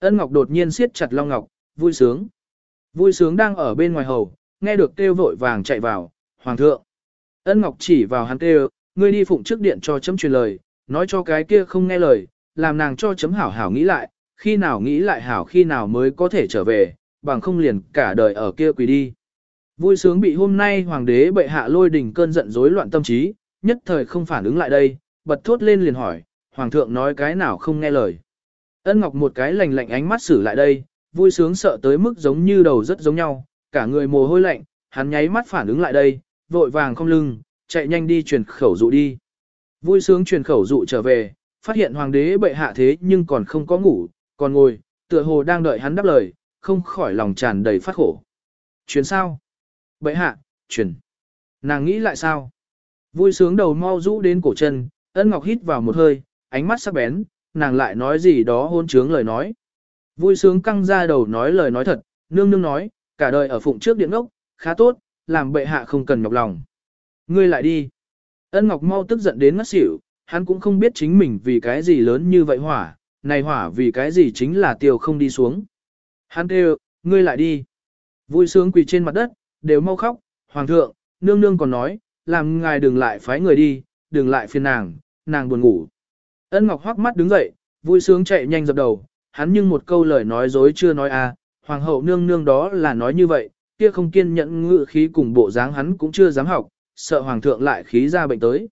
Ân Ngọc đột nhiên siết chặt Long Ngọc, vui sướng. Vui sướng đang ở bên ngoài hầu, nghe được kêu vội vàng chạy vào, Hoàng thượng. Ân Ngọc chỉ vào hắn kêu, ngươi đi phụng trước điện cho chấm truyền lời, nói cho cái kia không nghe lời, làm nàng cho chấm hảo hảo nghĩ lại, khi nào nghĩ lại hảo khi nào mới có thể trở về, bằng không liền cả đời ở kia quỳ đi. Vui sướng bị hôm nay hoàng đế bệ hạ lôi đỉnh cơn giận rối loạn tâm trí, nhất thời không phản ứng lại đây, bật thốt lên liền hỏi, hoàng thượng nói cái nào không nghe lời. Ân Ngọc một cái lạnh lạnh ánh mắt xử lại đây, vui sướng sợ tới mức giống như đầu rất giống nhau, cả người mồ hôi lạnh, hắn nháy mắt phản ứng lại đây, vội vàng không lưng, chạy nhanh đi truyền khẩu dụ đi. Vui sướng truyền khẩu dụ trở về, phát hiện hoàng đế bệ hạ thế nhưng còn không có ngủ, còn ngồi, tựa hồ đang đợi hắn đáp lời, không khỏi lòng tràn đầy phát khổ. Truyền sao? Bệ hạ, truyền. Nàng nghĩ lại sao? Vui sướng đầu mau rũ đến cổ chân, ân ngọc hít vào một hơi, ánh mắt sắc bén, nàng lại nói gì đó hôn trướng lời nói. Vui sướng căng ra đầu nói lời nói thật, nương nương nói, cả đời ở phụng trước điện ngốc, khá tốt, làm bệ hạ không cần nhọc lòng. Ngươi lại đi. Ân Ngọc mau tức giận đến ngất xỉu, hắn cũng không biết chính mình vì cái gì lớn như vậy hỏa, này hỏa vì cái gì chính là tiêu không đi xuống. Hắn kêu, ngươi lại đi. Vui sướng quỳ trên mặt đất, đều mau khóc, hoàng thượng, nương nương còn nói, làm ngài đừng lại phái người đi, đừng lại phiền nàng, nàng buồn ngủ. Ân Ngọc hoắc mắt đứng dậy, vui sướng chạy nhanh dập đầu, hắn nhưng một câu lời nói dối chưa nói à, hoàng hậu nương nương đó là nói như vậy, kia không kiên nhẫn ngự khí cùng bộ dáng hắn cũng chưa dám học, sợ hoàng thượng lại khí ra bệnh tới.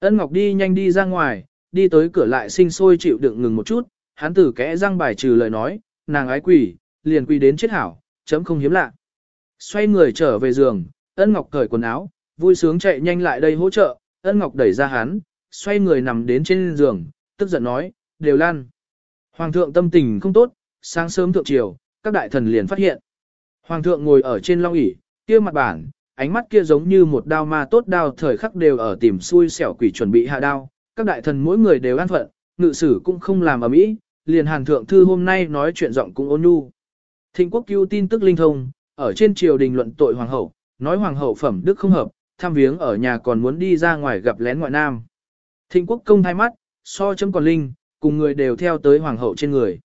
Ân Ngọc đi nhanh đi ra ngoài, đi tới cửa lại sinh sôi chịu đựng ngừng một chút, hắn tử kẽ răng bài trừ lời nói, nàng ái quỷ, liền quỳ đến chết hảo, chấm không hiếm lạ. Xoay người trở về giường, Ân Ngọc cởi quần áo, vui sướng chạy nhanh lại đây hỗ trợ, Ân Ngọc đẩy ra hắn, xoay người nằm đến trên giường, tức giận nói, đều lan. Hoàng thượng tâm tình không tốt, sáng sớm thượng triều, các đại thần liền phát hiện. Hoàng thượng ngồi ở trên long ỷ, kia mặt bản, ánh mắt kia giống như một đao ma tốt đao thời khắc đều ở tìm xui xẻo quỷ chuẩn bị hạ đao. Các đại thần mỗi người đều an phận, ngự sử cũng không làm ở mỹ, liền hàn thượng thư hôm nay nói chuyện giọng cũng ôn nhu. Thịnh quốc cứu tin tức linh thông, ở trên triều đình luận tội hoàng hậu, nói hoàng hậu phẩm đức không hợp, tham viếng ở nhà còn muốn đi ra ngoài gặp lén ngoại nam. Thịnh quốc công thay mắt, so chấm còn linh, cùng người đều theo tới hoàng hậu trên người.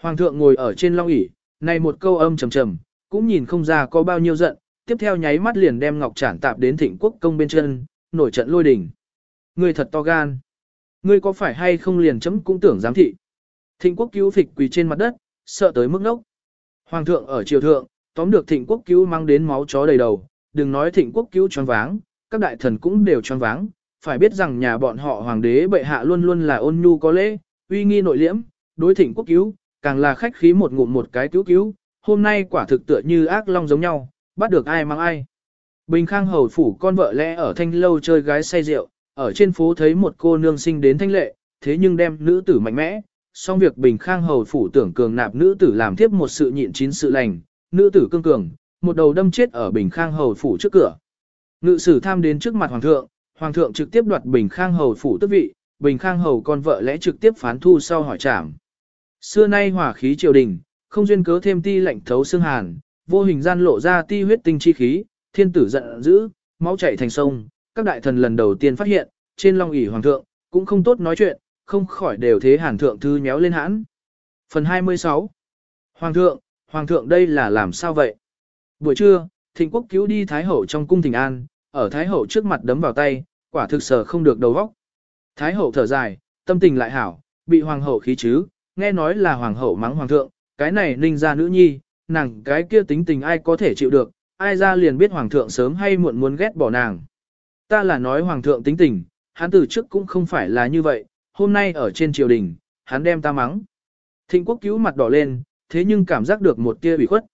Hoàng thượng ngồi ở trên long ỷ, này một câu âm trầm trầm, cũng nhìn không ra có bao nhiêu giận, tiếp theo nháy mắt liền đem ngọc trản tạp đến thịnh quốc công bên chân, nổi trận lôi đình. Ngươi thật to gan. Ngươi có phải hay không liền chấm cũng tưởng giám thị. Thịnh quốc cứu phịch quỳ trên mặt đất, sợ tới mức nốc. Hoàng thượng ở triều thượng, tóm được thịnh quốc cứu mang đến máu chó đầy đầu, đừng nói thịnh quốc cứu choáng váng, các đại thần cũng đều choáng váng, phải biết rằng nhà bọn họ hoàng đế bệ hạ luôn luôn là ôn nhu có lễ, uy nghi nội liễm, đối thịnh quốc cứu, càng là khách khí một ngụm một cái cứu cứu, hôm nay quả thực tựa như ác long giống nhau, bắt được ai mang ai. Bình Khang hầu phủ con vợ lẽ ở thanh lâu chơi gái say rượu, ở trên phố thấy một cô nương sinh đến thanh lệ, thế nhưng đem nữ tử mạnh mẽ, xong việc Bình Khang hầu phủ tưởng cường nạp nữ tử làm tiếp một sự nhịn chín sự lành, nữ tử cương cường, một đầu đâm chết ở Bình Khang hầu phủ trước cửa. Ngự sử tham đến trước mặt hoàng thượng, hoàng thượng trực tiếp đoạt Bình Khang hầu phủ tước vị, Bình Khang hầu con vợ lẽ trực tiếp phán thu sau hỏi trảm. Xưa nay hỏa khí triều đình, không duyên cớ thêm ti lạnh thấu xương hàn, vô hình gian lộ ra ti huyết tinh chi khí, thiên tử giận dữ, máu chảy thành sông, các đại thần lần đầu tiên phát hiện, trên long ỷ hoàng thượng, cũng không tốt nói chuyện, không khỏi đều thế hàn thượng thư méo lên hãn. Phần 26 Hoàng thượng, hoàng thượng đây là làm sao vậy? Buổi trưa, thịnh quốc cứu đi Thái Hậu trong cung thịnh an, ở Thái Hậu trước mặt đấm vào tay, quả thực sở không được đầu vóc. Thái Hậu thở dài, tâm tình lại hảo, bị hoàng hậu khí chứ, nghe nói là hoàng hậu mắng hoàng thượng, cái này ninh ra nữ nhi, nàng cái kia tính tình ai có thể chịu được, ai ra liền biết hoàng thượng sớm hay muộn muốn ghét bỏ nàng. Ta là nói hoàng thượng tính tình, hắn từ trước cũng không phải là như vậy, hôm nay ở trên triều đình, hắn đem ta mắng. Thịnh quốc cứu mặt đỏ lên, thế nhưng cảm giác được một tia bị khuất.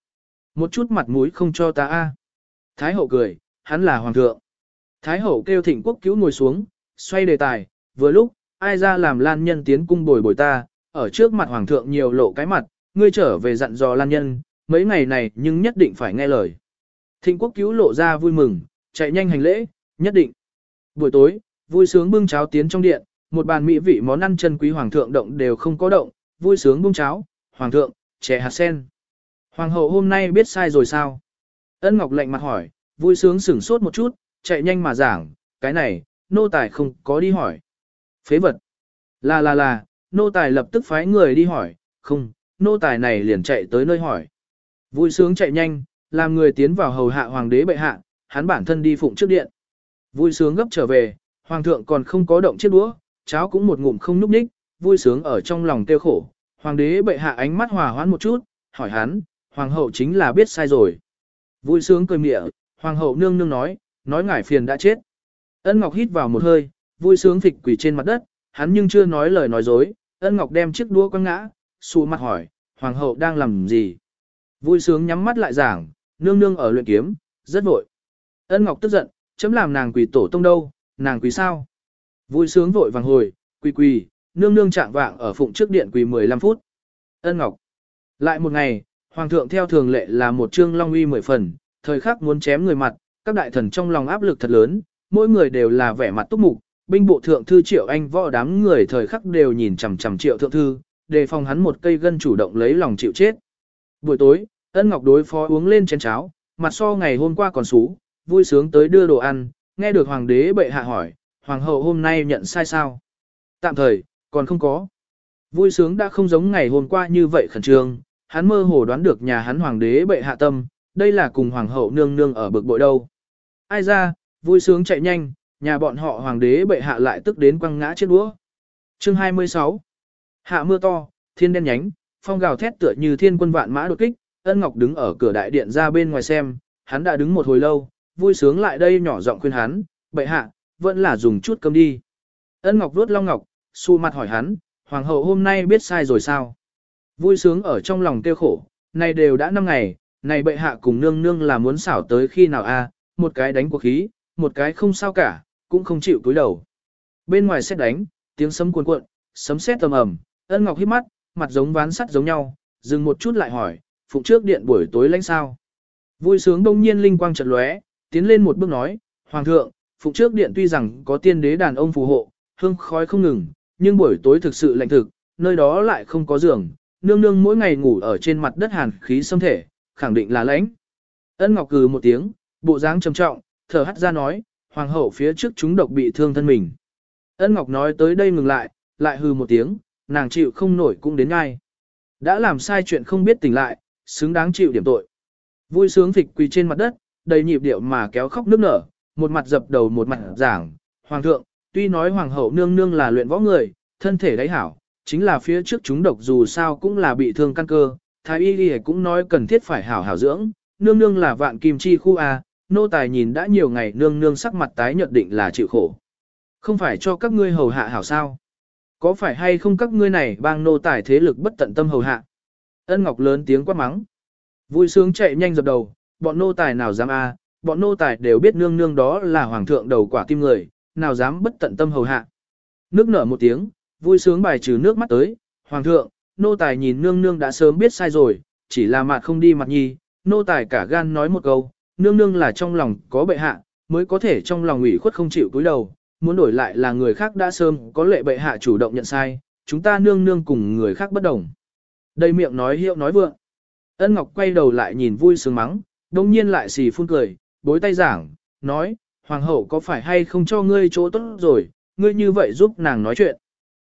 Một chút mặt mũi không cho ta a. Thái hậu cười, hắn là hoàng thượng. Thái hậu kêu thịnh quốc cứu ngồi xuống, xoay đề tài, vừa lúc, ai ra làm lan nhân tiến cung bồi bồi ta, ở trước mặt hoàng thượng nhiều lộ cái mặt, ngươi trở về dặn dò lan nhân, mấy ngày này nhưng nhất định phải nghe lời. Thịnh quốc cứu lộ ra vui mừng, chạy nhanh hành lễ, nhất định. Buổi tối, vui sướng bưng cháo tiến trong điện, một bàn mỹ vị món ăn chân quý hoàng thượng động đều không có động, vui sướng bưng cháo, hoàng thượng, trẻ hạt sen. Hoàng hậu hôm nay biết sai rồi sao? Ân Ngọc lạnh mặt hỏi, vui sướng sửng sốt một chút, chạy nhanh mà giảng, cái này, nô tài không có đi hỏi. Phế vật. Là là là, nô tài lập tức phái người đi hỏi, không, nô tài này liền chạy tới nơi hỏi. Vui sướng chạy nhanh, làm người tiến vào hầu hạ hoàng đế bệ hạ, hắn bản thân đi phụng trước điện. Vui sướng gấp trở về, hoàng thượng còn không có động chiếc đũa, cháo cũng một ngụm không núp ních, vui sướng ở trong lòng tiêu khổ. Hoàng đế bệ hạ ánh mắt hòa hoãn một chút, hỏi hắn, hoàng hậu chính là biết sai rồi. Vui sướng cười mỉa, hoàng hậu nương nương nói, nói ngải phiền đã chết. Ân Ngọc hít vào một hơi, vui sướng phịch quỷ trên mặt đất, hắn nhưng chưa nói lời nói dối, Ân Ngọc đem chiếc đũa quăng ngã, xù mặt hỏi, hoàng hậu đang làm gì? Vui sướng nhắm mắt lại giảng, nương nương ở luyện kiếm, rất vội. Ân Ngọc tức giận, chấm làm nàng quỷ tổ tông đâu, nàng quỷ sao? Vui sướng vội vàng hồi, quỳ quỳ, nương nương trạng vạng ở phụng trước điện quỳ 15 phút. Ân Ngọc. Lại một ngày, hoàng thượng theo thường lệ là một trương long uy mười phần, thời khắc muốn chém người mặt, các đại thần trong lòng áp lực thật lớn, mỗi người đều là vẻ mặt túc mục, binh bộ thượng thư triệu anh võ đám người thời khắc đều nhìn chằm chằm triệu thượng thư, đề phòng hắn một cây gân chủ động lấy lòng chịu chết. Buổi tối, ân ngọc đối phó uống lên chén cháo, mặt so ngày hôm qua còn xú, vui sướng tới đưa đồ ăn, nghe được hoàng đế bệ hạ hỏi, hoàng hậu hôm nay nhận sai sao? Tạm thời, còn không có. Vui sướng đã không giống ngày hôm qua như vậy khẩn trương, hắn mơ hồ đoán được nhà hắn hoàng đế bệ hạ tâm, đây là cùng hoàng hậu nương nương ở bực bội đâu. Ai ra, vui sướng chạy nhanh, nhà bọn họ hoàng đế bệ hạ lại tức đến quăng ngã chiếc đũa. Chương 26 Hạ mưa to, thiên đen nhánh, phong gào thét tựa như thiên quân vạn mã đột kích, ân ngọc đứng ở cửa đại điện ra bên ngoài xem, hắn đã đứng một hồi lâu, vui sướng lại đây nhỏ giọng khuyên hắn, bệ hạ, vẫn là dùng chút cơm đi. Ân ngọc vuốt long ngọc, xu mặt hỏi hắn, hoàng hậu hôm nay biết sai rồi sao? Vui sướng ở trong lòng tiêu khổ, này đều đã năm ngày, này bệ hạ cùng nương nương là muốn xảo tới khi nào a? một cái đánh cuộc khí, một cái không sao cả, cũng không chịu cúi đầu. Bên ngoài xét đánh, tiếng sấm cuồn cuộn, sấm sét tầm ầm, ân ngọc hít mắt, mặt giống ván sắt giống nhau, dừng một chút lại hỏi, phụng trước điện buổi tối lãnh sao. Vui sướng đông nhiên linh quang chợt lóe, tiến lên một bước nói, Hoàng thượng, phụng trước điện tuy rằng có tiên đế đàn ông phù hộ, hương khói không ngừng, nhưng buổi tối thực sự lạnh thực, nơi đó lại không có giường, nương nương mỗi ngày ngủ ở trên mặt đất hàn khí xâm thể, khẳng định là lãnh. Ân Ngọc cừ một tiếng, bộ dáng trầm trọng, thở hắt ra nói, hoàng hậu phía trước chúng độc bị thương thân mình. Ân Ngọc nói tới đây ngừng lại, lại hừ một tiếng, nàng chịu không nổi cũng đến ngay. Đã làm sai chuyện không biết tỉnh lại, xứng đáng chịu điểm tội. Vui sướng phịch quỳ trên mặt đất, đầy nhịp điệu mà kéo khóc nước nở, một mặt dập đầu một mặt giảng, hoàng thượng, tuy nói hoàng hậu nương nương là luyện võ người, thân thể đáy hảo, chính là phía trước chúng độc dù sao cũng là bị thương căn cơ, thái y y cũng nói cần thiết phải hảo hảo dưỡng, nương nương là vạn kim chi khu A, nô tài nhìn đã nhiều ngày nương nương sắc mặt tái nhợt định là chịu khổ. Không phải cho các ngươi hầu hạ hảo sao? Có phải hay không các ngươi này bang nô tài thế lực bất tận tâm hầu hạ? Ân Ngọc lớn tiếng quát mắng. Vui sướng chạy nhanh dập đầu, bọn nô tài nào dám a? bọn nô tài đều biết nương nương đó là hoàng thượng đầu quả tim người, nào dám bất tận tâm hầu hạ. Nước nở một tiếng, vui sướng bài trừ nước mắt tới, hoàng thượng, nô tài nhìn nương nương đã sớm biết sai rồi, chỉ là mặt không đi mặt nhi, nô tài cả gan nói một câu, nương nương là trong lòng có bệ hạ, mới có thể trong lòng ủy khuất không chịu cúi đầu, muốn đổi lại là người khác đã sớm có lệ bệ hạ chủ động nhận sai, chúng ta nương nương cùng người khác bất đồng. Đây miệng nói hiệu nói vượng. Ân Ngọc quay đầu lại nhìn vui sướng mắng, đồng nhiên lại xì phun cười, bối tay giảng, nói, hoàng hậu có phải hay không cho ngươi chỗ tốt rồi, ngươi như vậy giúp nàng nói chuyện.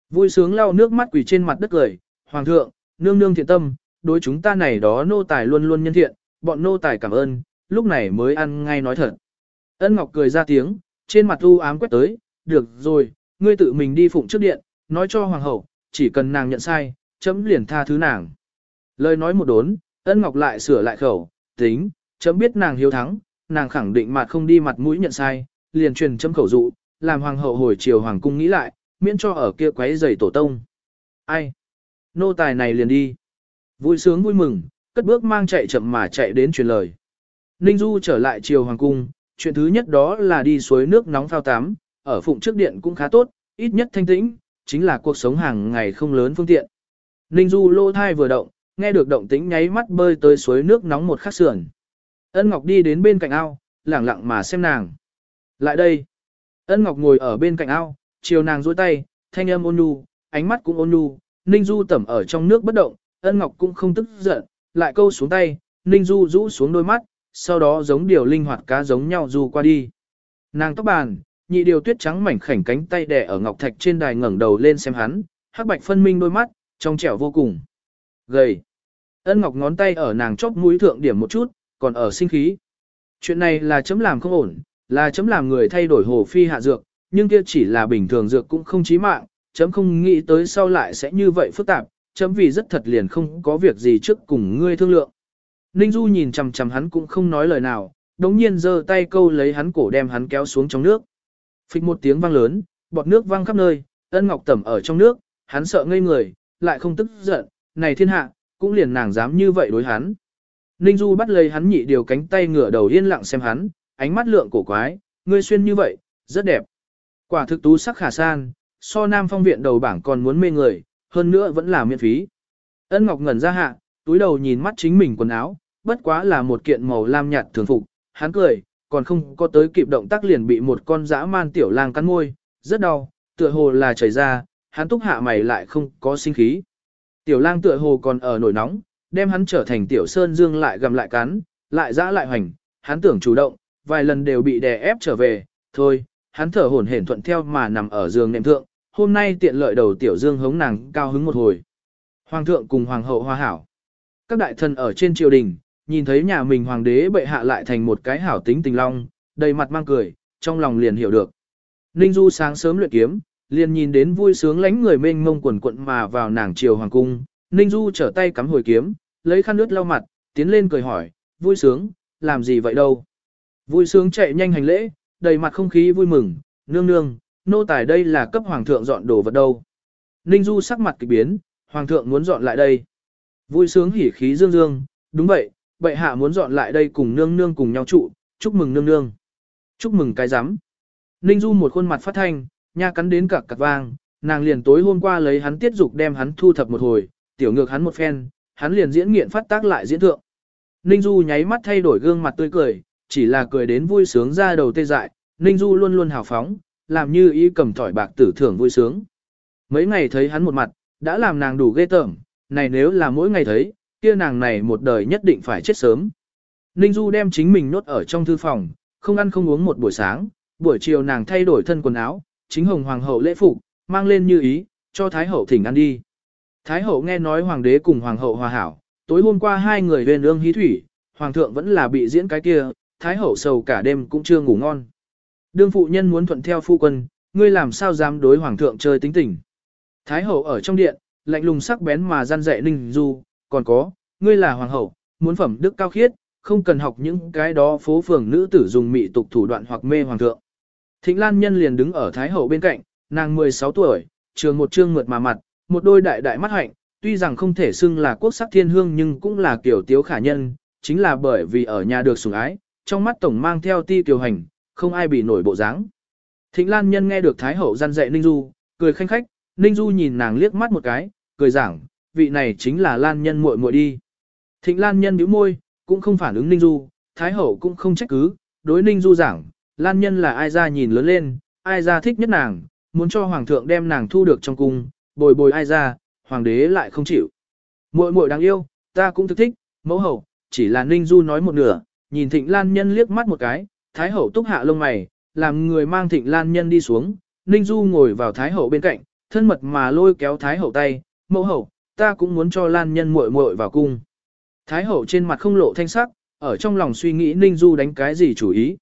Vui sướng lau nước mắt quỷ trên mặt đất cười, hoàng thượng, nương nương thiện tâm, đối chúng ta này đó nô tài luôn luôn nhân thiện, bọn nô tài cảm ơn, lúc này mới ăn ngay nói thật. Ân Ngọc cười ra tiếng, trên mặt u ám quét tới, được rồi, ngươi tự mình đi phụng trước điện, nói cho hoàng hậu, chỉ cần nàng nhận sai, chấm liền tha thứ nàng. Lời nói một đốn, Ân Ngọc lại sửa lại khẩu, tính, chấm biết nàng hiếu thắng, nàng khẳng định mặt không đi mặt mũi nhận sai, liền truyền chấm khẩu dụ, làm hoàng hậu hồi chiều hoàng cung nghĩ lại, miễn cho ở kia quấy rầy tổ tông. Ai? Nô tài này liền đi. Vui sướng vui mừng, cất bước mang chạy chậm mà chạy đến truyền lời. Ninh Du trở lại chiều hoàng cung, chuyện thứ nhất đó là đi suối nước nóng phao tắm, ở phụng trước điện cũng khá tốt, ít nhất thanh tĩnh, chính là cuộc sống hàng ngày không lớn phương tiện. Ninh Du lô thai vừa động, nghe được động tĩnh nháy mắt bơi tới suối nước nóng một khắc sườn. Ân Ngọc đi đến bên cạnh ao, lẳng lặng mà xem nàng. Lại đây. Ân Ngọc ngồi ở bên cạnh ao, chiều nàng duỗi tay, thanh âm ôn nhu, ánh mắt cũng ôn nhu, Ninh Du tẩm ở trong nước bất động, Ân Ngọc cũng không tức giận, lại câu xuống tay, Ninh Du rũ xuống đôi mắt, sau đó giống điều linh hoạt cá giống nhau du qua đi. Nàng tóc bàn, nhị điều tuyết trắng mảnh khảnh cánh tay đè ở ngọc thạch trên đài ngẩng đầu lên xem hắn, hắc bạch phân minh đôi mắt, trong trẻo vô cùng. Gầy. Ân Ngọc ngón tay ở nàng chóp mũi thượng điểm một chút, còn ở sinh khí. Chuyện này là chấm làm không ổn, là chấm làm người thay đổi hồ phi hạ dược, nhưng kia chỉ là bình thường dược cũng không chí mạng, chấm không nghĩ tới sau lại sẽ như vậy phức tạp, chấm vì rất thật liền không có việc gì trước cùng ngươi thương lượng. Ninh Du nhìn chằm chằm hắn cũng không nói lời nào, đống nhiên giơ tay câu lấy hắn cổ đem hắn kéo xuống trong nước. Phịch một tiếng vang lớn, bọt nước văng khắp nơi, ân ngọc tẩm ở trong nước, hắn sợ ngây người, lại không tức giận, này thiên hạ, cũng liền nàng dám như vậy đối hắn. Ninh Du bắt lấy hắn nhị điều cánh tay ngửa đầu yên lặng xem hắn, ánh mắt lượng cổ quái, ngươi xuyên như vậy, rất đẹp. Quả thực tú sắc khả san, so nam phong viện đầu bảng còn muốn mê người, hơn nữa vẫn là miễn phí. Ân Ngọc ngẩn ra hạ, túi đầu nhìn mắt chính mình quần áo, bất quá là một kiện màu lam nhạt thường phục, hắn cười, còn không có tới kịp động tác liền bị một con dã man tiểu lang cắn môi, rất đau, tựa hồ là chảy ra, hắn túc hạ mày lại không có sinh khí. Tiểu lang tựa hồ còn ở nổi nóng, đem hắn trở thành tiểu sơn dương lại gầm lại cắn, lại dã lại hoành, hắn tưởng chủ động, vài lần đều bị đè ép trở về, thôi, hắn thở hổn hển thuận theo mà nằm ở giường nệm thượng, hôm nay tiện lợi đầu tiểu dương hống nàng cao hứng một hồi. Hoàng thượng cùng hoàng hậu hoa hảo. Các đại thần ở trên triều đình, nhìn thấy nhà mình hoàng đế bệ hạ lại thành một cái hảo tính tình long, đầy mặt mang cười, trong lòng liền hiểu được. Ninh Du sáng sớm luyện kiếm, liền nhìn đến vui sướng lánh người mênh mông quần quận mà vào nàng triều hoàng cung. Ninh Du trở tay cắm hồi kiếm, lấy khăn nước lau mặt, tiến lên cười hỏi, vui sướng, làm gì vậy đâu? Vui sướng chạy nhanh hành lễ, đầy mặt không khí vui mừng, nương nương, nô tài đây là cấp hoàng thượng dọn đồ vật đâu. Ninh Du sắc mặt kỳ biến, hoàng thượng muốn dọn lại đây. Vui sướng hỉ khí dương dương, đúng vậy, bệ hạ muốn dọn lại đây cùng nương nương cùng nhau trụ, chúc mừng nương nương. Chúc mừng cái rắm Ninh Du một khuôn mặt phát thanh, nha cắn đến cả cặt vang, nàng liền tối hôm qua lấy hắn tiết dục đem hắn thu thập một hồi, tiểu ngược hắn một phen, hắn liền diễn nghiện phát tác lại diễn thượng. Ninh Du nháy mắt thay đổi gương mặt tươi cười, chỉ là cười đến vui sướng ra đầu tê dại, Ninh Du luôn luôn hào phóng, làm như ý cầm thỏi bạc tử thưởng vui sướng. Mấy ngày thấy hắn một mặt, đã làm nàng đủ ghê tởm, này nếu là mỗi ngày thấy, kia nàng này một đời nhất định phải chết sớm. Ninh Du đem chính mình nốt ở trong thư phòng, không ăn không uống một buổi sáng, buổi chiều nàng thay đổi thân quần áo, chính hồng hoàng hậu lễ phục, mang lên như ý, cho Thái hậu thỉnh ăn đi. Thái hậu nghe nói hoàng đế cùng hoàng hậu hòa hảo, tối hôm qua hai người lên ương hí thủy, hoàng thượng vẫn là bị diễn cái kia, Thái hậu sầu cả đêm cũng chưa ngủ ngon. Đương phụ nhân muốn thuận theo phu quân, ngươi làm sao dám đối hoàng thượng chơi tính tình. Thái hậu ở trong điện, lạnh lùng sắc bén mà gian dạy Ninh Du, còn có, ngươi là hoàng hậu, muốn phẩm đức cao khiết, không cần học những cái đó phố phường nữ tử dùng mị tục thủ đoạn hoặc mê hoàng thượng. Thịnh Lan Nhân liền đứng ở Thái hậu bên cạnh, nàng 16 tuổi, trường một trương mượt mà mặt, một đôi đại đại mắt hạnh, tuy rằng không thể xưng là quốc sắc thiên hương nhưng cũng là kiểu tiếu khả nhân, chính là bởi vì ở nhà được sủng ái, trong mắt tổng mang theo ti kiều hành, không ai bị nổi bộ dáng. Thịnh Lan Nhân nghe được Thái Hậu gian dạy Ninh Du, cười khanh khách, Ninh Du nhìn nàng liếc mắt một cái, cười giảng, vị này chính là Lan Nhân muội muội đi. Thịnh Lan Nhân bĩu môi, cũng không phản ứng Ninh Du, Thái Hậu cũng không trách cứ, đối Ninh Du giảng, Lan Nhân là ai ra nhìn lớn lên, ai ra thích nhất nàng, muốn cho Hoàng thượng đem nàng thu được trong cung, bồi bồi ai ra, Hoàng đế lại không chịu. Muội muội đáng yêu, ta cũng thực thích, mẫu hậu, chỉ là Ninh Du nói một nửa, nhìn Thịnh Lan Nhân liếc mắt một cái, Thái hậu túc hạ lông mày, làm người mang thịnh lan nhân đi xuống, Ninh Du ngồi vào Thái hậu bên cạnh, thân mật mà lôi kéo Thái hậu tay, mẫu hậu, ta cũng muốn cho lan nhân muội muội vào cung. Thái hậu trên mặt không lộ thanh sắc, ở trong lòng suy nghĩ Ninh Du đánh cái gì chủ ý.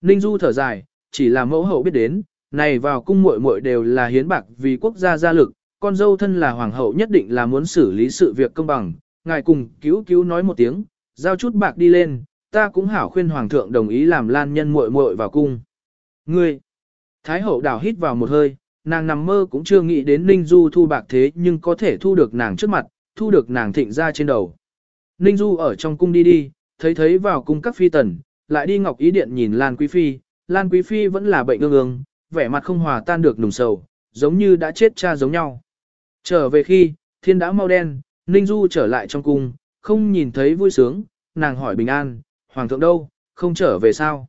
Ninh Du thở dài, chỉ là mẫu hậu biết đến, này vào cung muội muội đều là hiến bạc vì quốc gia gia lực, con dâu thân là hoàng hậu nhất định là muốn xử lý sự việc công bằng, ngài cùng cứu cứu nói một tiếng, giao chút bạc đi lên, ta cũng hảo khuyên hoàng thượng đồng ý làm lan nhân muội muội vào cung. Ngươi, Thái hậu đảo hít vào một hơi, nàng nằm mơ cũng chưa nghĩ đến Ninh Du thu bạc thế nhưng có thể thu được nàng trước mặt, thu được nàng thịnh ra trên đầu. Ninh Du ở trong cung đi đi, thấy thấy vào cung các phi tần, lại đi ngọc ý điện nhìn Lan Quý Phi, Lan Quý Phi vẫn là bệnh ương ương, vẻ mặt không hòa tan được nùng sầu, giống như đã chết cha giống nhau. Trở về khi, thiên đã mau đen, Ninh Du trở lại trong cung, không nhìn thấy vui sướng, nàng hỏi bình an, hoàng thượng đâu, không trở về sao?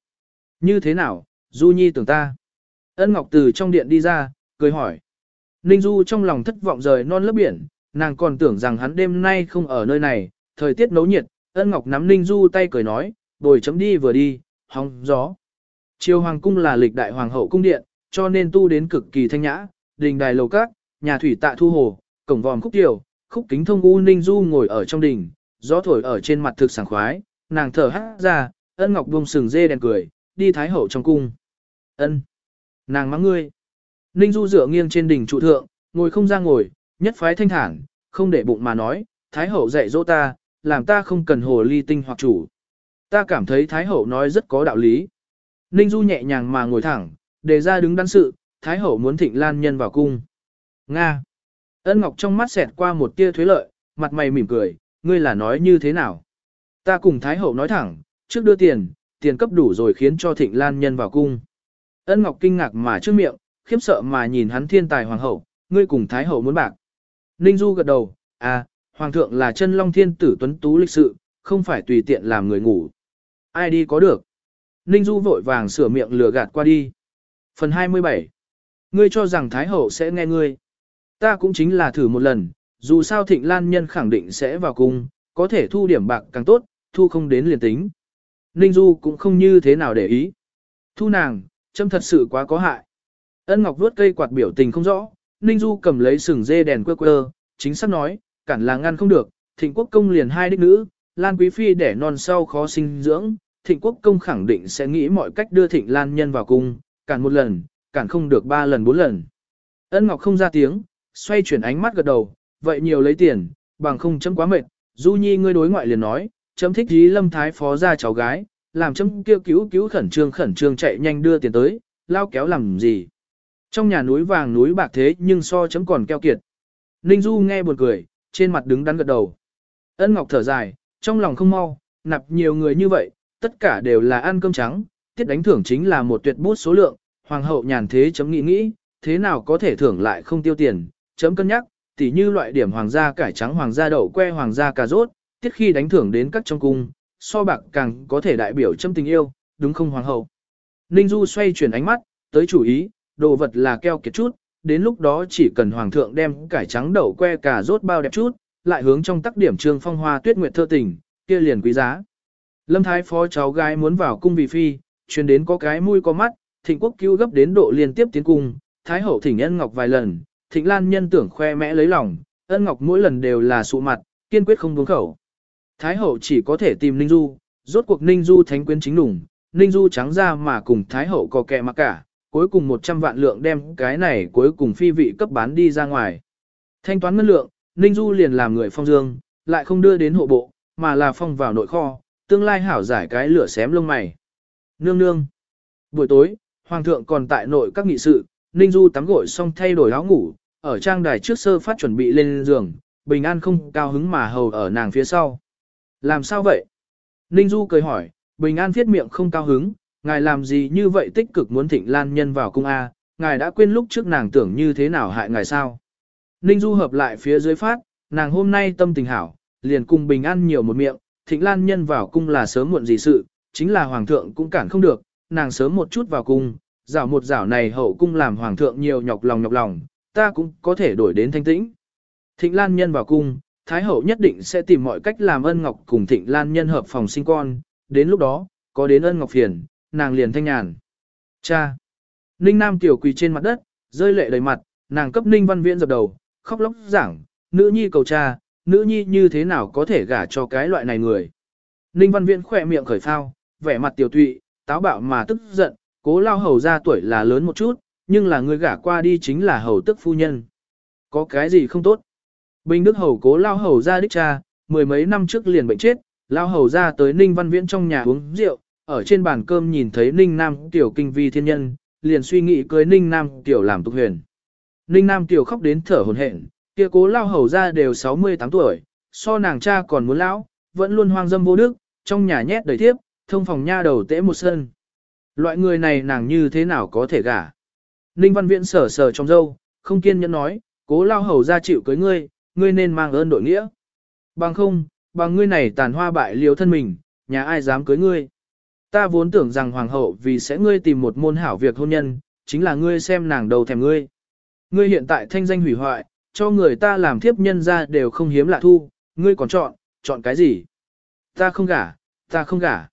Như thế nào, Du Nhi tưởng ta? Ân Ngọc từ trong điện đi ra, cười hỏi. Ninh Du trong lòng thất vọng rời non lớp biển, nàng còn tưởng rằng hắn đêm nay không ở nơi này, thời tiết nấu nhiệt, Ân Ngọc nắm Ninh Du tay cười nói, bồi chấm đi vừa đi, hóng gió. Triều Hoàng cung là lịch đại hoàng hậu cung điện, cho nên tu đến cực kỳ thanh nhã, đình đài lầu các, nhà thủy tạ thu hồ, cổng vòm khúc tiểu, khúc kính thông u Ninh Du ngồi ở trong đình, gió thổi ở trên mặt thực sảng khoái, nàng thở hắt ra, ân ngọc buông sừng dê đèn cười, đi thái hậu trong cung. Ân, nàng mắng ngươi. Ninh Du dựa nghiêng trên đỉnh trụ thượng, ngồi không ra ngồi, nhất phái thanh thản, không để bụng mà nói, thái hậu dạy dỗ ta, làm ta không cần hồ ly tinh hoặc chủ. Ta cảm thấy thái hậu nói rất có đạo lý. Ninh Du nhẹ nhàng mà ngồi thẳng, đề ra đứng đắn sự, thái hậu muốn thịnh lan nhân vào cung. Nga. Ân Ngọc trong mắt xẹt qua một tia thuế lợi, mặt mày mỉm cười, ngươi là nói như thế nào? Ta cùng Thái Hậu nói thẳng, trước đưa tiền, tiền cấp đủ rồi khiến cho Thịnh Lan Nhân vào cung. Ân Ngọc kinh ngạc mà trước miệng, khiếp sợ mà nhìn hắn thiên tài hoàng hậu, ngươi cùng Thái Hậu muốn bạc. Ninh Du gật đầu, à, Hoàng thượng là chân long thiên tử tuấn tú lịch sự, không phải tùy tiện làm người ngủ. Ai đi có được. Ninh Du vội vàng sửa miệng lừa gạt qua đi. Phần 27. Ngươi cho rằng Thái Hậu sẽ nghe ngươi. Ta cũng chính là thử một lần, dù sao thịnh lan nhân khẳng định sẽ vào cung, có thể thu điểm bạc càng tốt, thu không đến liền tính. Ninh Du cũng không như thế nào để ý. Thu nàng, châm thật sự quá có hại. Ân Ngọc vuốt cây quạt biểu tình không rõ, Ninh Du cầm lấy sừng dê đèn quơ quơ, chính xác nói, cản là ngăn không được, thịnh quốc công liền hai đích nữ, Lan Quý Phi đẻ non sau khó sinh dưỡng, thịnh quốc công khẳng định sẽ nghĩ mọi cách đưa thịnh Lan nhân vào cung, cản một lần, cản không được ba lần bốn lần. Ân Ngọc không ra tiếng, xoay chuyển ánh mắt gật đầu, vậy nhiều lấy tiền, bằng không chấm quá mệt, Du Nhi ngươi đối ngoại liền nói, chấm thích dí lâm thái phó ra cháu gái, làm chấm kêu cứu cứu khẩn trương khẩn trương chạy nhanh đưa tiền tới, lao kéo làm gì. Trong nhà núi vàng núi bạc thế nhưng so chấm còn keo kiệt. Ninh Du nghe buồn cười, trên mặt đứng đắn gật đầu. Ân Ngọc thở dài, trong lòng không mau, nạp nhiều người như vậy, tất cả đều là ăn cơm trắng, tiết đánh thưởng chính là một tuyệt bút số lượng, hoàng hậu nhàn thế chấm nghĩ nghĩ, thế nào có thể thưởng lại không tiêu tiền, chấm cân nhắc, tỉ như loại điểm hoàng gia cải trắng hoàng gia đậu que hoàng gia cà rốt, tiết khi đánh thưởng đến các trong cung, so bạc càng có thể đại biểu châm tình yêu, đúng không hoàng hậu. Ninh Du xoay chuyển ánh mắt, tới chủ ý, đồ vật là keo kiệt chút, đến lúc đó chỉ cần hoàng thượng đem cải trắng đậu que cà rốt bao đẹp chút, lại hướng trong tác điểm trương phong hoa tuyết nguyệt thơ tình, kia liền quý giá. Lâm Thái phó cháu gái muốn vào cung vì phi, truyền đến có cái mũi có mắt, thịnh quốc cứu gấp đến độ liên tiếp tiến cung, Thái hậu thỉnh ân ngọc vài lần, Thịnh Lan nhân tưởng khoe mẽ lấy lòng, ân ngọc mỗi lần đều là sụ mặt, kiên quyết không buông khẩu. Thái hậu chỉ có thể tìm Ninh Du, rốt cuộc Ninh Du thánh quyến chính đủng, Ninh Du trắng ra mà cùng Thái hậu có kẹ mà cả, cuối cùng 100 vạn lượng đem cái này cuối cùng phi vị cấp bán đi ra ngoài. Thanh toán ngân lượng, Ninh Du liền làm người phong dương, lại không đưa đến hộ bộ, mà là phong vào nội kho, tương lai hảo giải cái lửa xém lông mày. Nương nương. Buổi tối, Hoàng thượng còn tại nội các nghị sự, Ninh Du tắm gội xong thay đổi áo ngủ, ở trang đài trước sơ phát chuẩn bị lên giường, Bình An không cao hứng mà hầu ở nàng phía sau. Làm sao vậy? Ninh Du cười hỏi, Bình An viết miệng không cao hứng, ngài làm gì như vậy tích cực muốn thịnh lan nhân vào cung A, ngài đã quên lúc trước nàng tưởng như thế nào hại ngài sao? Ninh Du hợp lại phía dưới phát, nàng hôm nay tâm tình hảo, liền cùng Bình An nhiều một miệng, thịnh lan nhân vào cung là sớm muộn gì sự, chính là hoàng thượng cũng cản không được, nàng sớm một chút vào cung, rảo một rảo này hậu cung làm hoàng thượng nhiều nhọc lòng nhọc lòng, ta cũng có thể đổi đến thanh tĩnh. Thịnh Lan Nhân vào cung, Thái Hậu nhất định sẽ tìm mọi cách làm ân ngọc cùng Thịnh Lan Nhân hợp phòng sinh con, đến lúc đó, có đến ân ngọc phiền, nàng liền thanh nhàn. Cha! Ninh Nam tiểu quỳ trên mặt đất, rơi lệ đầy mặt, nàng cấp Ninh Văn Viễn dập đầu, khóc lóc giảng, nữ nhi cầu cha, nữ nhi như thế nào có thể gả cho cái loại này người. Ninh Văn Viễn khỏe miệng khởi phao, vẻ mặt tiểu tụy, táo bạo mà tức giận, cố lao hầu ra tuổi là lớn một chút, nhưng là người gả qua đi chính là hầu tức phu nhân. Có cái gì không tốt? Bình Đức hầu cố lao hầu ra đích cha, mười mấy năm trước liền bệnh chết, lao hầu ra tới Ninh Văn Viễn trong nhà uống rượu, ở trên bàn cơm nhìn thấy Ninh Nam tiểu kinh vi thiên nhân, liền suy nghĩ cưới Ninh Nam tiểu làm tục huyền. Ninh Nam tiểu khóc đến thở hổn hển, kia cố lao hầu ra đều 68 tuổi, so nàng cha còn muốn lão, vẫn luôn hoang dâm vô đức, trong nhà nhét đầy tiếp, thông phòng nha đầu tễ một sân. Loại người này nàng như thế nào có thể gả? Ninh Văn Viễn sờ sờ trong dâu, không kiên nhẫn nói, cố lao hầu ra chịu cưới ngươi, ngươi nên mang ơn đội nghĩa. Bằng không, bằng ngươi này tàn hoa bại liều thân mình, nhà ai dám cưới ngươi. Ta vốn tưởng rằng hoàng hậu vì sẽ ngươi tìm một môn hảo việc hôn nhân, chính là ngươi xem nàng đầu thèm ngươi. Ngươi hiện tại thanh danh hủy hoại, cho người ta làm thiếp nhân ra đều không hiếm lạ thu, ngươi còn chọn, chọn cái gì? Ta không gả, ta không gả.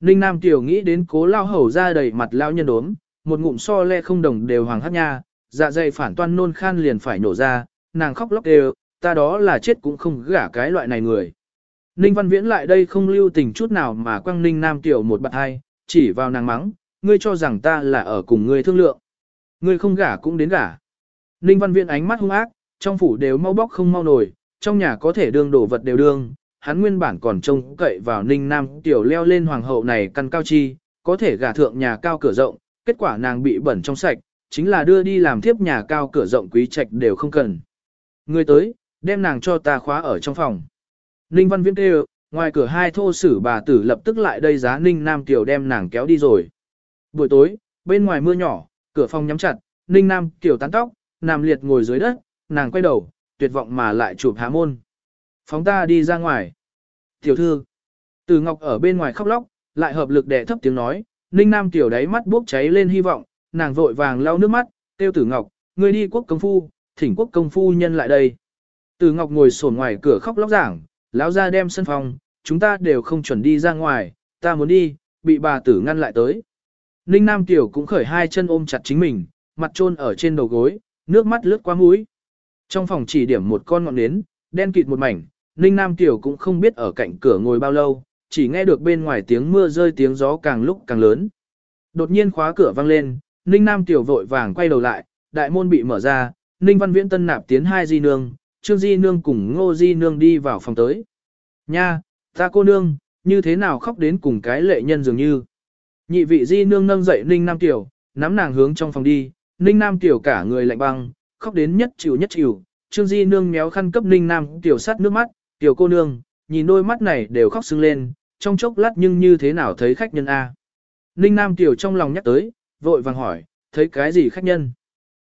Ninh Nam Tiểu nghĩ đến cố lao hầu ra đầy mặt lao nhân đốm, một ngụm so le không đồng đều hoàng hát nha, dạ dày phản toan nôn khan liền phải nổ ra, nàng khóc lóc đều, ta đó là chết cũng không gả cái loại này người. Ninh Văn Viễn lại đây không lưu tình chút nào mà quăng Ninh Nam Tiểu một bạn hai, chỉ vào nàng mắng, ngươi cho rằng ta là ở cùng ngươi thương lượng. Ngươi không gả cũng đến gả. Ninh Văn Viễn ánh mắt hung ác, trong phủ đều mau bóc không mau nổi, trong nhà có thể đương đổ vật đều đương. Hắn nguyên bản còn trông cậy vào Ninh Nam Tiểu leo lên hoàng hậu này căn cao chi, có thể gả thượng nhà cao cửa rộng, kết quả nàng bị bẩn trong sạch, chính là đưa đi làm thiếp nhà cao cửa rộng quý trạch đều không cần. Người tới, đem nàng cho ta khóa ở trong phòng. Ninh Văn Viễn kêu, ngoài cửa hai thô sử bà tử lập tức lại đây giá Ninh Nam Kiều đem nàng kéo đi rồi. Buổi tối, bên ngoài mưa nhỏ, cửa phòng nhắm chặt, Ninh Nam Kiều tán tóc, nằm liệt ngồi dưới đất, nàng quay đầu, tuyệt vọng mà lại chụp há môn. Phóng ta đi ra ngoài. Tiểu thư, từ Ngọc ở bên ngoài khóc lóc, lại hợp lực đè thấp tiếng nói, Ninh Nam Kiều đáy mắt bốc cháy lên hy vọng, nàng vội vàng lau nước mắt, tiêu tử Ngọc, ngươi đi quốc công phu, thỉnh quốc công phu nhân lại đây. Từ Ngọc ngồi sổ ngoài cửa khóc lóc giảng, lão ra đem sân phòng, chúng ta đều không chuẩn đi ra ngoài, ta muốn đi, bị bà tử ngăn lại tới. Ninh Nam Tiểu cũng khởi hai chân ôm chặt chính mình, mặt trôn ở trên đầu gối, nước mắt lướt qua mũi. Trong phòng chỉ điểm một con ngọn nến, đen kịt một mảnh, Ninh Nam Tiểu cũng không biết ở cạnh cửa ngồi bao lâu, chỉ nghe được bên ngoài tiếng mưa rơi tiếng gió càng lúc càng lớn. Đột nhiên khóa cửa vang lên, Ninh Nam Tiểu vội vàng quay đầu lại, đại môn bị mở ra, Ninh Văn Viễn tân nạp tiến hai di nương, Trương Di Nương cùng Ngô Di Nương đi vào phòng tới. Nha, ta cô nương, như thế nào khóc đến cùng cái lệ nhân dường như. Nhị vị Di Nương nâng dậy Ninh Nam Tiểu, nắm nàng hướng trong phòng đi, Ninh Nam Tiểu cả người lạnh băng, khóc đến nhất chịu nhất chịu. Trương Di Nương méo khăn cấp Ninh Nam Tiểu sát nước mắt, Tiểu cô nương, nhìn đôi mắt này đều khóc sưng lên, trong chốc lát nhưng như thế nào thấy khách nhân A. Ninh Nam Tiểu trong lòng nhắc tới, vội vàng hỏi, thấy cái gì khách nhân?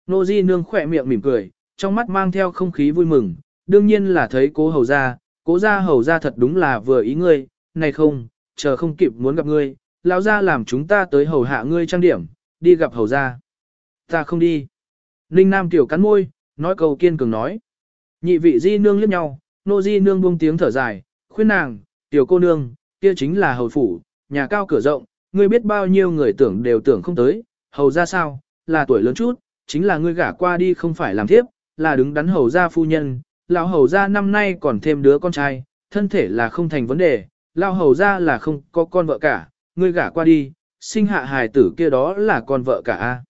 Nô Di Nương khỏe miệng mỉm cười, trong mắt mang theo không khí vui mừng, đương nhiên là thấy cố hầu ra, cố ra hầu ra thật đúng là vừa ý ngươi, này không, chờ không kịp muốn gặp ngươi, lão ra làm chúng ta tới hầu hạ ngươi trang điểm, đi gặp hầu ra. Ta không đi. Ninh Nam tiểu cắn môi, nói câu kiên cường nói. Nhị vị di nương liếc nhau, nô di nương buông tiếng thở dài, khuyên nàng, tiểu cô nương, kia chính là hầu phủ, nhà cao cửa rộng, ngươi biết bao nhiêu người tưởng đều tưởng không tới, hầu ra sao, là tuổi lớn chút, chính là ngươi gả qua đi không phải làm thiếp, là đứng đắn hầu gia phu nhân, lão hầu gia năm nay còn thêm đứa con trai, thân thể là không thành vấn đề, lão hầu gia là không có con vợ cả, ngươi gả qua đi, sinh hạ hài tử kia đó là con vợ cả a.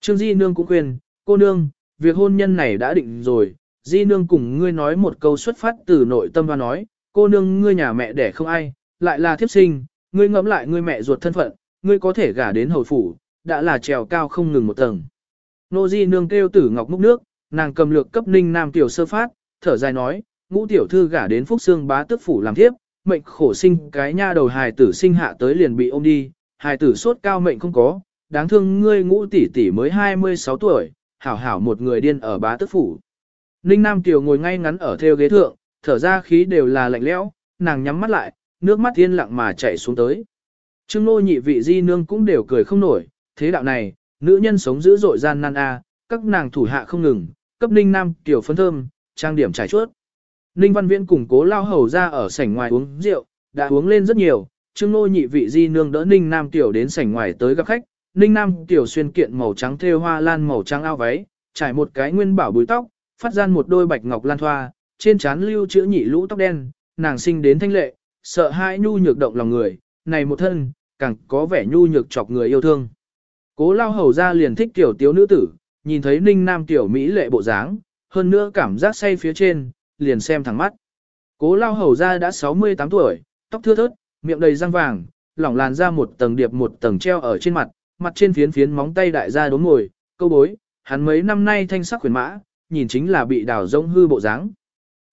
Trương Di Nương cũng khuyên, cô nương, việc hôn nhân này đã định rồi, Di Nương cùng ngươi nói một câu xuất phát từ nội tâm và nói, cô nương ngươi nhà mẹ đẻ không ai, lại là thiếp sinh, ngươi ngẫm lại ngươi mẹ ruột thân phận, ngươi có thể gả đến hầu phủ, đã là trèo cao không ngừng một tầng. Nô Di Nương kêu tử ngọc múc nước, nàng cầm lược cấp ninh nam tiểu sơ phát, thở dài nói, ngũ tiểu thư gả đến phúc xương bá tức phủ làm thiếp, mệnh khổ sinh cái nha đầu hài tử sinh hạ tới liền bị ôm đi, hài tử sốt cao mệnh không có, đáng thương ngươi ngũ tỷ tỷ mới 26 tuổi, hảo hảo một người điên ở bá tức phủ. Ninh Nam Tiểu ngồi ngay ngắn ở theo ghế thượng, thở ra khí đều là lạnh lẽo, nàng nhắm mắt lại, nước mắt thiên lặng mà chảy xuống tới. Trương nô nhị vị di nương cũng đều cười không nổi, thế đạo này, nữ nhân sống dữ dội gian nan a, các nàng thủ hạ không ngừng, cấp Ninh Nam tiểu phấn thơm, trang điểm trải chuốt. Ninh Văn Viễn cùng cố lao hầu ra ở sảnh ngoài uống rượu, đã uống lên rất nhiều, Trương Nô nhị vị di nương đỡ Ninh Nam tiểu đến sảnh ngoài tới gặp khách. Ninh Nam tiểu xuyên kiện màu trắng thêu hoa lan màu trắng ao váy, trải một cái nguyên bảo búi tóc, phát gian một đôi bạch ngọc lan thoa, trên trán lưu chữ nhị lũ tóc đen, nàng sinh đến thanh lệ, sợ hãi nhu nhược động lòng người, này một thân, càng có vẻ nhu nhược chọc người yêu thương. Cố lao hầu ra liền thích tiểu tiếu nữ tử, nhìn thấy ninh nam tiểu Mỹ lệ bộ dáng, hơn nữa cảm giác say phía trên, liền xem thẳng mắt. Cố lao hầu ra đã 68 tuổi, tóc thưa thớt, miệng đầy răng vàng, lỏng làn ra một tầng điệp một tầng treo ở trên mặt, mặt trên phiến phiến móng tay đại gia đốm ngồi, câu bối, hắn mấy năm nay thanh sắc khuyến mã, nhìn chính là bị đào rông hư bộ dáng.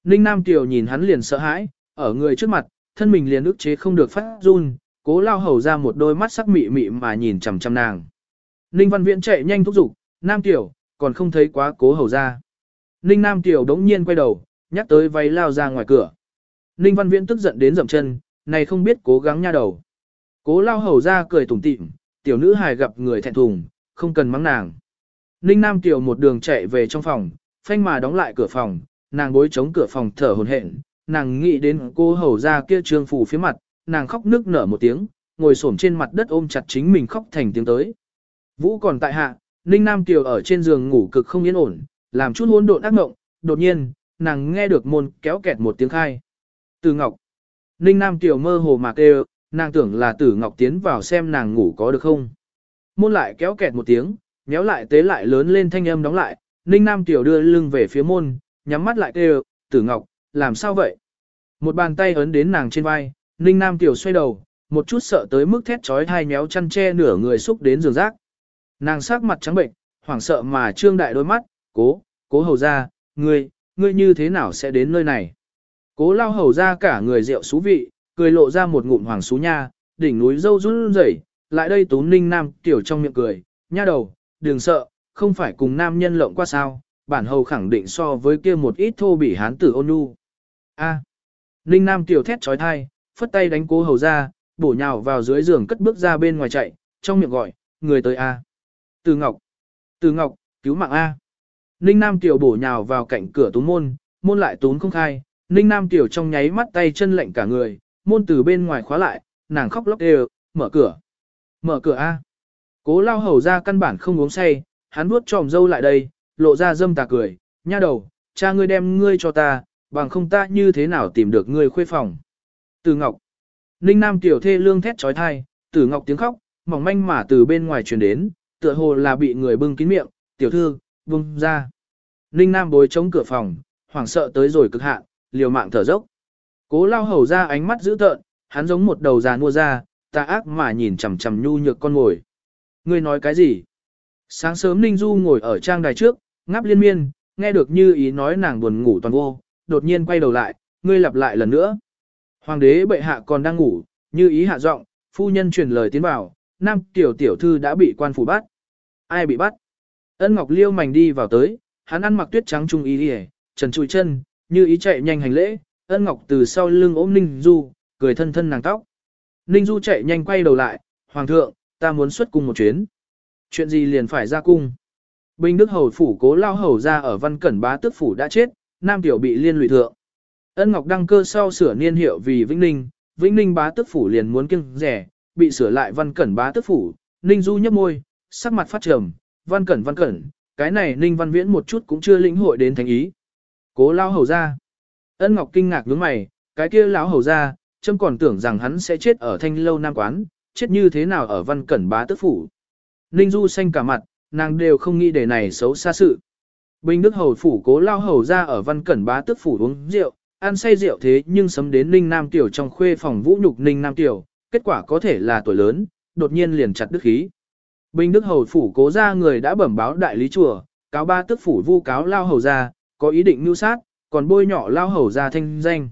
Ninh Nam Tiểu nhìn hắn liền sợ hãi, ở người trước mặt, thân mình liền ức chế không được phát run, cố lao hầu ra một đôi mắt sắc mị mị mà nhìn chằm chằm nàng. Ninh Văn Viễn chạy nhanh thúc giục, Nam Tiểu, còn không thấy quá cố hầu ra. Ninh Nam Tiểu đống nhiên quay đầu, nhắc tới váy lao ra ngoài cửa. Ninh Văn Viễn tức giận đến dậm chân, này không biết cố gắng nha đầu. Cố lao hầu ra cười tủm tỉm, tiểu nữ hài gặp người thẹn thùng, không cần mắng nàng. Ninh Nam Tiểu một đường chạy về trong phòng, phanh mà đóng lại cửa phòng, nàng bối chống cửa phòng thở hồn hển, nàng nghĩ đến cô hầu ra kia trương phủ phía mặt, nàng khóc nức nở một tiếng, ngồi xổm trên mặt đất ôm chặt chính mình khóc thành tiếng tới. Vũ còn tại hạ, Ninh Nam Kiều ở trên giường ngủ cực không yên ổn, làm chút hỗn độn ác mộng, đột nhiên, nàng nghe được môn kéo kẹt một tiếng khai. Từ Ngọc. Ninh Nam Kiều mơ hồ mà kêu, nàng tưởng là tử ngọc tiến vào xem nàng ngủ có được không. Môn lại kéo kẹt một tiếng, nhéo lại tế lại lớn lên thanh âm đóng lại, Ninh Nam Kiều đưa lưng về phía môn, nhắm mắt lại kêu, tử ngọc, làm sao vậy? Một bàn tay ấn đến nàng trên vai, Ninh Nam Kiều xoay đầu, một chút sợ tới mức thét trói thai nhéo chăn che nửa người xúc đến giường rác. Nàng sắc mặt trắng bệnh, hoảng sợ mà trương đại đôi mắt, cố, cố hầu ra, ngươi, ngươi như thế nào sẽ đến nơi này? Cố lao hầu ra cả người rượu xú vị, cười lộ ra một ngụm hoàng xú nha, đỉnh núi dâu run rẩy, lại đây tú ninh nam tiểu trong miệng cười, nha đầu, đừng sợ, không phải cùng nam nhân lộng qua sao, bản hầu khẳng định so với kia một ít thô bỉ hán tử ôn nhu. A. Ninh nam tiểu thét trói thai, phất tay đánh cố hầu ra, bổ nhào vào dưới giường cất bước ra bên ngoài chạy, trong miệng gọi, người tới A. Từ Ngọc. Từ Ngọc, cứu mạng A. Ninh Nam Tiểu bổ nhào vào cạnh cửa túm môn, môn lại túm không khai, Ninh Nam Tiểu trong nháy mắt tay chân lạnh cả người, môn từ bên ngoài khóa lại, nàng khóc lóc đều, mở cửa. Mở cửa A. Cố lao hầu ra căn bản không uống say, hắn vuốt tròm dâu lại đây, lộ ra dâm tà cười, nha đầu, cha ngươi đem ngươi cho ta, bằng không ta như thế nào tìm được ngươi khuê phòng. Từ Ngọc. Ninh Nam Tiểu thê lương thét trói thai, Tử Ngọc tiếng khóc, mỏng manh mà từ bên ngoài truyền đến, tựa hồ là bị người bưng kín miệng, tiểu thư, bưng ra. Ninh Nam bối chống cửa phòng, hoảng sợ tới rồi cực hạn, liều mạng thở dốc. Cố lao hầu ra ánh mắt dữ tợn, hắn giống một đầu già nua ra, ta ác mà nhìn chằm chằm nhu nhược con ngồi. Ngươi nói cái gì? Sáng sớm Ninh Du ngồi ở trang đài trước, ngáp liên miên, nghe được như ý nói nàng buồn ngủ toàn vô, đột nhiên quay đầu lại, ngươi lặp lại lần nữa. Hoàng đế bệ hạ còn đang ngủ, như ý hạ giọng, phu nhân truyền lời tiến vào, nam tiểu tiểu thư đã bị quan phủ bắt. Ai bị bắt? Ân Ngọc Liêu mảnh đi vào tới, hắn ăn mặc tuyết trắng trung ý đi trần trụi chân, như ý chạy nhanh hành lễ, Ân Ngọc từ sau lưng ôm Ninh Du, cười thân thân nàng tóc. Ninh Du chạy nhanh quay đầu lại, Hoàng thượng, ta muốn xuất cung một chuyến. Chuyện gì liền phải ra cung? Bình Đức Hầu phủ cố lao hầu ra ở văn cẩn bá tước phủ đã chết, nam tiểu bị liên lụy thượng. Ân Ngọc đăng cơ sau sửa niên hiệu vì Vĩnh Ninh, Vĩnh Ninh bá tước phủ liền muốn kiêng rẻ, bị sửa lại văn cẩn bá tước phủ, Ninh Du nhấp môi, sắc mặt phát trầm, văn cẩn văn cẩn, cái này Ninh Văn Viễn một chút cũng chưa lĩnh hội đến thành ý. Cố lao hầu ra. Ân Ngọc kinh ngạc nhướng mày, cái kia lão hầu ra, châm còn tưởng rằng hắn sẽ chết ở thanh lâu nam quán, chết như thế nào ở văn cẩn bá tước phủ. Ninh Du xanh cả mặt, nàng đều không nghĩ để này xấu xa sự. Bình Đức Hầu phủ cố lao hầu ra ở văn cẩn bá tước phủ uống rượu, ăn say rượu thế nhưng sấm đến Ninh Nam Tiểu trong khuê phòng vũ nhục Ninh Nam Tiểu, kết quả có thể là tuổi lớn, đột nhiên liền chặt đức khí. Bình Đức Hầu phủ cố ra người đã bẩm báo đại lý chùa, cáo ba tức phủ vu cáo lao hầu ra, có ý định mưu sát, còn bôi nhỏ lao hầu ra thanh danh.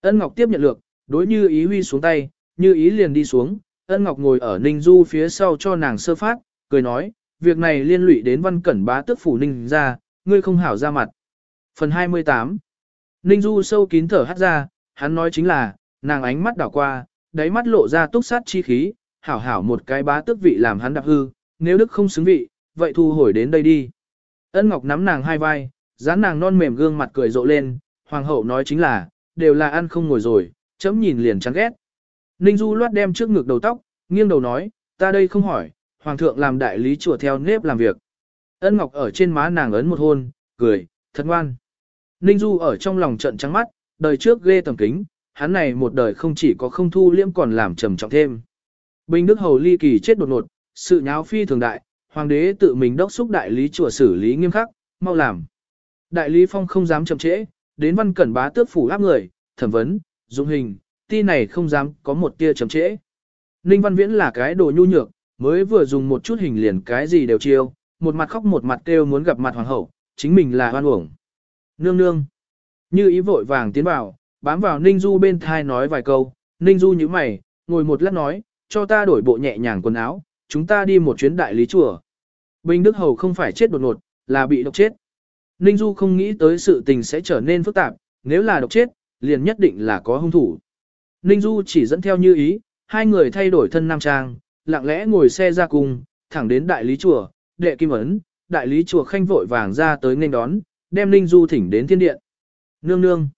Ân Ngọc tiếp nhận lược, đối như ý huy xuống tay, như ý liền đi xuống, Ân Ngọc ngồi ở Ninh Du phía sau cho nàng sơ phát, cười nói, việc này liên lụy đến văn cẩn bá tước phủ Ninh ra, ngươi không hảo ra mặt. Phần 28 Ninh Du sâu kín thở hát ra, hắn nói chính là, nàng ánh mắt đảo qua, đáy mắt lộ ra túc sát chi khí, hảo hảo một cái bá tước vị làm hắn đạp hư, nếu đức không xứng vị, vậy thu hồi đến đây đi. Ân Ngọc nắm nàng hai vai, dán nàng non mềm gương mặt cười rộ lên, hoàng hậu nói chính là, đều là ăn không ngồi rồi, chấm nhìn liền chán ghét. Ninh Du loát đem trước ngực đầu tóc, nghiêng đầu nói, ta đây không hỏi, hoàng thượng làm đại lý chùa theo nếp làm việc. Ân Ngọc ở trên má nàng ấn một hôn, cười, thật ngoan. Ninh Du ở trong lòng trận trắng mắt, đời trước ghê tầm kính, hắn này một đời không chỉ có không thu liễm còn làm trầm trọng thêm. Bình Đức Hầu ly kỳ chết đột ngột, sự nháo phi thường đại, hoàng đế tự mình đốc xúc đại lý chùa xử lý nghiêm khắc, mau làm. Đại lý phong không dám chậm trễ, đến văn cẩn bá tước phủ áp người, thẩm vấn, dụng hình, ti này không dám có một tia chậm trễ. Ninh Văn Viễn là cái đồ nhu nhược, mới vừa dùng một chút hình liền cái gì đều chiêu, một mặt khóc một mặt kêu muốn gặp mặt hoàng hậu, chính mình là hoan uổng. Nương nương. Như ý vội vàng tiến vào, bám vào Ninh Du bên thai nói vài câu, Ninh Du như mày, ngồi một lát nói, cho ta đổi bộ nhẹ nhàng quần áo, chúng ta đi một chuyến đại lý chùa. Bình Đức Hầu không phải chết đột ngột, là bị độc chết. Ninh Du không nghĩ tới sự tình sẽ trở nên phức tạp, nếu là độc chết, liền nhất định là có hung thủ. Ninh Du chỉ dẫn theo như ý, hai người thay đổi thân nam trang, lặng lẽ ngồi xe ra cùng, thẳng đến đại lý chùa, đệ kim ấn, đại lý chùa khanh vội vàng ra tới nên đón, đem Ninh Du thỉnh đến thiên điện. Nương nương.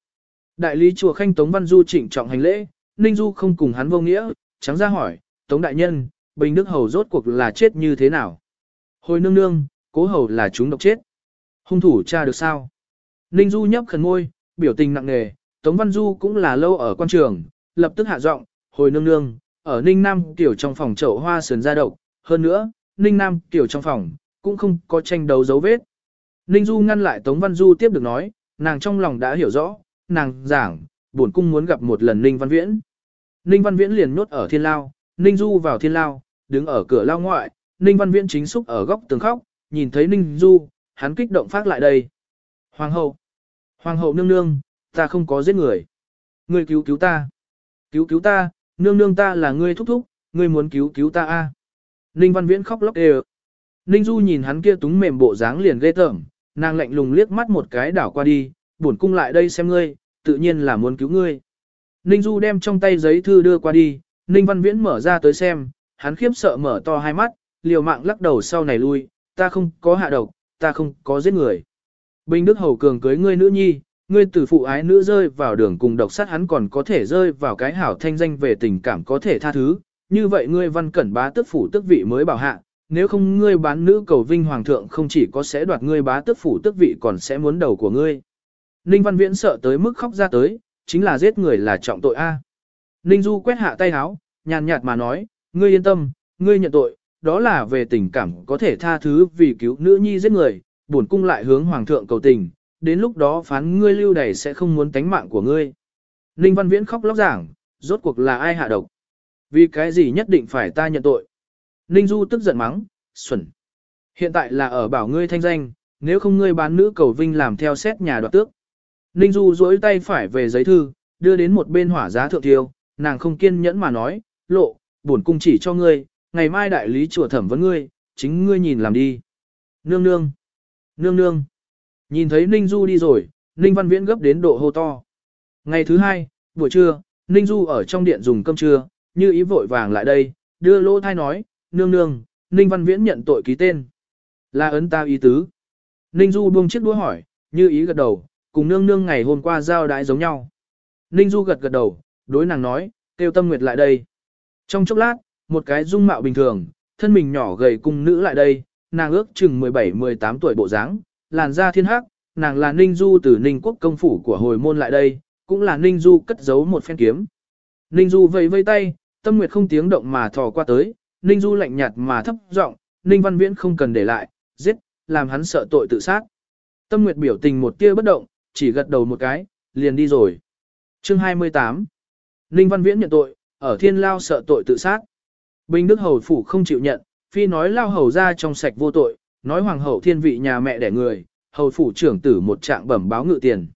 Đại lý chùa khanh Tống Văn Du trịnh trọng hành lễ, Ninh Du không cùng hắn vô nghĩa, trắng ra hỏi, Tống Đại Nhân, Bình Đức Hầu rốt cuộc là chết như thế nào? Hồi nương nương, cố hầu là chúng độc chết. Hung thủ tra được sao? Ninh Du nhấp khẩn môi, biểu tình nặng nề, Tống Văn Du cũng là lâu ở quan trường, lập tức hạ giọng, hồi nương nương, ở Ninh Nam tiểu trong phòng chậu hoa sườn ra độc, hơn nữa, Ninh Nam tiểu trong phòng, cũng không có tranh đấu dấu vết. Ninh Du ngăn lại Tống Văn Du tiếp được nói, nàng trong lòng đã hiểu rõ, nàng giảng, bổn cung muốn gặp một lần Ninh Văn Viễn. Ninh Văn Viễn liền nhốt ở thiên lao, Ninh Du vào thiên lao, đứng ở cửa lao ngoại, Ninh Văn Viễn chính xúc ở góc tường khóc, nhìn thấy Ninh Du, hắn kích động phát lại đây. Hoàng hậu, Hoàng hậu nương nương, ta không có giết người. Ngươi cứu cứu ta. Cứu cứu ta, nương nương ta là ngươi thúc thúc, ngươi muốn cứu cứu ta a. À. Ninh Văn Viễn khóc lóc đều. Ninh Du nhìn hắn kia túng mềm bộ dáng liền ghê tởm, nàng lạnh lùng liếc mắt một cái đảo qua đi, bổn cung lại đây xem ngươi, tự nhiên là muốn cứu ngươi. Ninh Du đem trong tay giấy thư đưa qua đi, Ninh Văn Viễn mở ra tới xem, hắn khiếp sợ mở to hai mắt, liều mạng lắc đầu sau này lui, ta không có hạ độc, ta không có giết người. Bình Đức Hầu Cường cưới ngươi nữ nhi, ngươi tử phụ ái nữ rơi vào đường cùng độc sát hắn còn có thể rơi vào cái hảo thanh danh về tình cảm có thể tha thứ, như vậy ngươi văn cẩn bá tức phủ tức vị mới bảo hạ, nếu không ngươi bán nữ cầu vinh hoàng thượng không chỉ có sẽ đoạt ngươi bá tức phủ tức vị còn sẽ muốn đầu của ngươi. Ninh Văn Viễn sợ tới mức khóc ra tới, chính là giết người là trọng tội A. Ninh Du quét hạ tay háo, nhàn nhạt mà nói, ngươi yên tâm, ngươi nhận tội, đó là về tình cảm có thể tha thứ vì cứu nữ nhi giết người, bổn cung lại hướng hoàng thượng cầu tình, đến lúc đó phán ngươi lưu đày sẽ không muốn tánh mạng của ngươi. Ninh Văn Viễn khóc lóc giảng, rốt cuộc là ai hạ độc? Vì cái gì nhất định phải ta nhận tội? Ninh Du tức giận mắng, xuẩn. Hiện tại là ở bảo ngươi thanh danh, nếu không ngươi bán nữ cầu vinh làm theo xét nhà đoạt tước. Ninh Du duỗi tay phải về giấy thư, đưa đến một bên hỏa giá thượng tiêu, nàng không kiên nhẫn mà nói, lộ, bổn cung chỉ cho ngươi, ngày mai đại lý chùa thẩm vấn ngươi, chính ngươi nhìn làm đi. Nương nương, nương nương. Nhìn thấy Ninh Du đi rồi, Ninh Văn Viễn gấp đến độ hô to. Ngày thứ hai, buổi trưa, Ninh Du ở trong điện dùng cơm trưa, như ý vội vàng lại đây, đưa lỗ thai nói, nương nương, Ninh Văn Viễn nhận tội ký tên. Là ấn ta ý tứ. Ninh Du buông chiếc đũa hỏi, như ý gật đầu, cùng nương nương ngày hôm qua giao đãi giống nhau. Ninh Du gật gật đầu, đối nàng nói, kêu tâm nguyệt lại đây. Trong chốc lát, một cái dung mạo bình thường, thân mình nhỏ gầy cung nữ lại đây, nàng ước chừng 17-18 tuổi bộ dáng, làn da thiên hắc, nàng là Ninh Du từ Ninh quốc công phủ của hồi môn lại đây, cũng là Ninh Du cất giấu một phen kiếm. Ninh Du vẫy vây tay, tâm nguyệt không tiếng động mà thò qua tới, Ninh Du lạnh nhạt mà thấp giọng, Ninh Văn Viễn không cần để lại, giết, làm hắn sợ tội tự sát. Tâm nguyệt biểu tình một tia bất động, chỉ gật đầu một cái, liền đi rồi. Chương 28 Ninh Văn Viễn nhận tội, ở thiên lao sợ tội tự sát. Bình Đức Hầu Phủ không chịu nhận, phi nói lao hầu ra trong sạch vô tội, nói hoàng hậu thiên vị nhà mẹ đẻ người, hầu phủ trưởng tử một trạng bẩm báo ngự tiền.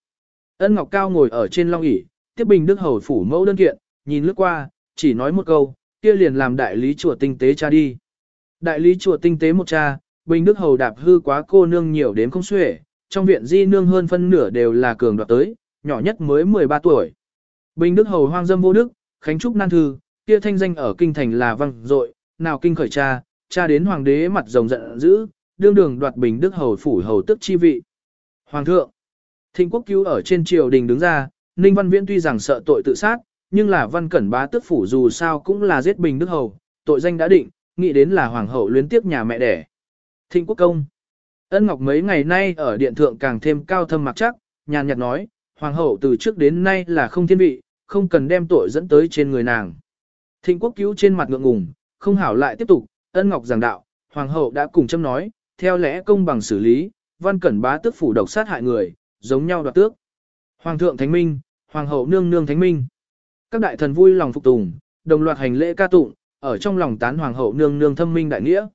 Ân Ngọc Cao ngồi ở trên long ỷ, tiếp Bình Đức Hầu phủ mẫu đơn kiện, nhìn lướt qua, chỉ nói một câu, kia liền làm đại lý chùa tinh tế cha đi. Đại lý chùa tinh tế một cha, Bình Đức Hầu đạp hư quá cô nương nhiều đến không xuể, trong viện di nương hơn phân nửa đều là cường đoạt tới, nhỏ nhất mới 13 tuổi. Bình Đức Hầu hoang dâm vô đức, Khánh Trúc nan thư, kia thanh danh ở kinh thành là văng dội, nào kinh khởi cha, cha đến hoàng đế mặt rồng giận dữ, đương đường đoạt Bình Đức Hầu phủ hầu tức chi vị. Hoàng thượng, Thịnh quốc cứu ở trên triều đình đứng ra, Ninh Văn Viễn tuy rằng sợ tội tự sát, nhưng là văn cẩn bá tức phủ dù sao cũng là giết Bình Đức Hầu, tội danh đã định, nghĩ đến là hoàng hậu luyến tiếp nhà mẹ đẻ. Thịnh quốc công, ân ngọc mấy ngày nay ở điện thượng càng thêm cao thâm mặc chắc, nhàn nhạt nói, hoàng hậu từ trước đến nay là không thiên vị, không cần đem tội dẫn tới trên người nàng. Thịnh quốc cứu trên mặt ngượng ngùng, không hảo lại tiếp tục, ân ngọc giảng đạo, hoàng hậu đã cùng châm nói, theo lẽ công bằng xử lý, văn cẩn bá tước phủ độc sát hại người, giống nhau đoạt tước. Hoàng thượng thánh minh, hoàng hậu nương nương thánh minh. Các đại thần vui lòng phục tùng, đồng loạt hành lễ ca tụng, ở trong lòng tán hoàng hậu nương nương thâm minh đại nghĩa.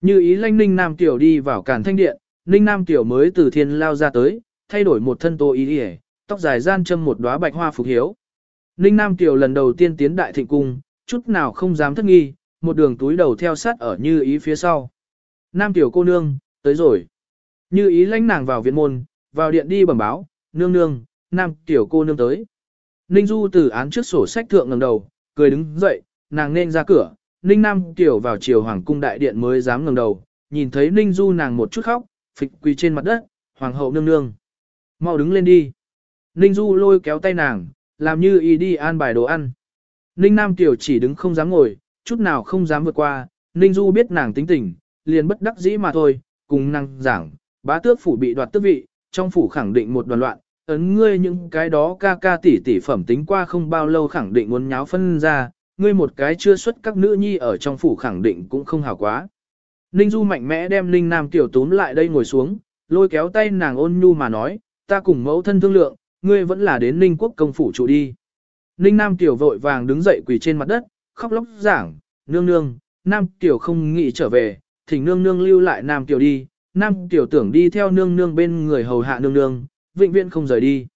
Như ý lanh ninh nam tiểu đi vào càn thanh điện, ninh nam tiểu mới từ thiên lao ra tới, thay đổi một thân tô ý hề, tóc dài gian châm một đóa bạch hoa phục hiếu. Ninh nam tiểu lần đầu tiên tiến đại thịnh cung, chút nào không dám thất nghi, một đường túi đầu theo sát ở như ý phía sau. Nam tiểu cô nương, tới rồi. Như ý lãnh nàng vào viện môn, vào điện đi bẩm báo, nương nương, nam tiểu cô nương tới. Ninh Du từ án trước sổ sách thượng ngẩng đầu, cười đứng dậy, nàng nên ra cửa, Ninh Nam tiểu vào chiều hoàng cung đại điện mới dám ngẩng đầu, nhìn thấy Ninh Du nàng một chút khóc, phịch quỳ trên mặt đất, hoàng hậu nương nương. Mau đứng lên đi. Ninh Du lôi kéo tay nàng, làm như y đi an bài đồ ăn. Ninh Nam tiểu chỉ đứng không dám ngồi, chút nào không dám vượt qua, Ninh Du biết nàng tính tình, liền bất đắc dĩ mà thôi, cùng năng giảng, bá tước phủ bị đoạt tước vị, trong phủ khẳng định một đoàn loạn, ấn ngươi những cái đó ca ca tỷ tỷ phẩm tính qua không bao lâu khẳng định muốn nháo phân ra, ngươi một cái chưa xuất các nữ nhi ở trong phủ khẳng định cũng không hảo quá. Ninh Du mạnh mẽ đem Ninh Nam tiểu túm lại đây ngồi xuống, lôi kéo tay nàng ôn nhu mà nói, ta cùng mẫu thân thương lượng, ngươi vẫn là đến Ninh quốc công phủ trụ đi. Ninh Nam tiểu vội vàng đứng dậy quỳ trên mặt đất, khóc lóc giảng, nương nương, Nam tiểu không nghĩ trở về, thỉnh nương nương lưu lại Nam tiểu đi, Nam tiểu tưởng đi theo nương nương bên người hầu hạ nương nương, vĩnh viễn không rời đi.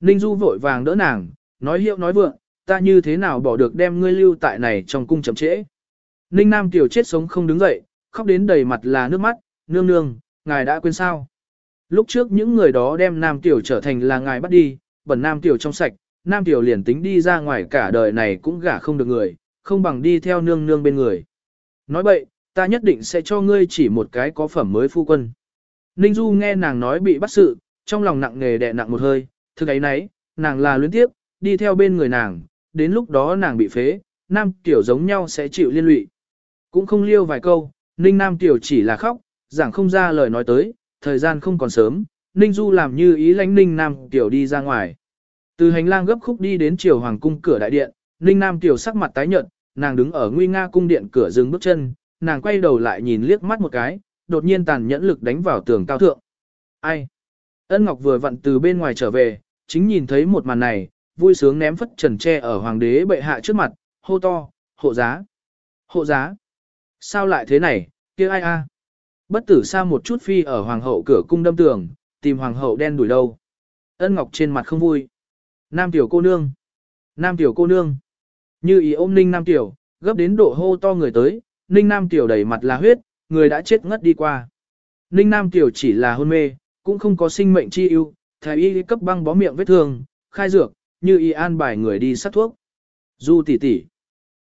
Ninh Du vội vàng đỡ nàng, nói hiệu nói vượng, ta như thế nào bỏ được đem ngươi lưu tại này trong cung chậm trễ. Ninh Nam tiểu chết sống không đứng dậy, khóc đến đầy mặt là nước mắt, nương nương, ngài đã quên sao. Lúc trước những người đó đem Nam tiểu trở thành là ngài bắt đi, bẩn Nam tiểu trong sạch, Nam tiểu liền tính đi ra ngoài cả đời này cũng gả không được người, không bằng đi theo nương nương bên người. Nói vậy, ta nhất định sẽ cho ngươi chỉ một cái có phẩm mới phu quân. Ninh Du nghe nàng nói bị bắt sự, trong lòng nặng nề đè nặng một hơi, thực ấy nấy, nàng là luyến tiếp, đi theo bên người nàng, đến lúc đó nàng bị phế, nam tiểu giống nhau sẽ chịu liên lụy. Cũng không liêu vài câu, ninh nam tiểu chỉ là khóc, giảng không ra lời nói tới, thời gian không còn sớm, ninh du làm như ý lãnh ninh nam tiểu đi ra ngoài. Từ hành lang gấp khúc đi đến triều hoàng cung cửa đại điện, ninh nam tiểu sắc mặt tái nhợt, nàng đứng ở nguy nga cung điện cửa dừng bước chân, nàng quay đầu lại nhìn liếc mắt một cái, đột nhiên tàn nhẫn lực đánh vào tường cao thượng. Ai? Ân Ngọc vừa vặn từ bên ngoài trở về, chính nhìn thấy một màn này, vui sướng ném phất trần tre ở hoàng đế bệ hạ trước mặt, hô to, hộ giá. Hộ giá. Sao lại thế này, kia ai a? Bất tử xa một chút phi ở hoàng hậu cửa cung đâm tường, tìm hoàng hậu đen đuổi đâu. Ân Ngọc trên mặt không vui. Nam tiểu cô nương. Nam tiểu cô nương. Như ý ôm ninh nam tiểu, gấp đến độ hô to người tới, ninh nam tiểu đầy mặt là huyết, người đã chết ngất đi qua. Ninh nam tiểu chỉ là hôn mê, cũng không có sinh mệnh chi ưu, thái y cấp băng bó miệng vết thương, khai dược, như y an bài người đi sát thuốc. Du tỷ tỷ.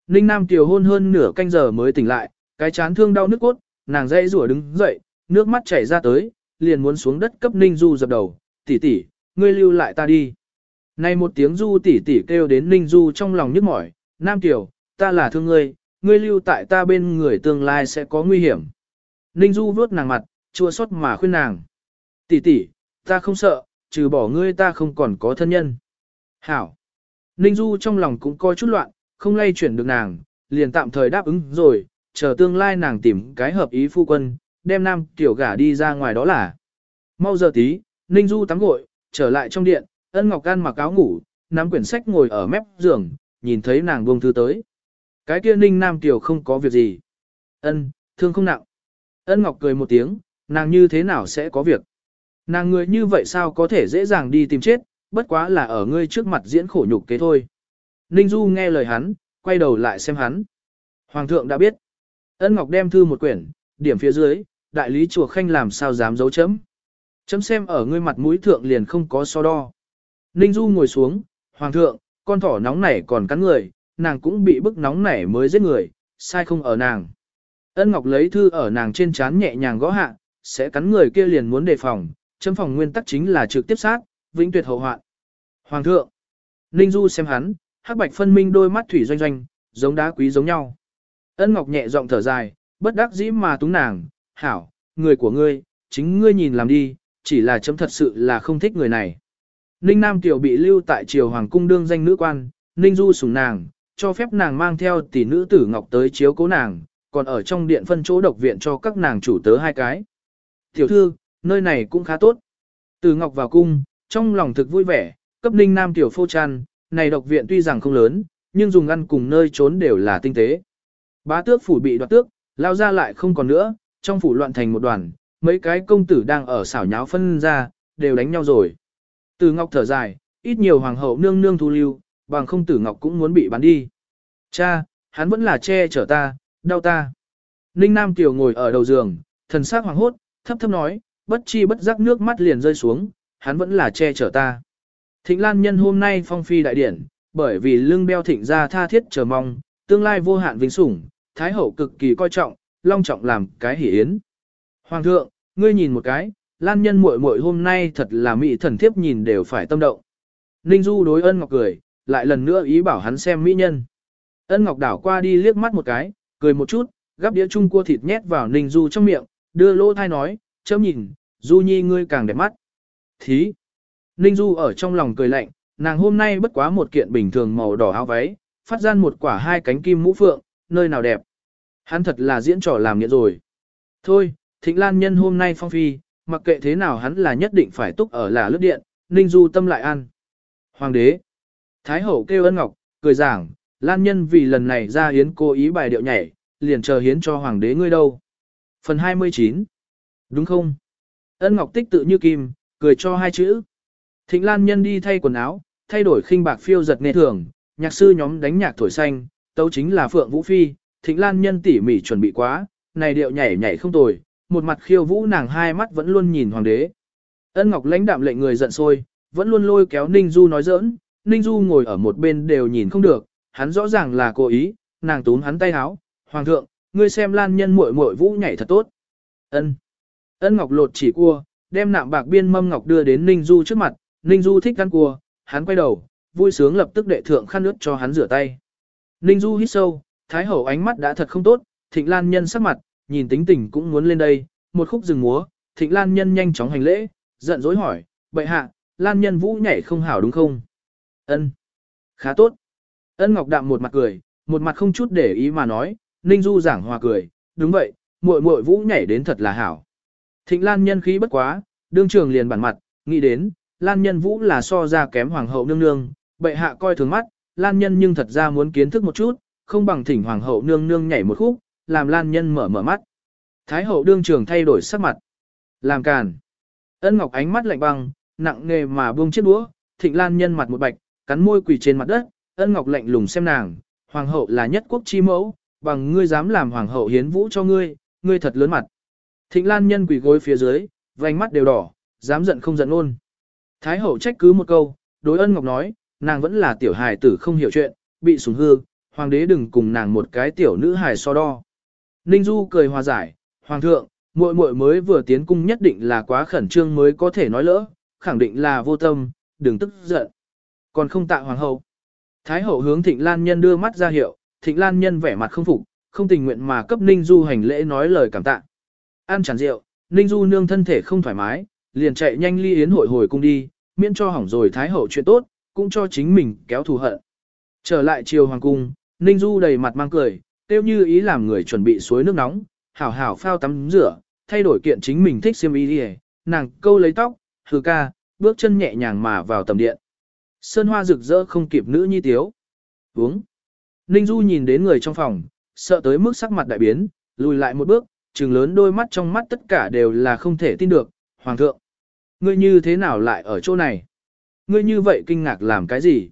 Ninh Nam Kiều hôn hơn nửa canh giờ mới tỉnh lại, cái chán thương đau nước cốt, nàng dây rủa đứng dậy, nước mắt chảy ra tới, liền muốn xuống đất cấp Ninh Du dập đầu, tỷ tỷ, ngươi lưu lại ta đi. Này một tiếng Du tỷ tỷ kêu đến Ninh Du trong lòng nhức mỏi, Nam Kiều, ta là thương ngươi, ngươi lưu tại ta bên người tương lai sẽ có nguy hiểm. Ninh Du vuốt nàng mặt, chua xót mà khuyên nàng. Tỷ tỷ, ta không sợ, trừ bỏ ngươi ta không còn có thân nhân. Hảo. Ninh Du trong lòng cũng coi chút loạn, không lay chuyển được nàng, liền tạm thời đáp ứng rồi, chờ tương lai nàng tìm cái hợp ý phu quân, đem nam tiểu gả đi ra ngoài đó là. Mau giờ tí, Ninh Du tắm gội, trở lại trong điện, ân ngọc gan mặc áo ngủ, nắm quyển sách ngồi ở mép giường, nhìn thấy nàng buông thư tới. Cái kia Ninh Nam tiểu không có việc gì. Ân, thương không nặng. Ân Ngọc cười một tiếng, nàng như thế nào sẽ có việc. Nàng người như vậy sao có thể dễ dàng đi tìm chết, bất quá là ở ngươi trước mặt diễn khổ nhục kế thôi. Ninh Du nghe lời hắn, quay đầu lại xem hắn. Hoàng thượng đã biết. Ân Ngọc đem thư một quyển, điểm phía dưới, đại lý chùa khanh làm sao dám giấu chấm. Chấm xem ở ngươi mặt mũi thượng liền không có so đo. Ninh Du ngồi xuống, Hoàng thượng, con thỏ nóng nảy còn cắn người, nàng cũng bị bức nóng nảy mới giết người, sai không ở nàng. Ân Ngọc lấy thư ở nàng trên trán nhẹ nhàng gõ hạ, sẽ cắn người kia liền muốn đề phòng, chấm phòng nguyên tắc chính là trực tiếp sát, vĩnh tuyệt hậu hoạn. Hoàng thượng, Ninh Du xem hắn, hắc bạch phân minh đôi mắt thủy doanh doanh, giống đá quý giống nhau. Ân Ngọc nhẹ giọng thở dài, bất đắc dĩ mà túng nàng, hảo, người của ngươi, chính ngươi nhìn làm đi, chỉ là chấm thật sự là không thích người này. Ninh Nam Tiểu bị lưu tại triều hoàng cung đương danh nữ quan, Ninh Du sủng nàng, cho phép nàng mang theo tỷ nữ tử Ngọc tới chiếu cố nàng, còn ở trong điện phân chỗ độc viện cho các nàng chủ tớ hai cái. Tiểu thư, nơi này cũng khá tốt. Từ Ngọc vào cung, trong lòng thực vui vẻ, cấp ninh nam tiểu phô trăn này độc viện tuy rằng không lớn, nhưng dùng ăn cùng nơi trốn đều là tinh tế. Bá tước phủ bị đoạt tước, lao ra lại không còn nữa, trong phủ loạn thành một đoàn, mấy cái công tử đang ở xảo nháo phân ra, đều đánh nhau rồi. Từ Ngọc thở dài, ít nhiều hoàng hậu nương nương thu lưu, bằng không tử Ngọc cũng muốn bị bắn đi. Cha, hắn vẫn là che chở ta, đau ta. Ninh Nam Tiểu ngồi ở đầu giường, thần sắc hoàng hốt, thấp thấp nói, bất chi bất giác nước mắt liền rơi xuống, hắn vẫn là che chở ta. Thịnh Lan nhân hôm nay phong phi đại điển, bởi vì lưng beo thịnh ra tha thiết chờ mong, tương lai vô hạn vinh sủng, thái hậu cực kỳ coi trọng, long trọng làm cái hỷ yến. Hoàng thượng, ngươi nhìn một cái, Lan nhân muội muội hôm nay thật là mỹ thần thiếp nhìn đều phải tâm động. Ninh Du đối ân ngọc cười, lại lần nữa ý bảo hắn xem mỹ nhân. Ân ngọc đảo qua đi liếc mắt một cái, cười một chút, gắp đĩa chung cua thịt nhét vào Ninh Du trong miệng, đưa lỗ thai nói, chấm nhìn, Du Nhi ngươi càng đẹp mắt. Thí. Ninh Du ở trong lòng cười lạnh, nàng hôm nay bất quá một kiện bình thường màu đỏ áo váy, phát gian một quả hai cánh kim mũ phượng, nơi nào đẹp. Hắn thật là diễn trò làm nghiện rồi. Thôi, Thịnh Lan Nhân hôm nay phong phi, mặc kệ thế nào hắn là nhất định phải túc ở là lướt điện, Ninh Du tâm lại ăn. Hoàng đế. Thái hậu kêu ân ngọc, cười giảng, Lan Nhân vì lần này ra hiến cố ý bài điệu nhảy, liền chờ hiến cho hoàng đế ngươi đâu. Phần 29. Đúng không? Ân ngọc tích tự như kim, cười cho hai chữ. Thịnh Lan Nhân đi thay quần áo, thay đổi khinh bạc phiêu giật nghệ thường, nhạc sư nhóm đánh nhạc thổi xanh, tấu chính là Phượng Vũ Phi, Thịnh Lan Nhân tỉ mỉ chuẩn bị quá, này điệu nhảy nhảy không tồi, một mặt khiêu vũ nàng hai mắt vẫn luôn nhìn hoàng đế. Ân Ngọc lãnh đạm lệnh người giận sôi, vẫn luôn lôi kéo Ninh Du nói giỡn, Ninh Du ngồi ở một bên đều nhìn không được, hắn rõ ràng là cố ý, nàng túm hắn tay háo, "Hoàng thượng, ngươi xem Lan Nhân muội muội vũ nhảy thật tốt." Ân. Ân Ngọc lột chỉ cua, đem nạm bạc biên mâm ngọc đưa đến Ninh Du trước mặt, Ninh Du thích ăn cua, hắn quay đầu, vui sướng lập tức đệ thượng khăn nước cho hắn rửa tay. Ninh Du hít sâu, Thái Hậu ánh mắt đã thật không tốt, Thịnh Lan Nhân sắc mặt, nhìn tính tình cũng muốn lên đây, một khúc rừng múa, Thịnh Lan Nhân nhanh chóng hành lễ, giận dỗi hỏi, bệ hạ, Lan Nhân Vũ nhảy không hảo đúng không? Ân, Khá tốt. Ân Ngọc Đạm một mặt cười, một mặt không chút để ý mà nói, Ninh Du giảng hòa cười, đúng vậy, muội muội Vũ nhảy đến thật là hảo. Thịnh Lan Nhân khí bất quá, đương trường liền bản mặt, nghĩ đến, Lan Nhân Vũ là so ra kém hoàng hậu nương nương, bệ hạ coi thường mắt, Lan Nhân nhưng thật ra muốn kiến thức một chút, không bằng thỉnh hoàng hậu nương nương nhảy một khúc, làm Lan Nhân mở mở mắt. Thái hậu đương trường thay đổi sắc mặt. Làm càn. Ân Ngọc ánh mắt lạnh băng, nặng nề mà buông chiếc đũa, Thịnh Lan Nhân mặt một bạch, cắn môi quỳ trên mặt đất, Ân Ngọc lạnh lùng xem nàng, hoàng hậu là nhất quốc chi mẫu, bằng ngươi dám làm hoàng hậu hiến vũ cho ngươi, ngươi thật lớn mặt. Thịnh Lan Nhân quỳ gối phía dưới, vành mắt đều đỏ, dám giận không giận luôn. Thái hậu trách cứ một câu, đối ân ngọc nói, nàng vẫn là tiểu hài tử không hiểu chuyện, bị sủng hư, hoàng đế đừng cùng nàng một cái tiểu nữ hài so đo. Ninh Du cười hòa giải, hoàng thượng, muội muội mới vừa tiến cung nhất định là quá khẩn trương mới có thể nói lỡ, khẳng định là vô tâm, đừng tức giận. Còn không tạ hoàng hậu. Thái hậu hướng Thịnh Lan Nhân đưa mắt ra hiệu, Thịnh Lan Nhân vẻ mặt không phục, không tình nguyện mà cấp Ninh Du hành lễ nói lời cảm tạ. Ăn chản rượu, Ninh Du nương thân thể không thoải mái, liền chạy nhanh ly yến hội hồi cung đi, miễn cho hỏng rồi thái hậu chuyện tốt, cũng cho chính mình kéo thù hận. Trở lại triều hoàng cung, Ninh Du đầy mặt mang cười, tiêu như ý làm người chuẩn bị suối nước nóng, hảo hảo phao tắm rửa, thay đổi kiện chính mình thích xiêm y đi nàng câu lấy tóc, hừ ca, bước chân nhẹ nhàng mà vào tầm điện. Sơn hoa rực rỡ không kịp nữ nhi tiếu. Uống. Ninh Du nhìn đến người trong phòng, sợ tới mức sắc mặt đại biến, lùi lại một bước, trừng lớn đôi mắt trong mắt tất cả đều là không thể tin được. Hoàng thượng. Ngươi như thế nào lại ở chỗ này? Ngươi như vậy kinh ngạc làm cái gì?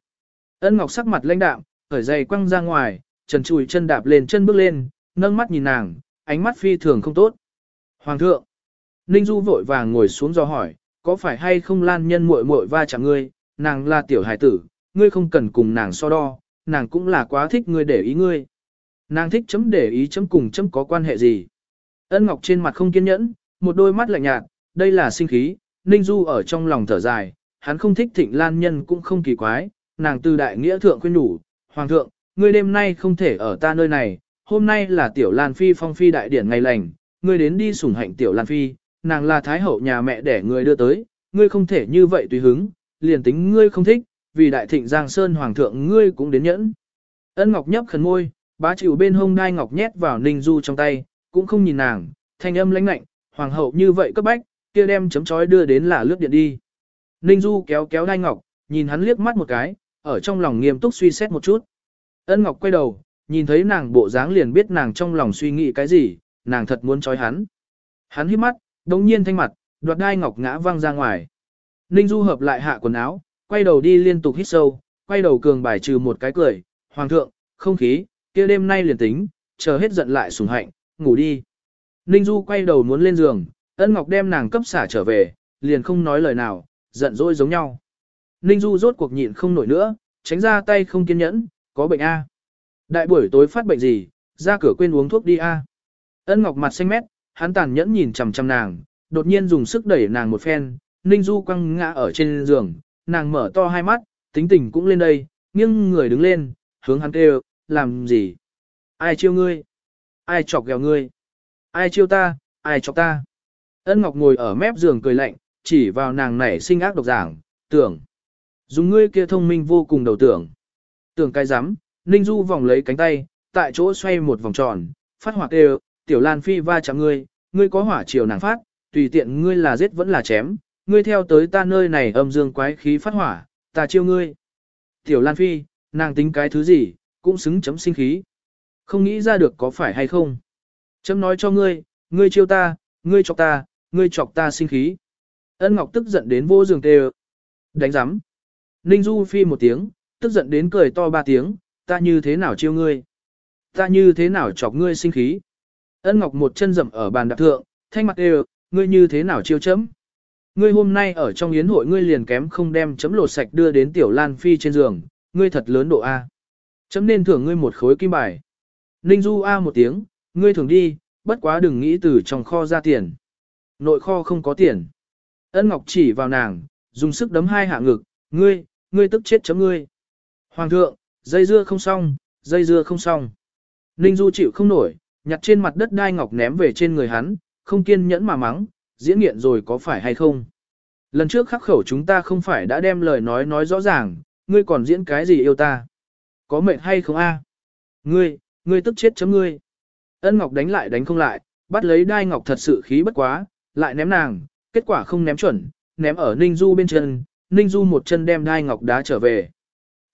Ân Ngọc sắc mặt lãnh đạm, khởi giày quăng ra ngoài, trần chùi chân đạp lên chân bước lên, nâng mắt nhìn nàng, ánh mắt phi thường không tốt. Hoàng thượng! Ninh Du vội vàng ngồi xuống do hỏi, có phải hay không lan nhân muội muội va chạm ngươi, nàng là tiểu hải tử, ngươi không cần cùng nàng so đo, nàng cũng là quá thích ngươi để ý ngươi. Nàng thích chấm để ý chấm cùng chấm có quan hệ gì. Ân Ngọc trên mặt không kiên nhẫn, một đôi mắt lạnh nhạt, đây là sinh khí, Ninh Du ở trong lòng thở dài, hắn không thích thịnh lan nhân cũng không kỳ quái, nàng từ đại nghĩa thượng khuyên nhủ, Hoàng thượng, ngươi đêm nay không thể ở ta nơi này, hôm nay là tiểu Lan Phi phong phi đại điển ngày lành, ngươi đến đi sủng hạnh tiểu Lan Phi, nàng là thái hậu nhà mẹ để ngươi đưa tới, ngươi không thể như vậy tùy hứng, liền tính ngươi không thích, vì đại thịnh Giang Sơn Hoàng thượng ngươi cũng đến nhẫn. Ân Ngọc nhấp khẩn môi, bá chịu bên hông đai Ngọc nhét vào Ninh Du trong tay, cũng không nhìn nàng, thanh âm lãnh lạnh, Hoàng hậu như vậy cấp bách, kia đem chấm chói đưa đến là lướt điện đi. Ninh Du kéo kéo đai ngọc, nhìn hắn liếc mắt một cái, ở trong lòng nghiêm túc suy xét một chút. Ân Ngọc quay đầu, nhìn thấy nàng bộ dáng liền biết nàng trong lòng suy nghĩ cái gì, nàng thật muốn chói hắn. Hắn hít mắt, đống nhiên thanh mặt, đoạt đai ngọc ngã văng ra ngoài. Ninh Du hợp lại hạ quần áo, quay đầu đi liên tục hít sâu, quay đầu cường bài trừ một cái cười, hoàng thượng, không khí, kia đêm nay liền tính, chờ hết giận lại sùng hạnh, ngủ đi. Ninh Du quay đầu muốn lên giường, ân ngọc đem nàng cấp xả trở về, liền không nói lời nào, giận dỗi giống nhau. Ninh Du rốt cuộc nhịn không nổi nữa, tránh ra tay không kiên nhẫn, có bệnh A. Đại buổi tối phát bệnh gì, ra cửa quên uống thuốc đi A. Ân ngọc mặt xanh mét, hắn tàn nhẫn nhìn chằm chằm nàng, đột nhiên dùng sức đẩy nàng một phen, Ninh Du quăng ngã ở trên giường, nàng mở to hai mắt, tính tình cũng lên đây, nghiêng người đứng lên, hướng hắn kêu, làm gì? Ai chiêu ngươi? Ai chọc ghẹo ngươi? Ai chiêu ta? Ai chọc ta? Ân Ngọc ngồi ở mép giường cười lạnh, chỉ vào nàng nảy sinh ác độc giảng, Tưởng. Dùng ngươi kia thông minh vô cùng đầu tưởng. Tưởng cái rắm Ninh Du vòng lấy cánh tay, tại chỗ xoay một vòng tròn, phát hỏa đều, tiểu Lan Phi va chạm ngươi, ngươi có hỏa chiều nàng phát, tùy tiện ngươi là giết vẫn là chém, ngươi theo tới ta nơi này âm dương quái khí phát hỏa, ta chiêu ngươi. Tiểu Lan Phi, nàng tính cái thứ gì, cũng xứng chấm sinh khí. Không nghĩ ra được có phải hay không. Chấm nói cho ngươi, ngươi chiêu ta, ngươi chọc ta, ngươi chọc ta sinh khí. Ân Ngọc tức giận đến vô giường tê Đánh giám. Ninh Du Phi một tiếng, tức giận đến cười to ba tiếng, ta như thế nào chiêu ngươi? Ta như thế nào chọc ngươi sinh khí? Ân Ngọc một chân dậm ở bàn đạp thượng, thanh mặt đều, ngươi như thế nào chiêu chấm? Ngươi hôm nay ở trong yến hội ngươi liền kém không đem chấm lột sạch đưa đến tiểu Lan Phi trên giường, ngươi thật lớn độ A. Chấm nên thưởng ngươi một khối kim bài. Ninh Du A một tiếng, ngươi thường đi, bất quá đừng nghĩ từ trong kho ra tiền. Nội kho không có tiền. Ân Ngọc chỉ vào nàng, dùng sức đấm hai hạ ngực, ngươi, ngươi tức chết chấm ngươi. Hoàng thượng, dây dưa không xong, dây dưa không xong. Ninh Du chịu không nổi, nhặt trên mặt đất đai ngọc ném về trên người hắn, không kiên nhẫn mà mắng, diễn nghiện rồi có phải hay không? Lần trước khắc khẩu chúng ta không phải đã đem lời nói nói rõ ràng, ngươi còn diễn cái gì yêu ta? Có mệt hay không a? Ngươi, ngươi tức chết chấm ngươi. Ân Ngọc đánh lại đánh không lại, bắt lấy đai ngọc thật sự khí bất quá, lại ném nàng, kết quả không ném chuẩn, ném ở Ninh Du bên chân, Ninh Du một chân đem đai ngọc đá trở về.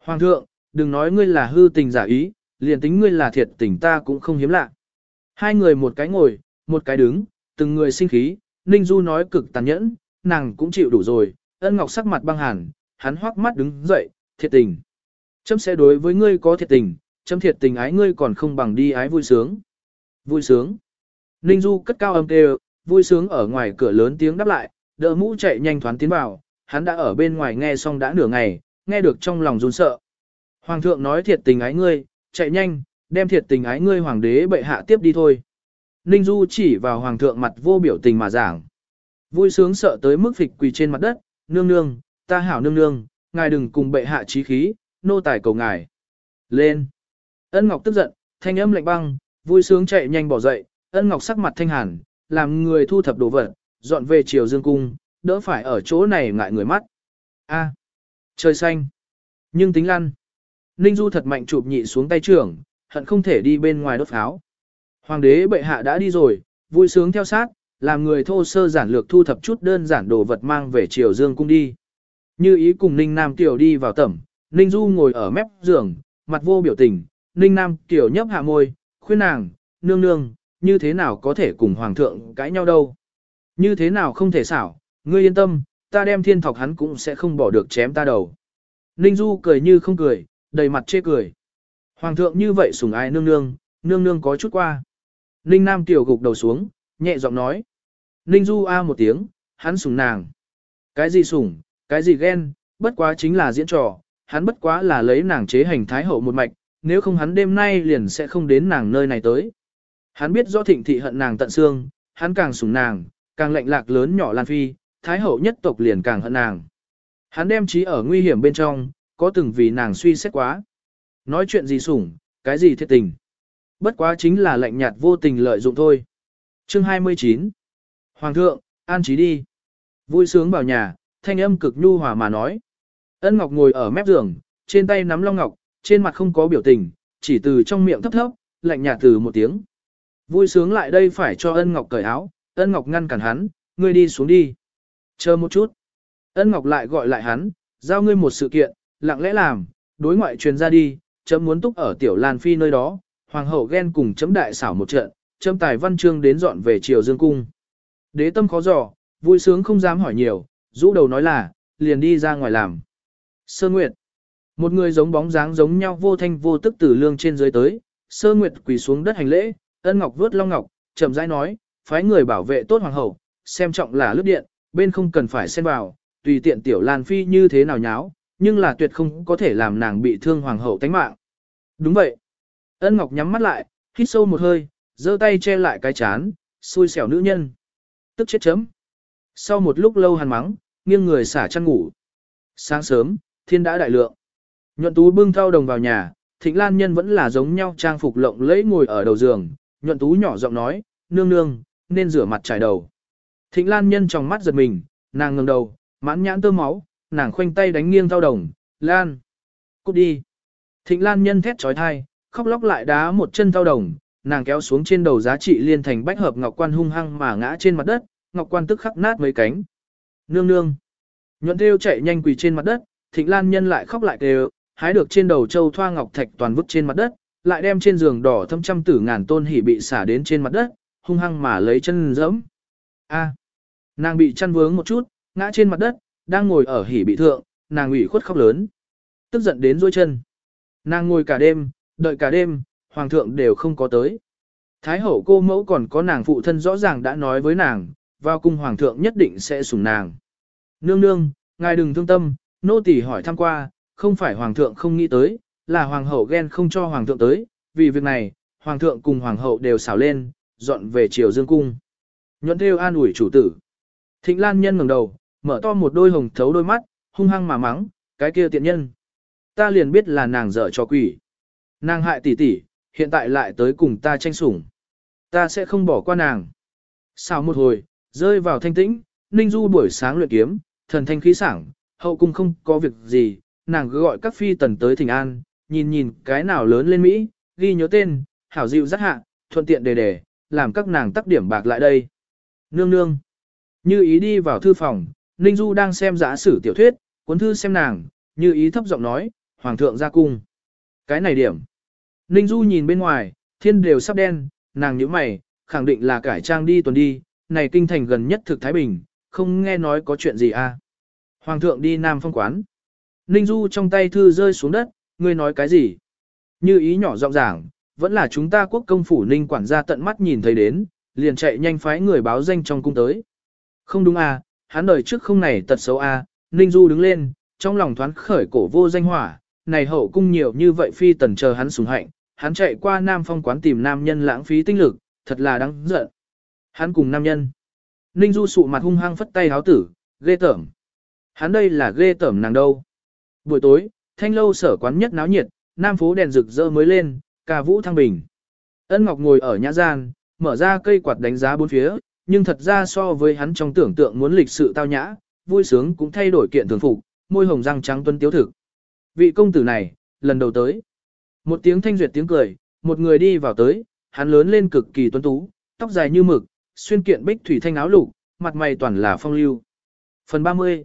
Hoàng thượng, đừng nói ngươi là hư tình giả ý, liền tính ngươi là thiệt tình ta cũng không hiếm lạ. Hai người một cái ngồi, một cái đứng, từng người sinh khí, Ninh Du nói cực tàn nhẫn, nàng cũng chịu đủ rồi, ân ngọc sắc mặt băng hàn, hắn hoắc mắt đứng dậy, thiệt tình. Chấm sẽ đối với ngươi có thiệt tình, chấm thiệt tình ái ngươi còn không bằng đi ái vui sướng. Vui sướng. Ninh Du cất cao âm kêu, vui sướng ở ngoài cửa lớn tiếng đáp lại, đỡ mũ chạy nhanh thoáng tiến vào, hắn đã ở bên ngoài nghe xong đã nửa ngày, nghe được trong lòng run sợ. Hoàng thượng nói thiệt tình ái ngươi, chạy nhanh, đem thiệt tình ái ngươi hoàng đế bệ hạ tiếp đi thôi. Ninh Du chỉ vào hoàng thượng mặt vô biểu tình mà giảng. Vui sướng sợ tới mức phịch quỳ trên mặt đất, nương nương, ta hảo nương nương, ngài đừng cùng bệ hạ trí khí, nô tài cầu ngài. Lên. Ân Ngọc tức giận, thanh âm lạnh băng, vui sướng chạy nhanh bỏ dậy, ân Ngọc sắc mặt thanh hàn, làm người thu thập đồ vật, dọn về triều dương cung, đỡ phải ở chỗ này ngại người mắt. A. trời xanh. Nhưng tính lăn. Ninh Du thật mạnh chụp nhị xuống tay trưởng, hận không thể đi bên ngoài đốt pháo. Hoàng đế bệ hạ đã đi rồi, vui sướng theo sát, làm người thô sơ giản lược thu thập chút đơn giản đồ vật mang về triều dương cung đi. Như ý cùng Ninh Nam Tiểu đi vào tẩm, Ninh Du ngồi ở mép giường, mặt vô biểu tình, Ninh Nam Tiểu nhấp hạ môi, khuyên nàng, nương nương, như thế nào có thể cùng Hoàng thượng cãi nhau đâu. Như thế nào không thể xảo, ngươi yên tâm, ta đem thiên thọc hắn cũng sẽ không bỏ được chém ta đầu. Ninh Du cười như không cười, đầy mặt chê cười. Hoàng thượng như vậy sủng ai nương nương, nương nương có chút qua. Ninh Nam tiểu gục đầu xuống, nhẹ giọng nói. Ninh Du a một tiếng, hắn sủng nàng. Cái gì sủng, cái gì ghen, bất quá chính là diễn trò, hắn bất quá là lấy nàng chế hành thái hậu một mạch, nếu không hắn đêm nay liền sẽ không đến nàng nơi này tới. Hắn biết rõ thịnh thị hận nàng tận xương, hắn càng sủng nàng, càng lệnh lạc lớn nhỏ Lan Phi, thái hậu nhất tộc liền càng hận nàng. Hắn đem trí ở nguy hiểm bên trong, có từng vì nàng suy xét quá. Nói chuyện gì sủng, cái gì thiệt tình. Bất quá chính là lạnh nhạt vô tình lợi dụng thôi. Chương 29 Hoàng thượng, an trí đi. Vui sướng vào nhà, thanh âm cực nhu hòa mà nói. Ân Ngọc ngồi ở mép giường, trên tay nắm long ngọc, trên mặt không có biểu tình, chỉ từ trong miệng thấp thấp, lạnh nhạt từ một tiếng. Vui sướng lại đây phải cho ân Ngọc cởi áo, ân Ngọc ngăn cản hắn, ngươi đi xuống đi. Chờ một chút. Ân Ngọc lại gọi lại hắn, giao ngươi một sự kiện, lặng lẽ làm, đối ngoại truyền ra đi, chấm muốn túc ở tiểu Lan Phi nơi đó, hoàng hậu ghen cùng chấm đại xảo một trận, chấm tài văn chương đến dọn về triều dương cung. Đế tâm khó dò, vui sướng không dám hỏi nhiều, rũ đầu nói là, liền đi ra ngoài làm. Sơ Nguyệt. Một người giống bóng dáng giống nhau vô thanh vô tức từ lương trên dưới tới, Sơ Nguyệt quỳ xuống đất hành lễ, ân ngọc vớt long ngọc, chậm rãi nói, phái người bảo vệ tốt hoàng hậu, xem trọng là lướt điện, bên không cần phải xen vào, tùy tiện tiểu Lan Phi như thế nào nháo, nhưng là tuyệt không có thể làm nàng bị thương hoàng hậu tánh mạng. Đúng vậy. Ân Ngọc nhắm mắt lại, hít sâu một hơi, giơ tay che lại cái chán, xui xẻo nữ nhân. Tức chết chấm. Sau một lúc lâu hàn mắng, nghiêng người xả chăn ngủ. Sáng sớm, thiên đã đại lượng. Nhuận tú bưng thao đồng vào nhà, thịnh lan nhân vẫn là giống nhau trang phục lộng lẫy ngồi ở đầu giường. Nhuận tú nhỏ giọng nói, nương nương, nên rửa mặt trải đầu. Thịnh lan nhân trong mắt giật mình, nàng ngẩng đầu, mãn nhãn tơ máu, nàng khoanh tay đánh nghiêng thao đồng, Lan. Cút đi. Thịnh Lan nhân thét trói thai, khóc lóc lại đá một chân thao đồng, nàng kéo xuống trên đầu giá trị liên thành bách hợp ngọc quan hung hăng mà ngã trên mặt đất, ngọc quan tức khắc nát mấy cánh. Nương nương. Nhuận tiêu chạy nhanh quỳ trên mặt đất, Thịnh Lan nhân lại khóc lại đều, hái được trên đầu châu thoa ngọc thạch toàn vứt trên mặt đất, lại đem trên giường đỏ thâm trăm tử ngàn tôn hỉ bị xả đến trên mặt đất, hung hăng mà lấy chân giẫm. A. Nàng bị chăn vướng một chút, ngã trên mặt đất, đang ngồi ở hỉ bị thượng, nàng ủy khuất khóc lớn. Tức giận đến duỗi chân. Nàng ngồi cả đêm, đợi cả đêm, hoàng thượng đều không có tới. Thái hậu cô mẫu còn có nàng phụ thân rõ ràng đã nói với nàng, vào cung hoàng thượng nhất định sẽ sủng nàng. Nương nương, ngài đừng thương tâm, nô tỳ hỏi thăm qua, không phải hoàng thượng không nghĩ tới, là hoàng hậu ghen không cho hoàng thượng tới, vì việc này, hoàng thượng cùng hoàng hậu đều xảo lên, dọn về triều dương cung. Nhuận theo an ủi chủ tử. Thịnh Lan nhân ngẩng đầu, mở to một đôi hồng thấu đôi mắt, hung hăng mà mắng, cái kia tiện nhân. Ta liền biết là nàng dở cho quỷ. Nàng hại tỷ tỷ, hiện tại lại tới cùng ta tranh sủng. Ta sẽ không bỏ qua nàng. Sau một hồi, rơi vào thanh tĩnh, Ninh Du buổi sáng luyện kiếm, thần thanh khí sảng, hậu cung không có việc gì, nàng cứ gọi các phi tần tới thỉnh an, nhìn nhìn cái nào lớn lên Mỹ, ghi nhớ tên, hảo dịu rất hạ, thuận tiện đề đề, làm các nàng tắc điểm bạc lại đây. Nương nương. Như ý đi vào thư phòng, Ninh Du đang xem giả sử tiểu thuyết, cuốn thư xem nàng, như ý thấp giọng nói, Hoàng thượng ra cung. Cái này điểm. Ninh Du nhìn bên ngoài, thiên đều sắp đen, nàng nhíu mày, khẳng định là cải trang đi tuần đi, này kinh thành gần nhất thực Thái Bình, không nghe nói có chuyện gì à. Hoàng thượng đi Nam Phong quán. Ninh Du trong tay thư rơi xuống đất, ngươi nói cái gì? Như ý nhỏ giọng giảng, vẫn là chúng ta quốc công phủ Ninh quản gia tận mắt nhìn thấy đến, liền chạy nhanh phái người báo danh trong cung tới. Không đúng à, hắn đời trước không này tật xấu à, Ninh Du đứng lên, trong lòng thoáng khởi cổ vô danh hỏa, này hậu cung nhiều như vậy phi tần chờ hắn sủng hạnh, hắn chạy qua Nam Phong quán tìm nam nhân lãng phí tinh lực, thật là đáng giận. Hắn cùng nam nhân. Ninh Du sụ mặt hung hăng phất tay háo tử, ghê tởm. Hắn đây là ghê tởm nàng đâu. Buổi tối, thanh lâu sở quán nhất náo nhiệt, nam phố đèn rực rỡ mới lên, ca vũ thăng bình. Ân Ngọc ngồi ở nhã gian, mở ra cây quạt đánh giá bốn phía, nhưng thật ra so với hắn trong tưởng tượng muốn lịch sự tao nhã, vui sướng cũng thay đổi kiện thường phục, môi hồng răng trắng tuân tiếu thực. Vị công tử này, lần đầu tới. Một tiếng thanh duyệt tiếng cười, một người đi vào tới, hắn lớn lên cực kỳ tuấn tú, tóc dài như mực, xuyên kiện bích thủy thanh áo lục, mặt mày toàn là phong lưu. Phần 30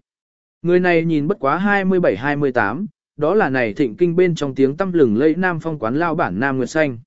Người này nhìn bất quá 27-28, đó là này thịnh kinh bên trong tiếng tâm lừng lẫy nam phong quán lao bản Nam Nguyệt Xanh.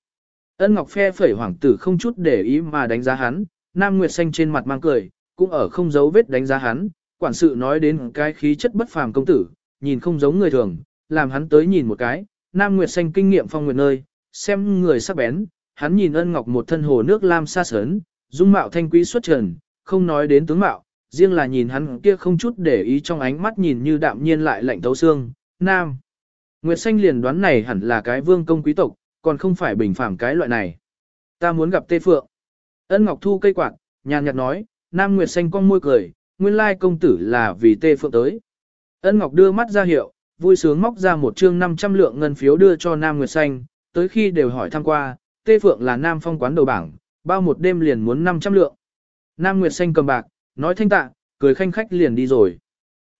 Ân Ngọc phe phẩy hoàng tử không chút để ý mà đánh giá hắn, Nam Nguyệt Xanh trên mặt mang cười, cũng ở không giấu vết đánh giá hắn, quản sự nói đến cái khí chất bất phàm công tử, nhìn không giống người thường, làm hắn tới nhìn một cái, Nam Nguyệt Xanh kinh nghiệm phong nguyệt nơi, xem người sắc bén, hắn nhìn ân ngọc một thân hồ nước lam xa sớn, dung mạo thanh quý xuất trần, không nói đến tướng mạo, riêng là nhìn hắn kia không chút để ý trong ánh mắt nhìn như đạm nhiên lại lạnh thấu xương, Nam. Nguyệt Xanh liền đoán này hẳn là cái vương công quý tộc, còn không phải bình phẳng cái loại này. Ta muốn gặp Tê Phượng. Ân Ngọc thu cây quạt, nhàn nhạt nói, Nam Nguyệt Xanh cong môi cười, nguyên lai công tử là vì Tê Phượng tới. Ân Ngọc đưa mắt ra hiệu, vui sướng móc ra một chương 500 lượng ngân phiếu đưa cho Nam Nguyệt Xanh, tới khi đều hỏi thăm qua, Tê Phượng là Nam phong quán đầu bảng, bao một đêm liền muốn 500 lượng. Nam Nguyệt Xanh cầm bạc, nói thanh tạ, cười khanh khách liền đi rồi.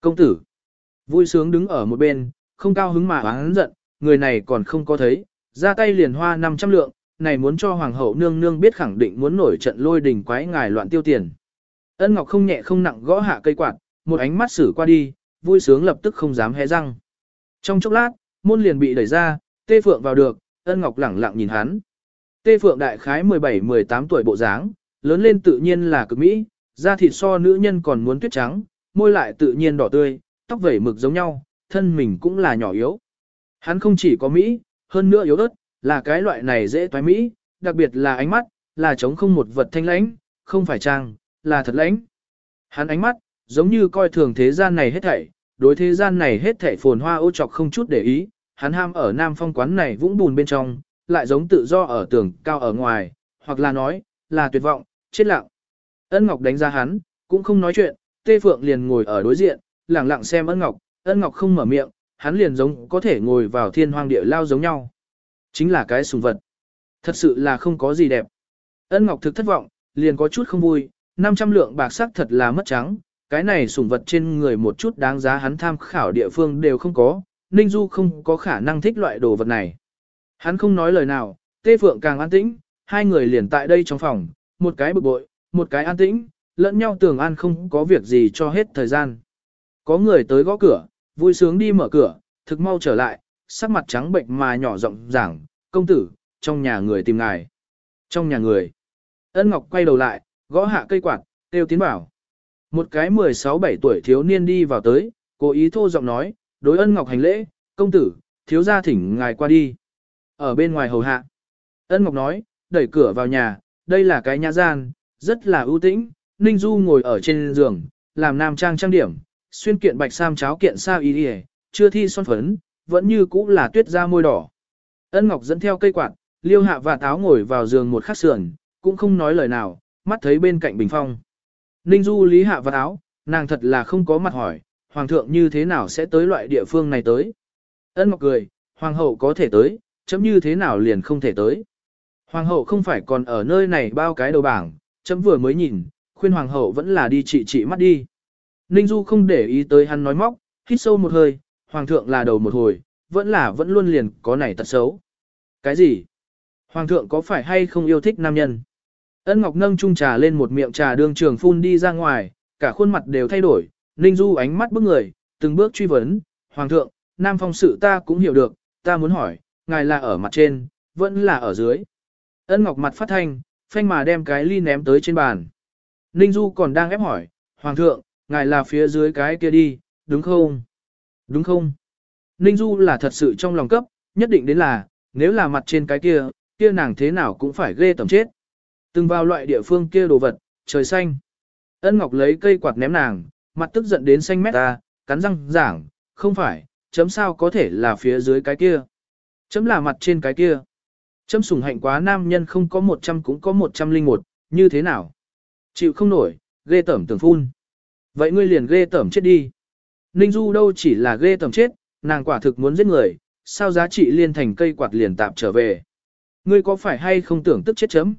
Công tử, vui sướng đứng ở một bên, không cao hứng mà hắn giận, người này còn không có thấy, ra tay liền hoa 500 lượng, này muốn cho hoàng hậu nương nương biết khẳng định muốn nổi trận lôi đình quái ngài loạn tiêu tiền. Ân Ngọc không nhẹ không nặng gõ hạ cây quạt, một ánh mắt xử qua đi, vui sướng lập tức không dám hé răng. Trong chốc lát, môn liền bị đẩy ra, Tê Phượng vào được, Ân Ngọc lẳng lặng nhìn hắn. Tê Phượng đại khái 17-18 tuổi bộ dáng, lớn lên tự nhiên là cực mỹ, da thịt so nữ nhân còn muốn tuyết trắng, môi lại tự nhiên đỏ tươi, tóc vẩy mực giống nhau, thân mình cũng là nhỏ yếu. Hắn không chỉ có mỹ, hơn nữa yếu ớt, là cái loại này dễ toái mỹ, đặc biệt là ánh mắt, là chống không một vật thanh lãnh, không phải trang, là thật lãnh. Hắn ánh mắt, giống như coi thường thế gian này hết thảy, đối thế gian này hết thảy phồn hoa ô trọc không chút để ý, hắn ham ở nam phong quán này vũng bùn bên trong, lại giống tự do ở tường cao ở ngoài, hoặc là nói, là tuyệt vọng, chết lặng. Ân Ngọc đánh ra hắn, cũng không nói chuyện, Tê Phượng liền ngồi ở đối diện, lặng lặng xem Ân Ngọc, Ân Ngọc không mở miệng, hắn liền giống có thể ngồi vào thiên hoang địa lao giống nhau. Chính là cái sùng vật. Thật sự là không có gì đẹp. Ân Ngọc thực thất vọng, liền có chút không vui, 500 lượng bạc sắc thật là mất trắng, cái này sùng vật trên người một chút đáng giá hắn tham khảo địa phương đều không có, Ninh Du không có khả năng thích loại đồ vật này. Hắn không nói lời nào, Tê Phượng càng an tĩnh, hai người liền tại đây trong phòng, một cái bực bội, một cái an tĩnh, lẫn nhau tưởng an không có việc gì cho hết thời gian. Có người tới gõ cửa, vui sướng đi mở cửa, thực mau trở lại, sắc mặt trắng bệnh mà nhỏ giọng giảng, công tử, trong nhà người tìm ngài. Trong nhà người. Ân Ngọc quay đầu lại, gõ hạ cây quạt, tiêu tiến bảo. Một cái 16-17 tuổi thiếu niên đi vào tới, cố ý thô giọng nói, đối ân Ngọc hành lễ, công tử, thiếu gia thỉnh ngài qua đi. Ở bên ngoài hầu hạ. Ân Ngọc nói, đẩy cửa vào nhà, đây là cái nhà gian, rất là ưu tĩnh. Ninh Du ngồi ở trên giường, làm nam trang trang điểm, xuyên kiện bạch sam cháo kiện sao y đi chưa thi son phấn, vẫn như cũ là tuyết da môi đỏ. Ân Ngọc dẫn theo cây quạt, liêu hạ và táo ngồi vào giường một khắc sườn, cũng không nói lời nào, mắt thấy bên cạnh bình phong. Ninh Du lý hạ và táo, nàng thật là không có mặt hỏi, hoàng thượng như thế nào sẽ tới loại địa phương này tới. Ân Ngọc cười, hoàng hậu có thể tới, chấm như thế nào liền không thể tới. Hoàng hậu không phải còn ở nơi này bao cái đầu bảng, chấm vừa mới nhìn, khuyên hoàng hậu vẫn là đi trị trị mắt đi. Ninh Du không để ý tới hắn nói móc, hít sâu một hơi, hoàng thượng là đầu một hồi, vẫn là vẫn luôn liền có này tật xấu. Cái gì? Hoàng thượng có phải hay không yêu thích nam nhân? Ân Ngọc nâng chung trà lên một miệng trà đương trường phun đi ra ngoài, cả khuôn mặt đều thay đổi, Ninh Du ánh mắt bức người, từng bước truy vấn, Hoàng thượng, nam phong sự ta cũng hiểu được, ta muốn hỏi, ngài là ở mặt trên, vẫn là ở dưới. Ân Ngọc mặt phát thanh, phanh mà đem cái ly ném tới trên bàn. Ninh Du còn đang ép hỏi, Hoàng thượng, ngài là phía dưới cái kia đi, đúng không? Đúng không? Ninh Du là thật sự trong lòng cấp, nhất định đến là, nếu là mặt trên cái kia, kia nàng thế nào cũng phải ghê tầm chết. Từng vào loại địa phương kia đồ vật, trời xanh. Ân Ngọc lấy cây quạt ném nàng, mặt tức giận đến xanh mét ta, cắn răng giảng, không phải, chấm sao có thể là phía dưới cái kia. Chấm là mặt trên cái kia. Châm sủng hạnh quá nam nhân không có 100 cũng có 101, như thế nào? Chịu không nổi, ghê tẩm tưởng phun. Vậy ngươi liền ghê tẩm chết đi. Ninh Du đâu chỉ là ghê tẩm chết, nàng quả thực muốn giết người, sao giá trị liên thành cây quạt liền tạp trở về. Ngươi có phải hay không tưởng tức chết chấm?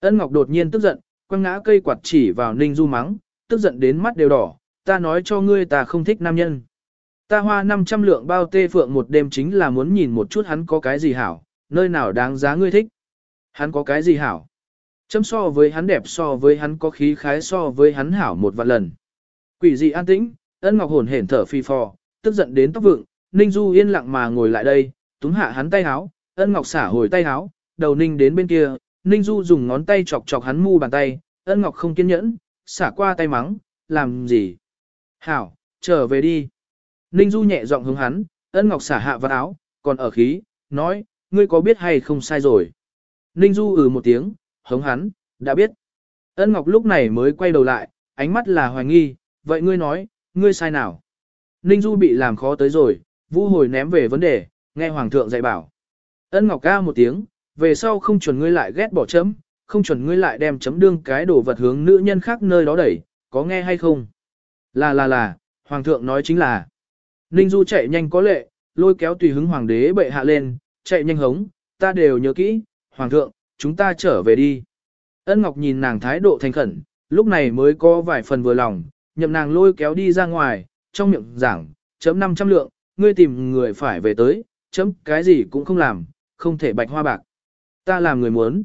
Ân Ngọc đột nhiên tức giận, quăng ngã cây quạt chỉ vào Ninh Du mắng, tức giận đến mắt đều đỏ, ta nói cho ngươi ta không thích nam nhân. Ta hoa 500 lượng bao tê phượng một đêm chính là muốn nhìn một chút hắn có cái gì hảo, nơi nào đáng giá ngươi thích. Hắn có cái gì hảo? Chấm so với hắn đẹp so với hắn có khí khái so với hắn hảo một vạn lần. Quỷ dị an tĩnh, ân ngọc hồn hển thở phi phò, tức giận đến tóc vượng, Ninh Du yên lặng mà ngồi lại đây, túm hạ hắn tay háo, ân ngọc xả hồi tay háo, đầu Ninh đến bên kia, Ninh Du dùng ngón tay chọc chọc hắn mu bàn tay, ân ngọc không kiên nhẫn, xả qua tay mắng, làm gì? Hảo, trở về đi. Ninh Du nhẹ giọng hướng hắn, ân ngọc xả hạ vào áo, còn ở khí, nói, ngươi có biết hay không sai rồi. Ninh Du ừ một tiếng, hống hắn, đã biết. Ân ngọc lúc này mới quay đầu lại, ánh mắt là hoài nghi, vậy ngươi nói, ngươi sai nào? Ninh Du bị làm khó tới rồi, vu hồi ném về vấn đề, nghe Hoàng thượng dạy bảo. Ân Ngọc ca một tiếng, về sau không chuẩn ngươi lại ghét bỏ chấm, không chuẩn ngươi lại đem chấm đương cái đồ vật hướng nữ nhân khác nơi đó đẩy, có nghe hay không? Là là là, Hoàng thượng nói chính là. Ninh Du chạy nhanh có lệ, lôi kéo tùy hứng Hoàng đế bệ hạ lên, chạy nhanh hống, ta đều nhớ kỹ, Hoàng thượng, chúng ta trở về đi. Ân Ngọc nhìn nàng thái độ thành khẩn, lúc này mới có vài phần vừa lòng, nhậm nàng lôi kéo đi ra ngoài, trong miệng giảng, chấm 500 lượng, ngươi tìm người phải về tới, chấm cái gì cũng không làm, không thể bạch hoa bạc. Ta làm người muốn.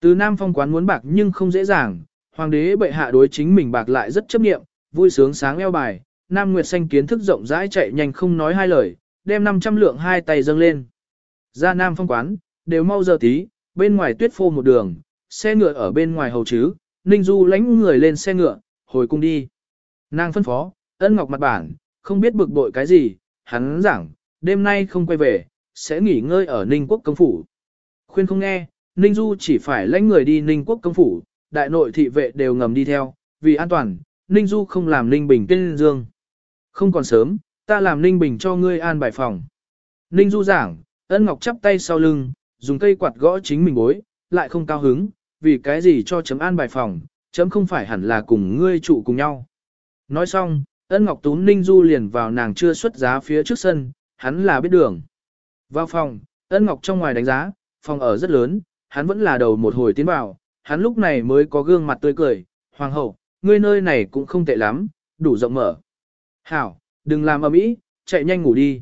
Từ Nam Phong quán muốn bạc nhưng không dễ dàng, hoàng đế bệ hạ đối chính mình bạc lại rất chấp nghiệm, vui sướng sáng eo bài, Nam Nguyệt Xanh kiến thức rộng rãi chạy nhanh không nói hai lời, đem 500 lượng hai tay dâng lên. Ra Nam Phong quán, đều mau giờ tí, bên ngoài tuyết phô một đường, xe ngựa ở bên ngoài hầu chứ, Ninh Du lánh người lên xe ngựa, hồi cung đi. Nàng phân phó, ân ngọc mặt bản, không biết bực bội cái gì, hắn giảng, đêm nay không quay về, sẽ nghỉ ngơi ở Ninh quốc công phủ. Khuyên không nghe, Ninh Du chỉ phải lãnh người đi Ninh quốc công phủ, đại nội thị vệ đều ngầm đi theo, vì an toàn, Ninh Du không làm Ninh Bình tên dương. Không còn sớm, ta làm Ninh Bình cho ngươi an bài phòng. Ninh Du giảng, ân ngọc chắp tay sau lưng, dùng cây quạt gõ chính mình bối, lại không cao hứng, vì cái gì cho chấm an bài phòng, chấm không phải hẳn là cùng ngươi trụ cùng nhau. Nói xong, ân ngọc tún ninh du liền vào nàng chưa xuất giá phía trước sân, hắn là biết đường. Vào phòng, ân ngọc trong ngoài đánh giá, phòng ở rất lớn, hắn vẫn là đầu một hồi tiến vào, hắn lúc này mới có gương mặt tươi cười, hoàng hậu, ngươi nơi này cũng không tệ lắm, đủ rộng mở. Hảo, đừng làm ầm ĩ, chạy nhanh ngủ đi.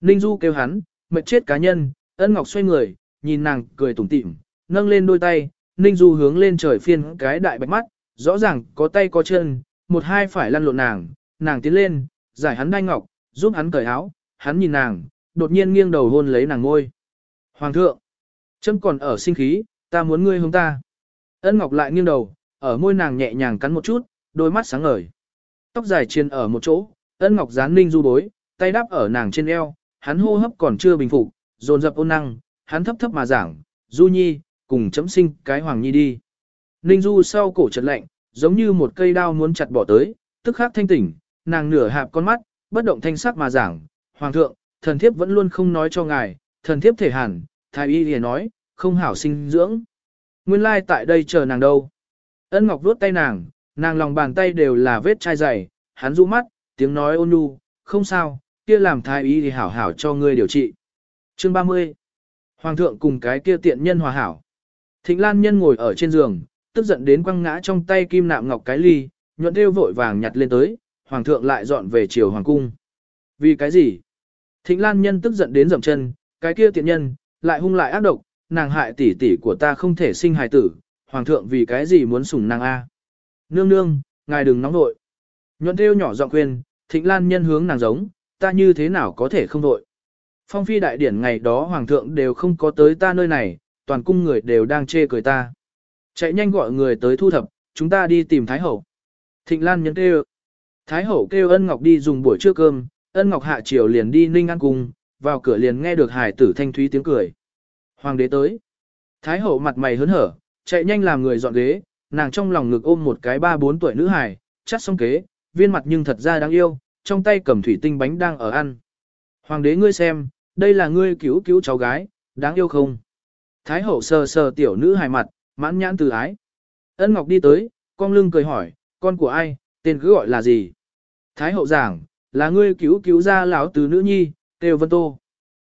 Ninh Du kêu hắn, mệt chết cá nhân, ân ngọc xoay người, nhìn nàng cười tủm tỉm, nâng lên đôi tay, Ninh Du hướng lên trời phiên cái đại bạch mắt, rõ ràng có tay có chân, một hai phải lăn lộn nàng, nàng tiến lên, giải hắn đai ngọc, giúp hắn cởi áo, hắn nhìn nàng, đột nhiên nghiêng đầu hôn lấy nàng ngôi. Hoàng thượng, chân còn ở sinh khí, ta muốn ngươi hướng ta. Ân ngọc lại nghiêng đầu, ở môi nàng nhẹ nhàng cắn một chút, đôi mắt sáng ngời. Tóc dài chiên ở một chỗ, ân ngọc dán ninh du bối, tay đáp ở nàng trên eo, hắn hô hấp còn chưa bình phục, dồn dập ôn năng, hắn thấp thấp mà giảng, du nhi, cùng chấm sinh cái hoàng nhi đi. Ninh du sau cổ chật lạnh, giống như một cây đao muốn chặt bỏ tới, tức khắc thanh tỉnh, nàng nửa hạp con mắt, bất động thanh sắc mà giảng, hoàng thượng, thần thiếp vẫn luôn không nói cho ngài, thần thiếp thể hàn, thái y liền nói, không hảo sinh dưỡng. Nguyên lai tại đây chờ nàng đâu. Ân Ngọc vuốt tay nàng, nàng lòng bàn tay đều là vết chai dày, hắn rũ mắt, tiếng nói ôn nhu, không sao, kia làm thái y thì hảo hảo cho ngươi điều trị. Chương 30 Hoàng thượng cùng cái kia tiện nhân hòa hảo. Thịnh Lan nhân ngồi ở trên giường, tức giận đến quăng ngã trong tay kim nạm ngọc cái ly, nhuận theo vội vàng nhặt lên tới, hoàng thượng lại dọn về triều hoàng cung. Vì cái gì? Thịnh Lan nhân tức giận đến dậm chân, cái kia tiện nhân, lại hung lại ác độc, nàng hại tỷ tỷ của ta không thể sinh hài tử, hoàng thượng vì cái gì muốn sủng nàng a? Nương nương, ngài đừng nóng nội. Nhuận theo nhỏ giọng khuyên, Thịnh Lan nhân hướng nàng giống, ta như thế nào có thể không đội. Phong phi đại điển ngày đó hoàng thượng đều không có tới ta nơi này, toàn cung người đều đang chê cười ta. Chạy nhanh gọi người tới thu thập, chúng ta đi tìm Thái Hậu. Thịnh Lan nhấn kêu. Thái Hậu kêu ân ngọc đi dùng buổi trưa cơm, ân ngọc hạ chiều liền đi ninh ăn cùng, vào cửa liền nghe được hải tử thanh thúy tiếng cười. Hoàng đế tới. Thái Hậu mặt mày hớn hở, chạy nhanh làm người dọn ghế, nàng trong lòng ngực ôm một cái ba bốn tuổi nữ hài, chắt xong kế, viên mặt nhưng thật ra đáng yêu, trong tay cầm thủy tinh bánh đang ở ăn. Hoàng đế ngươi xem, đây là ngươi cứu cứu cháu gái, đáng yêu không? Thái hậu sờ sờ tiểu nữ hài mặt, mãn nhãn từ ái. Ân Ngọc đi tới, con lưng cười hỏi, con của ai, tên cứ gọi là gì? Thái hậu giảng, là ngươi cứu cứu ra lão tứ nữ nhi, Têu Vân Tô.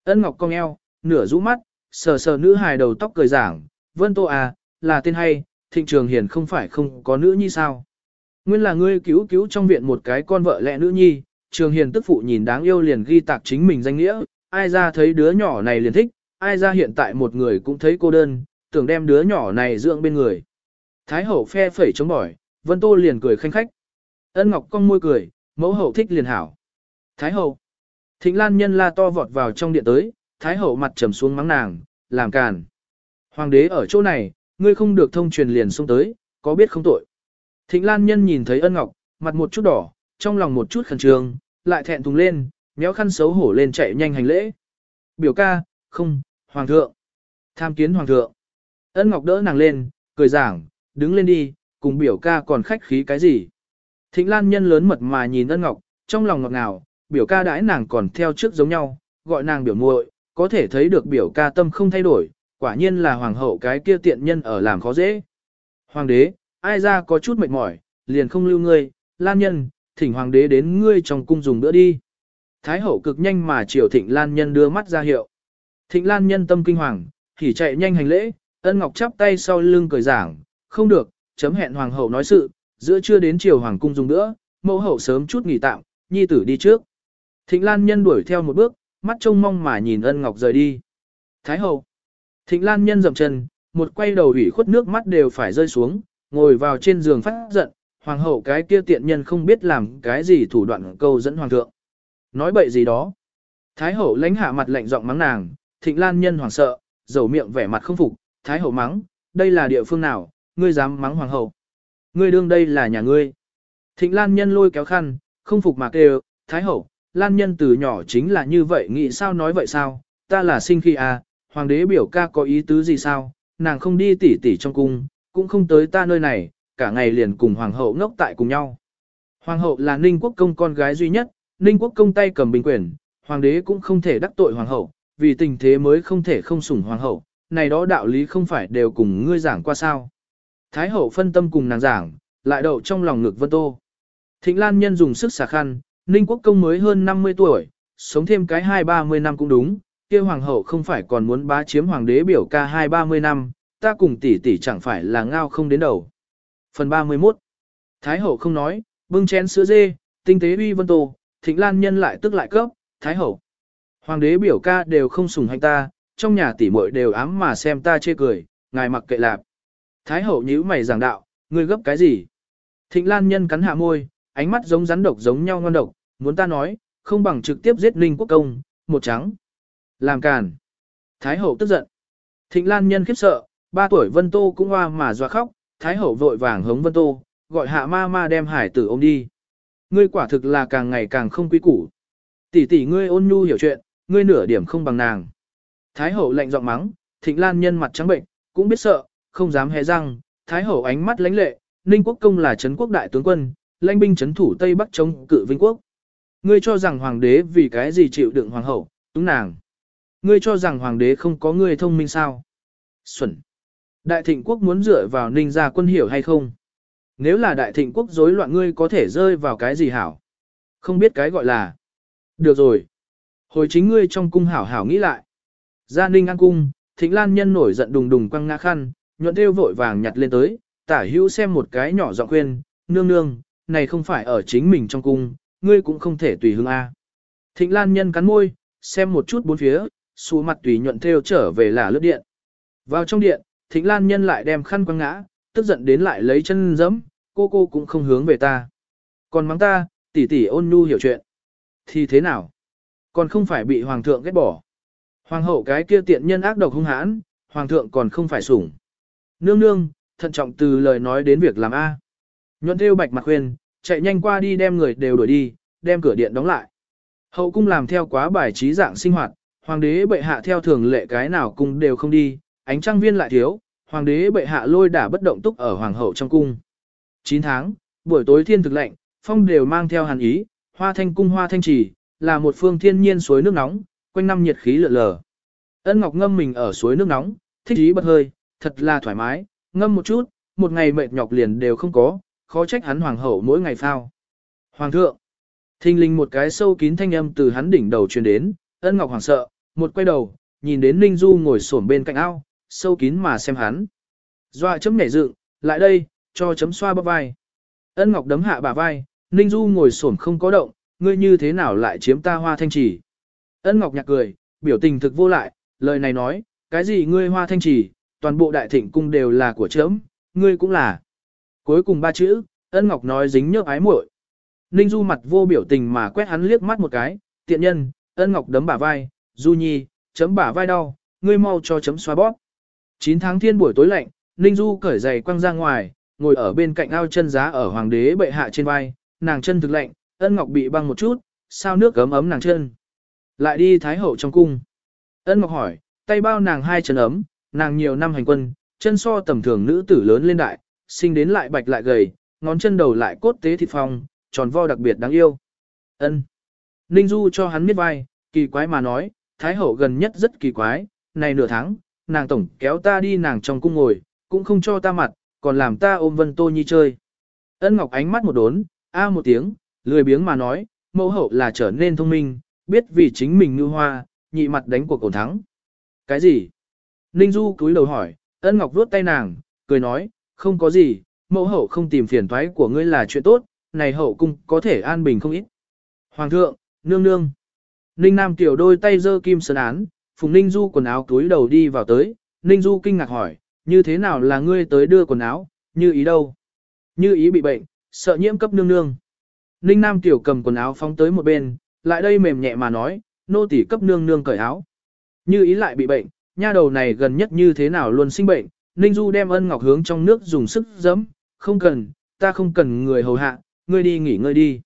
Ân Ngọc cong eo, nửa rũ mắt, sờ sờ nữ hài đầu tóc cười giảng, Vân Tô à, là tên hay, thịnh trường hiền không phải không có nữ nhi sao? Nguyên là ngươi cứu cứu trong viện một cái con vợ lẽ nữ nhi, trường hiền tức phụ nhìn đáng yêu liền ghi tạc chính mình danh nghĩa, ai ra thấy đứa nhỏ này liền thích, ai ra hiện tại một người cũng thấy cô đơn, tưởng đem đứa nhỏ này dưỡng bên người. Thái hậu phe phẩy chống bỏi, Vân Tô liền cười khanh khách. Ân Ngọc cong môi cười, mẫu hậu thích liền hảo. Thái hậu. Thịnh Lan nhân la to vọt vào trong điện tới, Thái hậu mặt trầm xuống mắng nàng, làm càn. Hoàng đế ở chỗ này, ngươi không được thông truyền liền xuống tới, có biết không tội. Thịnh Lan nhân nhìn thấy ân ngọc, mặt một chút đỏ, trong lòng một chút khẩn trương, lại thẹn thùng lên, méo khăn xấu hổ lên chạy nhanh hành lễ. Biểu ca, không, hoàng thượng. Tham kiến hoàng thượng. Ân ngọc đỡ nàng lên, cười giảng, đứng lên đi, cùng biểu ca còn khách khí cái gì. Thịnh Lan nhân lớn mật mà nhìn ân ngọc, trong lòng ngọt ngào, biểu ca đãi nàng còn theo trước giống nhau, gọi nàng biểu muội, có thể thấy được biểu ca tâm không thay đổi, quả nhiên là hoàng hậu cái kia tiện nhân ở làm khó dễ. Hoàng đế, ai ra có chút mệt mỏi, liền không lưu ngươi, lan nhân, thỉnh hoàng đế đến ngươi trong cung dùng bữa đi. Thái hậu cực nhanh mà triều thịnh lan nhân đưa mắt ra hiệu. Thịnh lan nhân tâm kinh hoàng, thì chạy nhanh hành lễ, ân ngọc chắp tay sau lưng cười giảng, không được, chấm hẹn hoàng hậu nói sự, giữa trưa đến triều hoàng cung dùng bữa, mẫu hậu sớm chút nghỉ tạm, nhi tử đi trước. Thịnh lan nhân đuổi theo một bước, mắt trông mong mà nhìn ân ngọc rời đi. Thái hậu. Thịnh lan nhân dậm chân, một quay đầu ủy khuất nước mắt đều phải rơi xuống, ngồi vào trên giường phát giận, hoàng hậu cái kia tiện nhân không biết làm cái gì thủ đoạn câu dẫn hoàng thượng. Nói bậy gì đó. Thái hậu lãnh hạ mặt lạnh giọng mắng nàng, thịnh lan nhân hoảng sợ, dầu miệng vẻ mặt không phục, thái hậu mắng, đây là địa phương nào, ngươi dám mắng hoàng hậu. Ngươi đương đây là nhà ngươi. Thịnh lan nhân lôi kéo khăn, không phục mà kêu, thái hậu, lan nhân từ nhỏ chính là như vậy nghĩ sao nói vậy sao, ta là sinh khi à, hoàng đế biểu ca có ý tứ gì sao, nàng không đi tỉ tỉ trong cung, cũng không tới ta nơi này, cả ngày liền cùng hoàng hậu ngốc tại cùng nhau. Hoàng hậu là ninh quốc công con gái duy nhất, ninh quốc công tay cầm bình quyền, hoàng đế cũng không thể đắc tội hoàng hậu, vì tình thế mới không thể không sủng hoàng hậu, này đó đạo lý không phải đều cùng ngươi giảng qua sao. Thái hậu phân tâm cùng nàng giảng, lại đậu trong lòng ngực vân tô. Thịnh Lan Nhân dùng sức xả khăn, Ninh Quốc Công mới hơn 50 tuổi, sống thêm cái hai ba mươi năm cũng đúng, kia hoàng hậu không phải còn muốn bá chiếm hoàng đế biểu ca hai ba mươi năm, ta cùng tỷ tỷ chẳng phải là ngao không đến đầu. Phần 31 Thái hậu không nói, Bưng chén sữa dê, tinh tế uy vân tô, thịnh lan nhân lại tức lại cấp, thái hậu. Hoàng đế biểu ca đều không sùng hành ta, trong nhà tỷ muội đều ám mà xem ta chê cười, ngài mặc kệ lạp. Thái hậu nhíu mày giảng đạo, ngươi gấp cái gì? Thịnh lan nhân cắn hạ môi, ánh mắt giống rắn độc giống nhau ngon độc, muốn ta nói, không bằng trực tiếp giết Ninh Quốc Công, một trắng. Làm càn. Thái hậu tức giận. Thịnh Lan nhân khiếp sợ, ba tuổi Vân Tô cũng hoa mà doa khóc, Thái hậu vội vàng hống Vân Tô, gọi hạ ma ma đem hải tử ôm đi. Ngươi quả thực là càng ngày càng không quý củ. Tỷ tỷ ngươi ôn nhu hiểu chuyện, ngươi nửa điểm không bằng nàng. Thái hậu lạnh giọng mắng, Thịnh Lan nhân mặt trắng bệnh, cũng biết sợ, không dám hé răng. Thái hậu ánh mắt lãnh lệ, Ninh Quốc công là trấn quốc đại tướng quân, lãnh binh trấn thủ Tây Bắc chống cự Vinh quốc. Ngươi cho rằng hoàng đế vì cái gì chịu đựng hoàng hậu, túng nàng. Ngươi cho rằng hoàng đế không có ngươi thông minh sao? Xuẩn. Đại thịnh quốc muốn dựa vào ninh gia quân hiểu hay không? Nếu là đại thịnh quốc rối loạn ngươi có thể rơi vào cái gì hảo? Không biết cái gọi là. Được rồi. Hồi chính ngươi trong cung hảo hảo nghĩ lại. Gia ninh ăn cung, thịnh lan nhân nổi giận đùng đùng quăng ngã khăn, nhuận theo vội vàng nhặt lên tới, tả hữu xem một cái nhỏ giọng khuyên, nương nương, này không phải ở chính mình trong cung, ngươi cũng không thể tùy hứng A. Thịnh Lan Nhân cắn môi, xem một chút bốn phía, xù mặt tùy nhuận theo trở về là lướt điện. Vào trong điện, Thịnh Lan Nhân lại đem khăn quăng ngã, tức giận đến lại lấy chân giẫm, cô cô cũng không hướng về ta. Còn mắng ta, tỷ tỷ ôn nhu hiểu chuyện. Thì thế nào? Còn không phải bị hoàng thượng ghét bỏ. Hoàng hậu cái kia tiện nhân ác độc hung hãn, hoàng thượng còn không phải sủng. Nương nương, thận trọng từ lời nói đến việc làm A. Nhuận theo bạch mặt khuyên, chạy nhanh qua đi đem người đều đuổi đi, đem cửa điện đóng lại. Hậu cung làm theo quá bài trí dạng sinh hoạt, hoàng đế bệ hạ theo thường lệ cái nào cung đều không đi, ánh trăng viên lại thiếu, hoàng đế bệ hạ lôi đả bất động túc ở hoàng hậu trong cung. 9 tháng, buổi tối thiên thực lạnh, phong đều mang theo hàn ý, hoa thanh cung hoa thanh trì, là một phương thiên nhiên suối nước nóng, quanh năm nhiệt khí lượn lờ. Ân Ngọc ngâm mình ở suối nước nóng, thích ý bật hơi, thật là thoải mái, ngâm một chút, một ngày mệt nhọc liền đều không có, khó trách hắn hoàng hậu mỗi ngày phao. Hoàng thượng, thình linh một cái sâu kín thanh âm từ hắn đỉnh đầu truyền đến, ân ngọc hoàng sợ, một quay đầu, nhìn đến Ninh Du ngồi xổm bên cạnh ao, sâu kín mà xem hắn. Doa chấm nhảy dựng, lại đây, cho chấm xoa bắp vai. Ân ngọc đấm hạ bà vai, Ninh Du ngồi xổm không có động, ngươi như thế nào lại chiếm ta hoa thanh trì. Ân ngọc nhạc cười, biểu tình thực vô lại, lời này nói, cái gì ngươi hoa thanh trì, toàn bộ đại thịnh cung đều là của chấm, ngươi cũng là. Cuối cùng ba chữ, ân ngọc nói dính nhớp ái muội. Ninh Du mặt vô biểu tình mà quét hắn liếc mắt một cái, tiện nhân, ân ngọc đấm bả vai, Du Nhi, chấm bả vai đau, ngươi mau cho chấm xoa bóp. 9 tháng thiên buổi tối lạnh, Ninh Du cởi giày quăng ra ngoài, ngồi ở bên cạnh ao chân giá ở hoàng đế bệ hạ trên vai, nàng chân thực lạnh, ân ngọc bị băng một chút, sao nước ấm ấm nàng chân. Lại đi thái hậu trong cung. Ân ngọc hỏi, tay bao nàng hai chân ấm, nàng nhiều năm hành quân, chân so tầm thường nữ tử lớn lên đại, sinh đến lại bạch lại gầy, ngón chân đầu lại cốt tế thịt phong, tròn vo đặc biệt đáng yêu. Ân. Ninh Du cho hắn biết vai, kỳ quái mà nói, Thái Hậu gần nhất rất kỳ quái, này nửa tháng, nàng tổng kéo ta đi nàng trong cung ngồi, cũng không cho ta mặt, còn làm ta ôm Vân Tô Nhi chơi. Ân Ngọc ánh mắt một đốn, a à một tiếng, lười biếng mà nói, mẫu hậu là trở nên thông minh, biết vì chính mình như hoa, nhị mặt đánh cuộc ổn thắng. Cái gì? Ninh Du cúi đầu hỏi, ân Ngọc vuốt tay nàng, cười nói, không có gì, mẫu hậu không tìm phiền toái của ngươi là chuyện tốt, này hậu cung có thể an bình không ít. Hoàng thượng, nương nương. Ninh Nam tiểu đôi tay giơ kim sơn án, Phùng Ninh Du quần áo túi đầu đi vào tới, Ninh Du kinh ngạc hỏi, như thế nào là ngươi tới đưa quần áo, như ý đâu? Như ý bị bệnh, sợ nhiễm cấp nương nương. Ninh Nam tiểu cầm quần áo phóng tới một bên, lại đây mềm nhẹ mà nói, nô tỳ cấp nương nương cởi áo. Như ý lại bị bệnh, nha đầu này gần nhất như thế nào luôn sinh bệnh, Ninh Du đem ân ngọc hướng trong nước dùng sức giẫm, không cần, ta không cần người hầu hạ, ngươi đi nghỉ ngơi đi.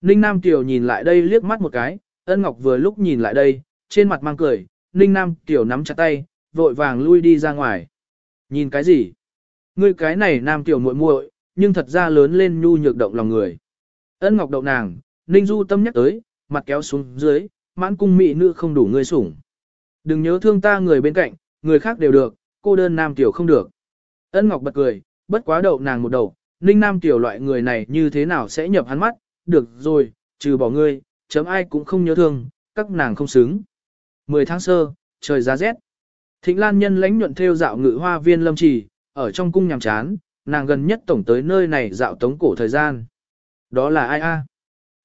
Ninh Nam Tiểu nhìn lại đây liếc mắt một cái, ân ngọc vừa lúc nhìn lại đây, trên mặt mang cười, Ninh Nam Tiểu nắm chặt tay, vội vàng lui đi ra ngoài. Nhìn cái gì? Ngươi cái này Nam Tiểu muội muội, nhưng thật ra lớn lên nhu nhược động lòng người. Ân ngọc đậu nàng, Ninh Du tâm nhắc tới, mặt kéo xuống dưới, mãn cung mỹ nữ không đủ ngươi sủng. Đừng nhớ thương ta người bên cạnh, người khác đều được, cô đơn nam tiểu không được. Ân Ngọc bật cười, bất quá đậu nàng một đầu, ninh nam tiểu loại người này như thế nào sẽ nhập hắn mắt, được rồi, trừ bỏ ngươi, chấm ai cũng không nhớ thương, các nàng không xứng. 10 tháng sơ, trời giá rét. Thịnh Lan nhân lãnh nhuận theo dạo ngự hoa viên lâm trì, ở trong cung nhàm chán, nàng gần nhất tổng tới nơi này dạo tống cổ thời gian. Đó là ai a?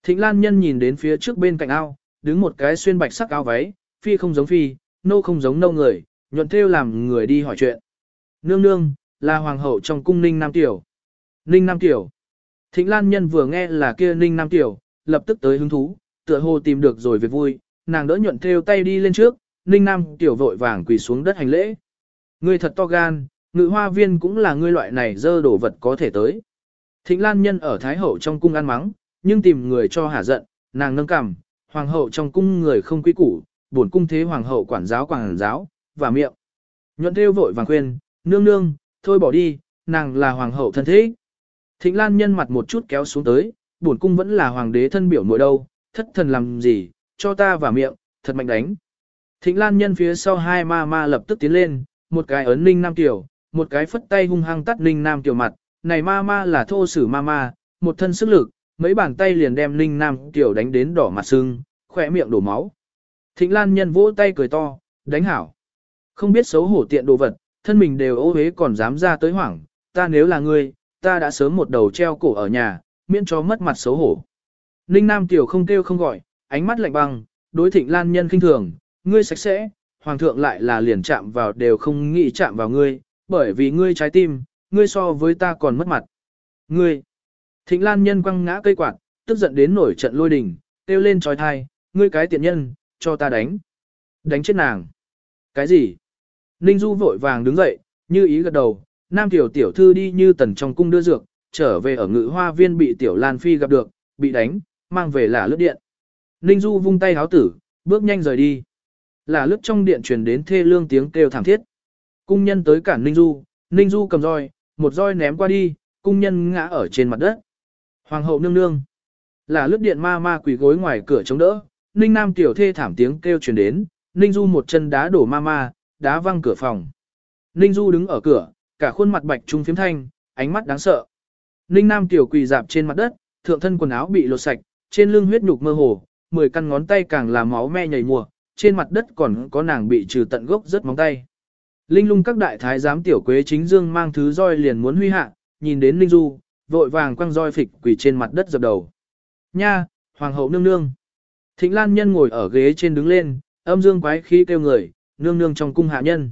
Thịnh Lan Nhân nhìn đến phía trước bên cạnh ao, đứng một cái xuyên bạch sắc áo váy, phi không giống phi, nô không giống nâu người, nhuận theo làm người đi hỏi chuyện. Nương nương, là hoàng hậu trong cung Ninh Nam Tiểu. Ninh Nam Tiểu. Thịnh Lan Nhân vừa nghe là kia Ninh Nam Tiểu, lập tức tới hứng thú, tựa hồ tìm được rồi việc vui, nàng đỡ nhuận theo tay đi lên trước, Ninh Nam Tiểu vội vàng quỳ xuống đất hành lễ. Ngươi thật to gan, ngự hoa viên cũng là ngươi loại này dơ đổ vật có thể tới. Thịnh Lan Nhân ở Thái Hậu trong cung ăn mắng, nhưng tìm người cho hả giận, nàng nâng cằm, hoàng hậu trong cung người không quý củ, bổn cung thế hoàng hậu quản giáo quản giáo, và miệng. Nhuận theo vội vàng khuyên, nương nương, thôi bỏ đi, nàng là hoàng hậu thân thế. Thịnh Lan nhân mặt một chút kéo xuống tới, bổn cung vẫn là hoàng đế thân biểu mỗi đâu, thất thần làm gì, cho ta vào miệng, thật mạnh đánh. Thịnh Lan nhân phía sau hai ma ma lập tức tiến lên, một cái ấn ninh nam tiểu, một cái phất tay hung hăng tắt ninh nam tiểu mặt, này ma ma là thô sử ma ma, một thân sức lực, mấy bàn tay liền đem ninh nam tiểu đánh đến đỏ mặt sưng, khỏe miệng đổ máu. Thịnh Lan nhân vỗ tay cười to, đánh hảo. Không biết xấu hổ tiện đồ vật, thân mình đều ô hế còn dám ra tới hoảng, ta nếu là ngươi, ta đã sớm một đầu treo cổ ở nhà, miễn cho mất mặt xấu hổ. Ninh Nam Tiểu không kêu không gọi, ánh mắt lạnh băng, đối thịnh lan nhân khinh thường, ngươi sạch sẽ, hoàng thượng lại là liền chạm vào đều không nghĩ chạm vào ngươi, bởi vì ngươi trái tim, ngươi so với ta còn mất mặt. Ngươi, thịnh lan nhân quăng ngã cây quạt, tức giận đến nổi trận lôi đình, kêu lên trói thai, ngươi cái tiện nhân, cho ta đánh. Đánh chết nàng. Cái gì? Ninh Du vội vàng đứng dậy, như ý gật đầu, nam tiểu tiểu thư đi như tần trong cung đưa dược, trở về ở ngự hoa viên bị tiểu Lan Phi gặp được, bị đánh, mang về là lướt điện. Ninh Du vung tay háo tử, bước nhanh rời đi. Là lướt trong điện truyền đến thê lương tiếng kêu thảm thiết. Cung nhân tới cản Ninh Du, Ninh Du cầm roi, một roi ném qua đi, cung nhân ngã ở trên mặt đất. Hoàng hậu nương nương. Là lướt điện ma ma quỳ gối ngoài cửa chống đỡ, Ninh Nam tiểu thê thảm tiếng kêu truyền đến, Ninh Du một chân đá đổ ma ma, đá văng cửa phòng. Ninh Du đứng ở cửa, cả khuôn mặt bạch trung phiếm thanh, ánh mắt đáng sợ. Ninh Nam tiểu quỳ dạp trên mặt đất, thượng thân quần áo bị lột sạch, trên lưng huyết nhục mơ hồ, mười căn ngón tay càng là máu me nhảy mùa, trên mặt đất còn có nàng bị trừ tận gốc rất móng tay. Linh lung các đại thái giám tiểu quế chính dương mang thứ roi liền muốn huy hạ, nhìn đến Linh Du, vội vàng quăng roi phịch quỳ trên mặt đất dập đầu. Nha, hoàng hậu nương nương. Thịnh Lan Nhân ngồi ở ghế trên đứng lên, âm dương quái khí kêu người, nương nương trong cung hạ nhân.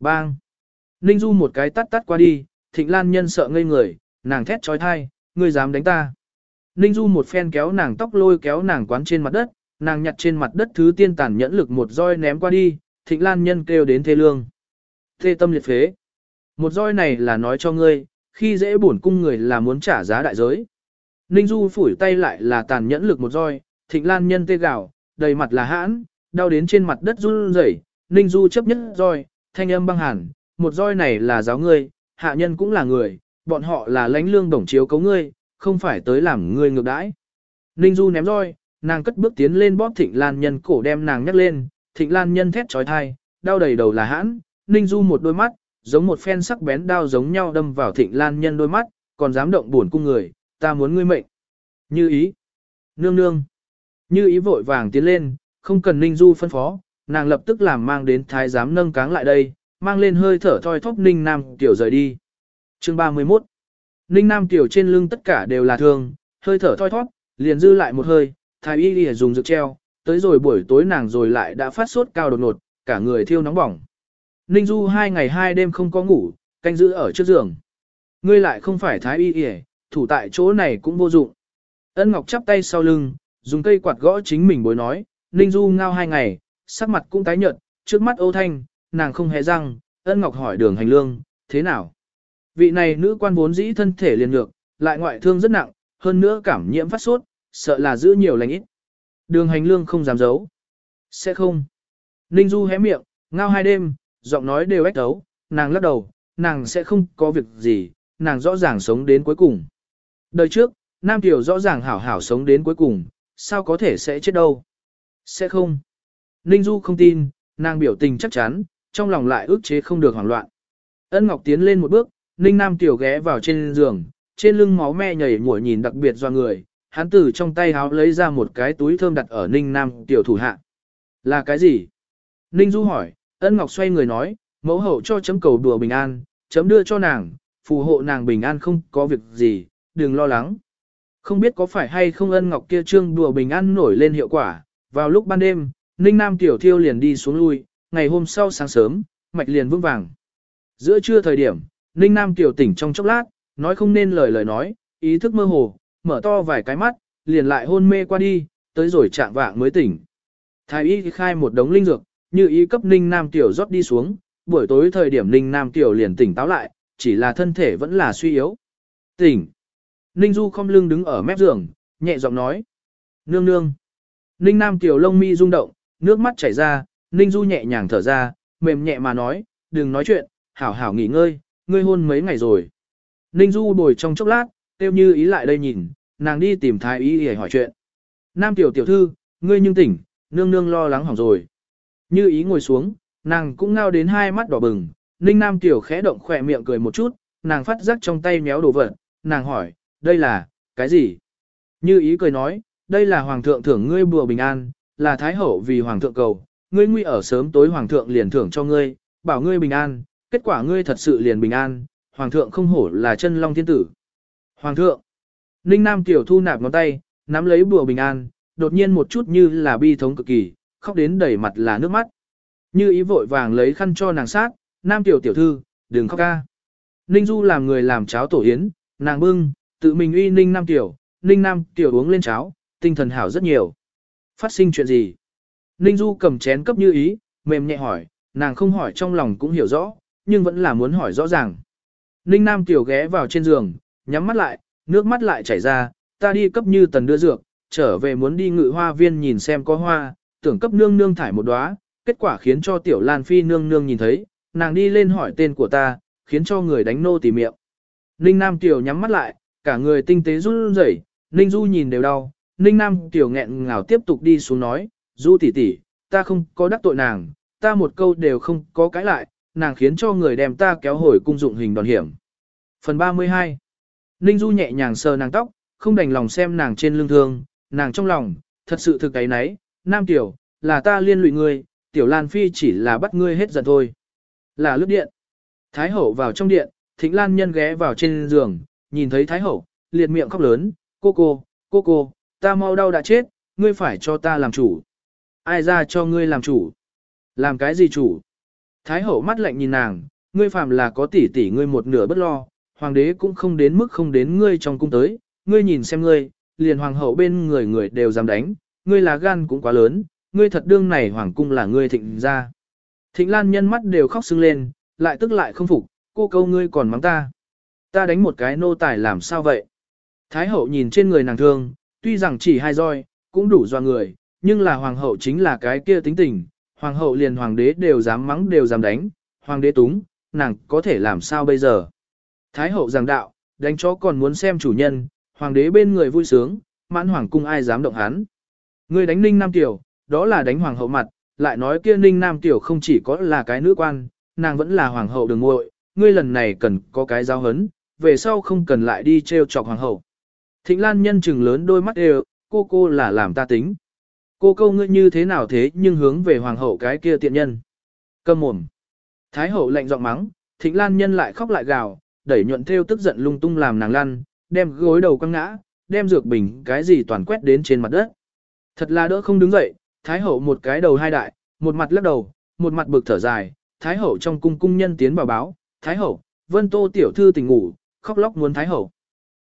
Bang! Ninh Du một cái tắt tắt qua đi, Thịnh Lan Nhân sợ ngây người, nàng thét trói thai, ngươi dám đánh ta. Ninh Du một phen kéo nàng tóc lôi kéo nàng quán trên mặt đất, nàng nhặt trên mặt đất thứ tiên tàn nhẫn lực một roi ném qua đi, Thịnh Lan Nhân kêu đến thê lương. Thê tâm liệt phế. Một roi này là nói cho ngươi, khi dễ bổn cung người là muốn trả giá đại giới. Ninh Du phủi tay lại là tàn nhẫn lực một roi, Thịnh Lan Nhân tê gạo, đầy mặt là hãn, đau đến trên mặt đất run rẩy. Ninh Du chấp nhất roi, thanh âm băng hẳn, một roi này là giáo ngươi, hạ nhân cũng là người, bọn họ là lãnh lương đồng chiếu cấu ngươi, không phải tới làm ngươi ngược đãi. Ninh Du ném roi, nàng cất bước tiến lên bóp Thịnh Lan Nhân cổ đem nàng nhắc lên, Thịnh Lan Nhân thét trói thai, đau đầy đầu là hãn, Ninh Du một đôi mắt, giống một phen sắc bén đao giống nhau đâm vào Thịnh Lan Nhân đôi mắt, còn dám động buồn cung người, ta muốn ngươi mệnh. Như ý. Nương nương. Như ý vội vàng tiến lên, không cần Ninh Du phân phó, nàng lập tức làm mang đến thái giám nâng cáng lại đây, mang lên hơi thở thoi thóp Ninh Nam Tiểu rời đi. Chương 31 Ninh Nam Tiểu trên lưng tất cả đều là thương, hơi thở thoi thoát, liền dư lại một hơi, thái y đi dùng dược treo, tới rồi buổi tối nàng rồi lại đã phát sốt cao đột ngột, cả người thiêu nóng bỏng. Ninh Du hai ngày hai đêm không có ngủ, canh giữ ở trước giường. Ngươi lại không phải thái y y, thủ tại chỗ này cũng vô dụng. Ân Ngọc chắp tay sau lưng, dùng cây quạt gõ chính mình bối nói, Ninh Du ngao hai ngày, sắc mặt cũng tái nhợt, trước mắt ô thanh, nàng không hề răng, ân ngọc hỏi đường hành lương, thế nào? Vị này nữ quan vốn dĩ thân thể liền ngược, lại ngoại thương rất nặng, hơn nữa cảm nhiễm phát sốt, sợ là giữ nhiều lành ít. Đường hành lương không dám giấu. Sẽ không. Ninh Du hé miệng, ngao hai đêm, giọng nói đều ếch tấu, nàng lắc đầu, nàng sẽ không có việc gì, nàng rõ ràng sống đến cuối cùng. Đời trước, Nam Tiểu rõ ràng hảo hảo sống đến cuối cùng, sao có thể sẽ chết đâu? Sẽ không. Ninh Du không tin, nàng biểu tình chắc chắn, trong lòng lại ức chế không được hoảng loạn. Ân Ngọc tiến lên một bước, Ninh Nam Tiểu ghé vào trên giường, trên lưng máu me nhảy mũi nhìn đặc biệt do người, hắn từ trong tay háo lấy ra một cái túi thơm đặt ở Ninh Nam Tiểu thủ hạ. Là cái gì? Ninh Du hỏi, Ân Ngọc xoay người nói, mẫu hậu cho chấm cầu đùa bình an, chấm đưa cho nàng, phù hộ nàng bình an không có việc gì, đừng lo lắng. Không biết có phải hay không ân ngọc kia trương đùa bình an nổi lên hiệu quả, vào lúc ban đêm, Ninh Nam tiểu thiêu liền đi xuống lui, ngày hôm sau sáng sớm, mạch liền vững vàng. Giữa trưa thời điểm, Ninh Nam tiểu tỉnh trong chốc lát, nói không nên lời lời nói, ý thức mơ hồ, mở to vài cái mắt, liền lại hôn mê qua đi, tới rồi trạng vạng mới tỉnh. Thái y khai một đống linh dược, như ý cấp Ninh Nam tiểu rót đi xuống, buổi tối thời điểm Ninh Nam tiểu liền tỉnh táo lại, chỉ là thân thể vẫn là suy yếu. Tỉnh. Ninh Du không lưng đứng ở mép giường, nhẹ giọng nói. Nương nương. Ninh Nam tiểu lông mi rung động, nước mắt chảy ra, Ninh Du nhẹ nhàng thở ra, mềm nhẹ mà nói, đừng nói chuyện, hảo hảo nghỉ ngơi, ngươi hôn mấy ngày rồi. Ninh Du bồi trong chốc lát, tiêu như ý lại đây nhìn, nàng đi tìm thái Ý để hỏi chuyện. Nam tiểu tiểu thư, ngươi nhưng tỉnh, nương nương lo lắng hỏng rồi. Như ý ngồi xuống, nàng cũng ngao đến hai mắt đỏ bừng, Ninh Nam tiểu khẽ động khỏe miệng cười một chút, nàng phát giác trong tay méo đồ vật, nàng hỏi, đây là, cái gì? Như ý cười nói, đây là hoàng thượng thưởng ngươi bùa bình an, là thái hậu vì hoàng thượng cầu, ngươi nguy ở sớm tối hoàng thượng liền thưởng cho ngươi, bảo ngươi bình an, kết quả ngươi thật sự liền bình an, hoàng thượng không hổ là chân long thiên tử. Hoàng thượng, Ninh Nam tiểu thu nạp ngón tay, nắm lấy bùa bình an, đột nhiên một chút như là bi thống cực kỳ, khóc đến đầy mặt là nước mắt. Như ý vội vàng lấy khăn cho nàng sát, Nam tiểu tiểu thư, đừng khóc ca. Ninh Du làm người làm cháo tổ yến, nàng bưng, tự mình uy Ninh Nam tiểu, Ninh Nam tiểu uống lên cháo, tinh thần hảo rất nhiều. Phát sinh chuyện gì? Ninh Du cầm chén cấp như ý, mềm nhẹ hỏi, nàng không hỏi trong lòng cũng hiểu rõ, nhưng vẫn là muốn hỏi rõ ràng. Ninh Nam tiểu ghé vào trên giường, nhắm mắt lại, nước mắt lại chảy ra, ta đi cấp như tần đưa dược, trở về muốn đi ngự hoa viên nhìn xem có hoa, tưởng cấp nương nương thải một đóa, kết quả khiến cho tiểu Lan Phi nương nương nhìn thấy, nàng đi lên hỏi tên của ta, khiến cho người đánh nô tỉ miệng. Ninh Nam Tiểu nhắm mắt lại, cả người tinh tế run rẩy, Ninh Du nhìn đều đau, Ninh Nam Tiểu nghẹn ngào tiếp tục đi xuống nói, Du tỷ tỷ, ta không có đắc tội nàng, ta một câu đều không có cãi lại, nàng khiến cho người đem ta kéo hồi cung dụng hình đòn hiểm. Phần 32 Ninh Du nhẹ nhàng sờ nàng tóc, không đành lòng xem nàng trên lưng thương, nàng trong lòng, thật sự thực ấy nấy, Nam Tiểu, là ta liên lụy ngươi, Tiểu Lan Phi chỉ là bắt ngươi hết giận thôi. Là lướt điện. Thái hậu vào trong điện, Thịnh Lan nhân ghé vào trên giường, nhìn thấy Thái hậu, liệt miệng khóc lớn, cô cô, cô cô, ta mau đau đã chết, ngươi phải cho ta làm chủ. Ai ra cho ngươi làm chủ? Làm cái gì chủ? Thái hậu mắt lạnh nhìn nàng, ngươi phàm là có tỷ tỷ ngươi một nửa bất lo, hoàng đế cũng không đến mức không đến ngươi trong cung tới, ngươi nhìn xem ngươi, liền hoàng hậu bên người người đều dám đánh, ngươi là gan cũng quá lớn, ngươi thật đương này hoàng cung là ngươi thịnh ra. Thịnh Lan nhân mắt đều khóc sưng lên, lại tức lại không phục, cô câu ngươi còn mắng ta. Ta đánh một cái nô tài làm sao vậy? Thái hậu nhìn trên người nàng thương, tuy rằng chỉ hai roi, cũng đủ doa người, nhưng là hoàng hậu chính là cái kia tính tình, hoàng hậu liền hoàng đế đều dám mắng đều dám đánh, hoàng đế túng, nàng có thể làm sao bây giờ? Thái hậu giảng đạo, đánh chó còn muốn xem chủ nhân, hoàng đế bên người vui sướng, mãn hoàng cung ai dám động hắn. Ngươi đánh ninh nam tiểu, đó là đánh hoàng hậu mặt, lại nói kia ninh nam tiểu không chỉ có là cái nữ quan, nàng vẫn là hoàng hậu đường muội, ngươi lần này cần có cái giao hấn, về sau không cần lại đi treo chọc hoàng hậu. Thịnh Lan nhân chừng lớn đôi mắt đều, cô cô là làm ta tính. Cô câu ngươi như thế nào thế nhưng hướng về hoàng hậu cái kia tiện nhân. Câm mồm. Thái hậu lạnh giọng mắng, Thịnh Lan nhân lại khóc lại gào, đẩy nhuận theo tức giận lung tung làm nàng lăn, đem gối đầu quăng ngã, đem dược bình cái gì toàn quét đến trên mặt đất. Thật là đỡ không đứng dậy, Thái hậu một cái đầu hai đại, một mặt lắc đầu, một mặt bực thở dài, Thái hậu trong cung cung nhân tiến vào báo, Thái hậu, Vân Tô tiểu thư tỉnh ngủ, khóc lóc muốn Thái hậu.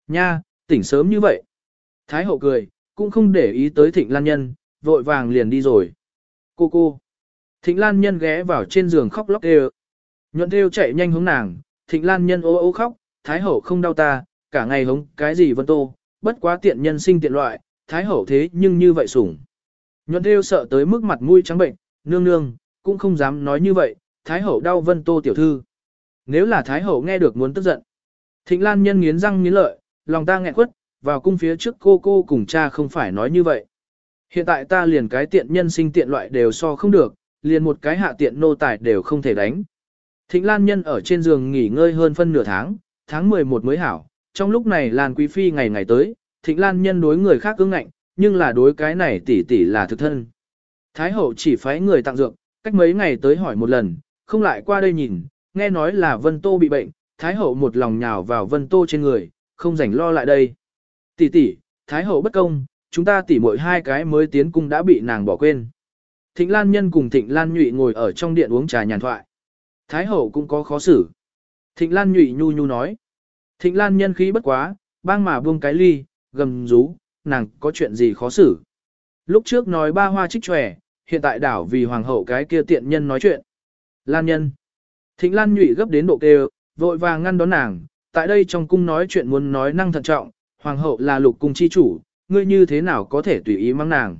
Nha, tỉnh sớm như vậy. Thái hậu cười, cũng không để ý tới Thịnh Lan Nhân, vội vàng liền đi rồi. Cô cô. Thịnh Lan Nhân ghé vào trên giường khóc lóc đều. Nhuận theo chạy nhanh hướng nàng, Thịnh Lan Nhân ô ô khóc, Thái hậu không đau ta, cả ngày hống cái gì Vân Tô, bất quá tiện nhân sinh tiện loại, Thái hậu thế nhưng như vậy sủng. Nhuận theo sợ tới mức mặt mũi trắng bệnh, nương nương, cũng không dám nói như vậy, Thái hậu đau Vân Tô tiểu thư. Nếu là Thái hậu nghe được muốn tức giận. Thịnh Lan nhân nghiến răng nghiến lợi, lòng ta nghẹn quất, vào cung phía trước cô cô cùng cha không phải nói như vậy. Hiện tại ta liền cái tiện nhân sinh tiện loại đều so không được, liền một cái hạ tiện nô tài đều không thể đánh. Thịnh Lan nhân ở trên giường nghỉ ngơi hơn phân nửa tháng, tháng 11 mới hảo, trong lúc này Lan Quý Phi ngày ngày tới, Thịnh Lan nhân đối người khác cứng ngạnh, nhưng là đối cái này tỷ tỷ là thực thân. Thái hậu chỉ phái người tặng dược, cách mấy ngày tới hỏi một lần, không lại qua đây nhìn, nghe nói là Vân Tô bị bệnh, Thái hậu một lòng nhào vào Vân Tô trên người, không rảnh lo lại đây. Tỷ tỷ, Thái hậu bất công, chúng ta tỉ mỗi hai cái mới tiến cung đã bị nàng bỏ quên. Thịnh Lan Nhân cùng Thịnh Lan Nhụy ngồi ở trong điện uống trà nhàn thoại. Thái hậu cũng có khó xử. Thịnh Lan Nhụy nhu nhu nói. Thịnh Lan Nhân khí bất quá, bang mà buông cái ly, gầm rú, nàng có chuyện gì khó xử. Lúc trước nói ba hoa trích tròe, hiện tại đảo vì hoàng hậu cái kia tiện nhân nói chuyện. Lan Nhân. Thịnh Lan Nhụy gấp đến độ kêu, vội vàng ngăn đón nàng, tại đây trong cung nói chuyện muốn nói năng thận trọng, hoàng hậu là lục cung chi chủ, ngươi như thế nào có thể tùy ý mang nàng.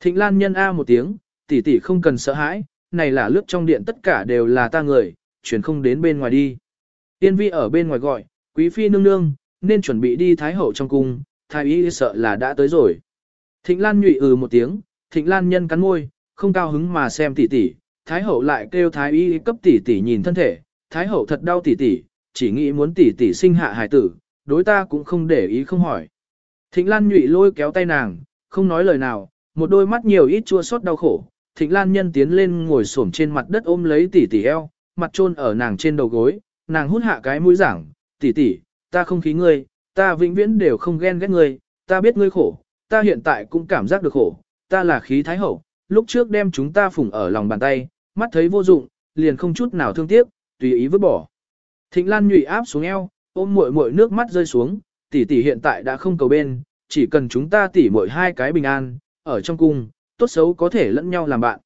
Thịnh Lan Nhân A một tiếng, tỷ tỷ không cần sợ hãi, này là lướt trong điện tất cả đều là ta người, chuyển không đến bên ngoài đi. Tiên vi ở bên ngoài gọi, quý phi nương nương, nên chuẩn bị đi thái hậu trong cung, thái y sợ là đã tới rồi. Thịnh Lan nhụy ừ một tiếng, Thịnh Lan nhân cắn môi, không cao hứng mà xem tỷ tỷ, thái hậu lại kêu thái y cấp tỷ tỷ nhìn thân thể, thái hậu thật đau tỷ tỷ, chỉ nghĩ muốn tỷ tỷ sinh hạ hài tử, đối ta cũng không để ý không hỏi. Thịnh Lan nhụy lôi kéo tay nàng, không nói lời nào, một đôi mắt nhiều ít chua xót đau khổ, Thịnh Lan Nhân tiến lên ngồi xổm trên mặt đất ôm lấy tỷ tỷ eo, mặt chôn ở nàng trên đầu gối, nàng hút hạ cái mũi giảng, tỷ tỷ, ta không khí ngươi, ta vĩnh viễn đều không ghen ghét ngươi, ta biết ngươi khổ, ta hiện tại cũng cảm giác được khổ, ta là khí thái hậu, lúc trước đem chúng ta phủng ở lòng bàn tay, mắt thấy vô dụng, liền không chút nào thương tiếc, tùy ý vứt bỏ. Thịnh Lan nhụy áp xuống eo, ôm muội muội nước mắt rơi xuống, tỷ tỷ hiện tại đã không cầu bên, chỉ cần chúng ta tỷ muội hai cái bình an, ở trong cung, tốt xấu có thể lẫn nhau làm bạn.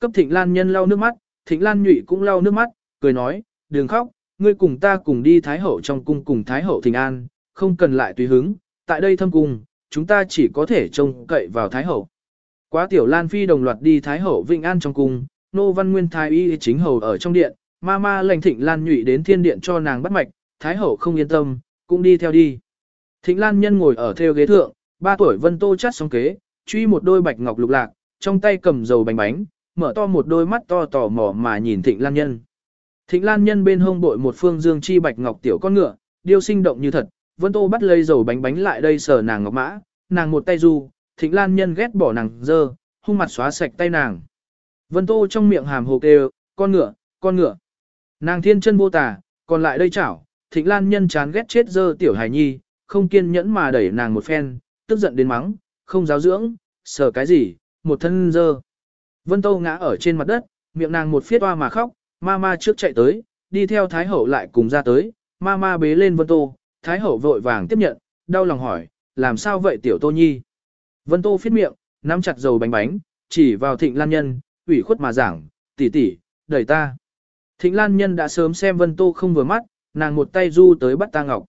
Cấp Thịnh Lan nhân lau nước mắt, Thịnh Lan nhụy cũng lau nước mắt, cười nói, đừng khóc, ngươi cùng ta cùng đi Thái Hậu trong cung cùng Thái Hậu Thịnh An, không cần lại tùy hứng, tại đây thâm cung, chúng ta chỉ có thể trông cậy vào Thái Hậu. Quá tiểu Lan Phi đồng loạt đi Thái Hậu Vịnh An trong cung, Nô Văn Nguyên Thái Y chính hầu ở trong điện, ma ma lệnh Thịnh Lan nhụy đến thiên điện cho nàng bắt mạch, Thái Hậu không yên tâm, cũng đi theo đi. Thịnh Lan nhân ngồi ở theo ghế thượng, ba tuổi Vân Tô chát xong kế, truy một đôi bạch ngọc lục lạc, trong tay cầm dầu bánh bánh, mở to một đôi mắt to tò mò mà nhìn Thịnh Lan Nhân. Thịnh Lan Nhân bên hông bội một phương dương chi bạch ngọc tiểu con ngựa, điêu sinh động như thật, Vân Tô bắt lấy dầu bánh bánh lại đây sờ nàng ngọc mã, nàng một tay du, Thịnh Lan Nhân ghét bỏ nàng dơ, hung mặt xóa sạch tay nàng. Vân Tô trong miệng hàm hồ kêu, con ngựa, con ngựa. Nàng thiên chân vô tà, còn lại đây chảo, Thịnh Lan Nhân chán ghét chết dơ tiểu hài nhi, không kiên nhẫn mà đẩy nàng một phen, tức giận đến mắng, không giáo dưỡng, sờ cái gì, một thân dơ. Vân Tâu ngã ở trên mặt đất, miệng nàng một phiết hoa mà khóc, ma ma trước chạy tới, đi theo Thái Hậu lại cùng ra tới, ma ma bế lên Vân Tô, Thái Hậu vội vàng tiếp nhận, đau lòng hỏi, làm sao vậy tiểu Tô Nhi? Vân Tô phiết miệng, nắm chặt dầu bánh bánh, chỉ vào Thịnh Lan Nhân, ủy khuất mà giảng, tỷ tỷ, đẩy ta. Thịnh Lan Nhân đã sớm xem Vân Tô không vừa mắt, nàng một tay du tới bắt ta ngọc.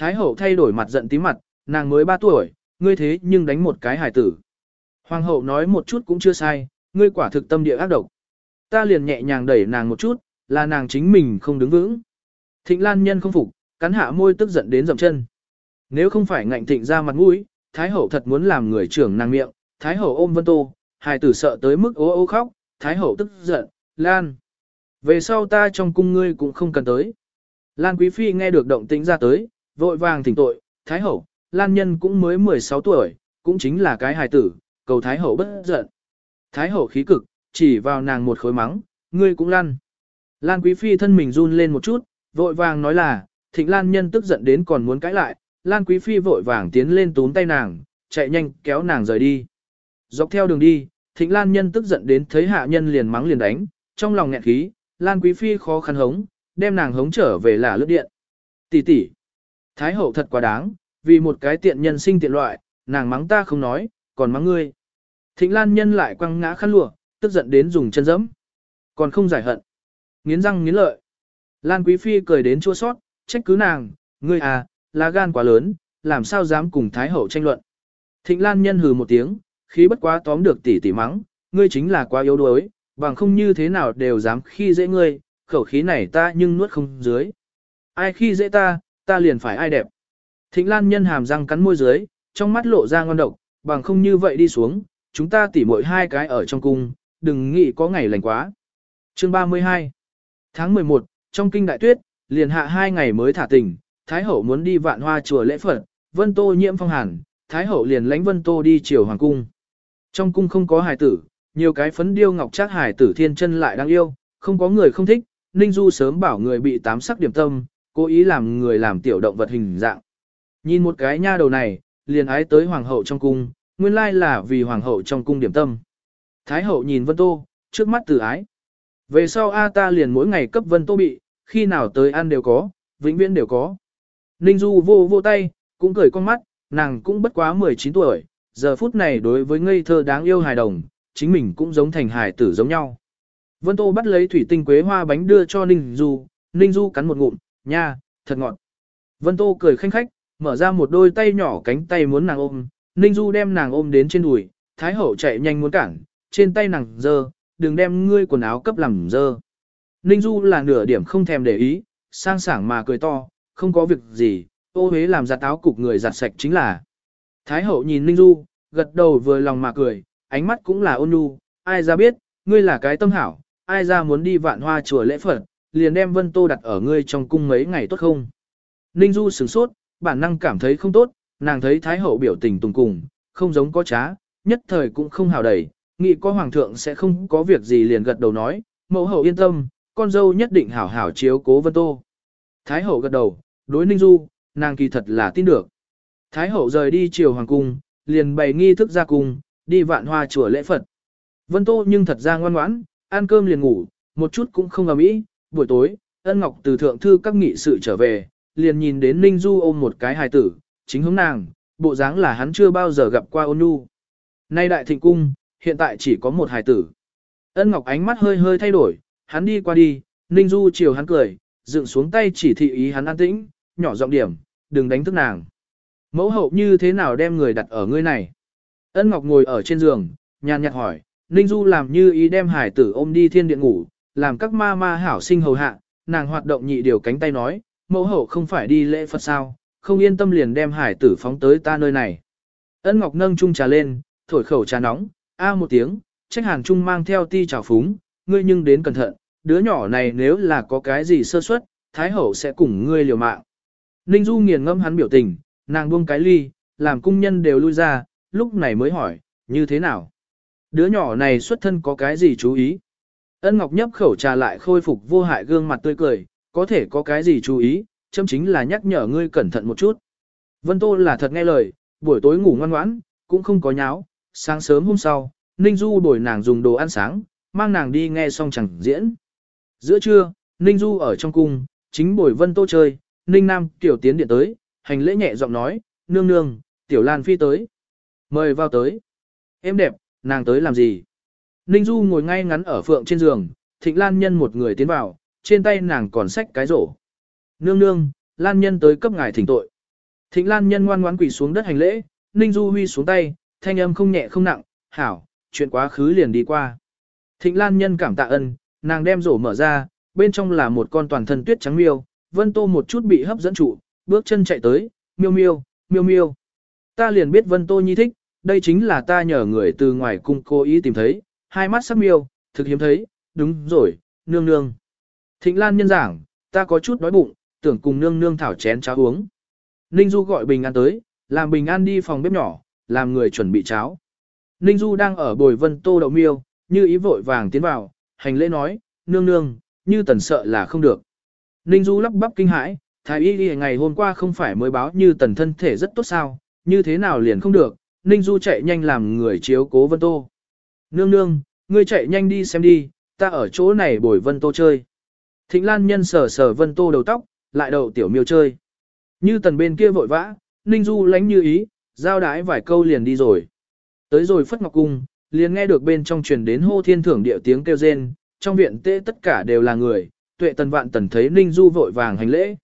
Thái Hậu thay đổi mặt giận tí mặt, nàng mới 3 tuổi, ngươi thế nhưng đánh một cái hài tử. Hoàng hậu nói một chút cũng chưa sai, ngươi quả thực tâm địa ác độc. Ta liền nhẹ nhàng đẩy nàng một chút, là nàng chính mình không đứng vững. Thịnh Lan nhân không phục, cắn hạ môi tức giận đến dậm chân. Nếu không phải ngạnh thịnh ra mặt mũi, Thái hậu thật muốn làm người trưởng nàng miệng, Thái hậu ôm Vân Tô, hài tử sợ tới mức ố ô khóc, Thái hậu tức giận, Lan. Về sau ta trong cung ngươi cũng không cần tới. Lan Quý Phi nghe được động tĩnh ra tới, vội vàng thỉnh tội, Thái hậu, Lan Nhân cũng mới 16 tuổi, cũng chính là cái hài tử, cầu Thái Hậu bất giận. Thái Hậu khí cực, chỉ vào nàng một khối mắng, ngươi cũng lăn. Lan Quý Phi thân mình run lên một chút, vội vàng nói là, thịnh Lan Nhân tức giận đến còn muốn cãi lại, Lan Quý Phi vội vàng tiến lên túm tay nàng, chạy nhanh kéo nàng rời đi. Dọc theo đường đi, thịnh Lan Nhân tức giận đến thấy hạ nhân liền mắng liền đánh, trong lòng nghẹn khí, Lan Quý Phi khó khăn hống, đem nàng hống trở về là lướt điện. Tỷ tỷ, Thái Hậu thật quá đáng, vì một cái tiện nhân sinh tiện loại, nàng mắng ta không nói, còn mắng ngươi. Thịnh Lan nhân lại quăng ngã khăn lụa, tức giận đến dùng chân dẫm. Còn không giải hận. Nghiến răng nghiến lợi. Lan Quý Phi cười đến chua sót, trách cứ nàng, ngươi à, lá gan quá lớn, làm sao dám cùng Thái Hậu tranh luận. Thịnh Lan nhân hừ một tiếng, khí bất quá tóm được tỷ tỷ mắng, ngươi chính là quá yếu đuối, bằng không như thế nào đều dám khi dễ ngươi, khẩu khí này ta nhưng nuốt không dưới. Ai khi dễ ta, ta liền phải ai đẹp. Thịnh Lan nhân hàm răng cắn môi dưới, trong mắt lộ ra ngon độc, bằng không như vậy đi xuống, chúng ta tỉ mỗi hai cái ở trong cung, đừng nghĩ có ngày lành quá. Chương 32 Tháng 11, trong kinh đại tuyết, liền hạ hai ngày mới thả tình, Thái Hậu muốn đi vạn hoa chùa lễ Phật, Vân Tô nhiễm phong hàn, Thái Hậu liền lãnh Vân Tô đi chiều hoàng cung. Trong cung không có hài tử, nhiều cái phấn điêu ngọc trác hài tử thiên chân lại đang yêu, không có người không thích, Ninh Du sớm bảo người bị tám sắc điểm tâm, cố ý làm người làm tiểu động vật hình dạng. Nhìn một cái nha đầu này, liền ái tới hoàng hậu trong cung, nguyên lai là vì hoàng hậu trong cung điểm tâm. Thái hậu nhìn Vân Tô, trước mắt từ ái. Về sau A ta liền mỗi ngày cấp Vân Tô bị, khi nào tới ăn đều có, vĩnh viễn đều có. Ninh Du vô vô tay, cũng cười con mắt, nàng cũng bất quá 19 tuổi, giờ phút này đối với ngây thơ đáng yêu hài đồng, chính mình cũng giống thành hài tử giống nhau. Vân Tô bắt lấy thủy tinh quế hoa bánh đưa cho Ninh Du, Ninh Du cắn một ngụm, nha, thật ngọt. Vân Tô cười khanh khách, mở ra một đôi tay nhỏ cánh tay muốn nàng ôm, Ninh Du đem nàng ôm đến trên đùi, Thái Hậu chạy nhanh muốn cản, trên tay nàng dơ, đừng đem ngươi quần áo cấp làm dơ. Ninh Du là nửa điểm không thèm để ý, sang sảng mà cười to, không có việc gì, ô hế làm giặt áo cục người giặt sạch chính là. Thái Hậu nhìn Ninh Du, gật đầu vừa lòng mà cười, ánh mắt cũng là ôn nhu, ai ra biết, ngươi là cái tâm hảo, ai ra muốn đi vạn hoa chùa lễ Phật, liền đem Vân Tô đặt ở ngươi trong cung mấy ngày tốt không? Ninh Du sửng sốt, bản năng cảm thấy không tốt, nàng thấy Thái Hậu biểu tình tùng cùng, không giống có trá, nhất thời cũng không hào đẩy, nghĩ có Hoàng thượng sẽ không có việc gì liền gật đầu nói, mẫu hậu yên tâm, con dâu nhất định hảo hảo chiếu cố Vân Tô. Thái Hậu gật đầu, đối Ninh Du, nàng kỳ thật là tin được. Thái Hậu rời đi chiều Hoàng cung, liền bày nghi thức ra cung, đi vạn hoa chùa lễ Phật. Vân Tô nhưng thật ra ngoan ngoãn, ăn cơm liền ngủ, một chút cũng không ầm ĩ buổi tối, ân ngọc từ thượng thư các nghị sự trở về, liền nhìn đến Ninh Du ôm một cái hài tử, chính hướng nàng, bộ dáng là hắn chưa bao giờ gặp qua ôn nhu. Nay đại thịnh cung, hiện tại chỉ có một hài tử. Ân Ngọc ánh mắt hơi hơi thay đổi, hắn đi qua đi, Ninh Du chiều hắn cười, dựng xuống tay chỉ thị ý hắn an tĩnh, nhỏ giọng điểm, đừng đánh thức nàng. Mẫu hậu như thế nào đem người đặt ở ngươi này? Ân Ngọc ngồi ở trên giường, nhàn nhạt hỏi, Ninh Du làm như ý đem hải tử ôm đi thiên điện ngủ, làm các ma ma hảo sinh hầu hạ, nàng hoạt động nhị điều cánh tay nói, mẫu hậu không phải đi lễ Phật sao, không yên tâm liền đem hải tử phóng tới ta nơi này. Ân Ngọc nâng chung trà lên, thổi khẩu trà nóng, a một tiếng, trách hàn trung mang theo ti trào phúng, ngươi nhưng đến cẩn thận, đứa nhỏ này nếu là có cái gì sơ suất, thái hậu sẽ cùng ngươi liều mạng. Ninh Du nghiền ngâm hắn biểu tình, nàng buông cái ly, làm cung nhân đều lui ra, lúc này mới hỏi, như thế nào? Đứa nhỏ này xuất thân có cái gì chú ý? Ân Ngọc nhấp khẩu trà lại khôi phục vô hại gương mặt tươi cười, có thể có cái gì chú ý, châm chính là nhắc nhở ngươi cẩn thận một chút. Vân Tô là thật nghe lời, buổi tối ngủ ngoan ngoãn, cũng không có nháo, sáng sớm hôm sau, Ninh Du đổi nàng dùng đồ ăn sáng, mang nàng đi nghe xong chẳng diễn. Giữa trưa, Ninh Du ở trong cung, chính buổi Vân Tô chơi, Ninh Nam tiểu tiến điện tới, hành lễ nhẹ giọng nói, nương nương, tiểu Lan Phi tới. Mời vào tới. Em đẹp, nàng tới làm gì? Ninh Du ngồi ngay ngắn ở phượng trên giường, Thịnh Lan Nhân một người tiến vào, trên tay nàng còn xách cái rổ. Nương nương, Lan Nhân tới cấp ngài thỉnh tội. Thịnh Lan Nhân ngoan ngoãn quỳ xuống đất hành lễ, Ninh Du huy xuống tay, thanh âm không nhẹ không nặng, hảo, chuyện quá khứ liền đi qua. Thịnh Lan Nhân cảm tạ ân, nàng đem rổ mở ra, bên trong là một con toàn thân tuyết trắng miêu, Vân Tô một chút bị hấp dẫn trụ, bước chân chạy tới, miêu miêu, miêu miêu. Ta liền biết Vân Tô nhi thích, đây chính là ta nhờ người từ ngoài cung cố ý tìm thấy, hai mắt sắc miêu, thực hiếm thấy, đúng rồi, nương nương. Thịnh Lan nhân giảng, ta có chút đói bụng, tưởng cùng nương nương thảo chén cháo uống. Ninh Du gọi Bình An tới, làm Bình An đi phòng bếp nhỏ, làm người chuẩn bị cháo. Ninh Du đang ở bồi vân tô đậu miêu, như ý vội vàng tiến vào, hành lễ nói, nương nương, như tần sợ là không được. Ninh Du lắp bắp kinh hãi, thái y đi ngày hôm qua không phải mới báo như tần thân thể rất tốt sao, như thế nào liền không được, Ninh Du chạy nhanh làm người chiếu cố vân tô. Nương nương, ngươi chạy nhanh đi xem đi, ta ở chỗ này bồi vân tô chơi. Thịnh Lan nhân sờ sờ vân tô đầu tóc, lại đầu tiểu miêu chơi. Như tần bên kia vội vã, Ninh Du lánh như ý, giao đái vài câu liền đi rồi. Tới rồi Phất Ngọc Cung, liền nghe được bên trong truyền đến hô thiên thưởng địa tiếng kêu rên, trong viện tê tất cả đều là người, tuệ tần vạn tần thấy Ninh Du vội vàng hành lễ.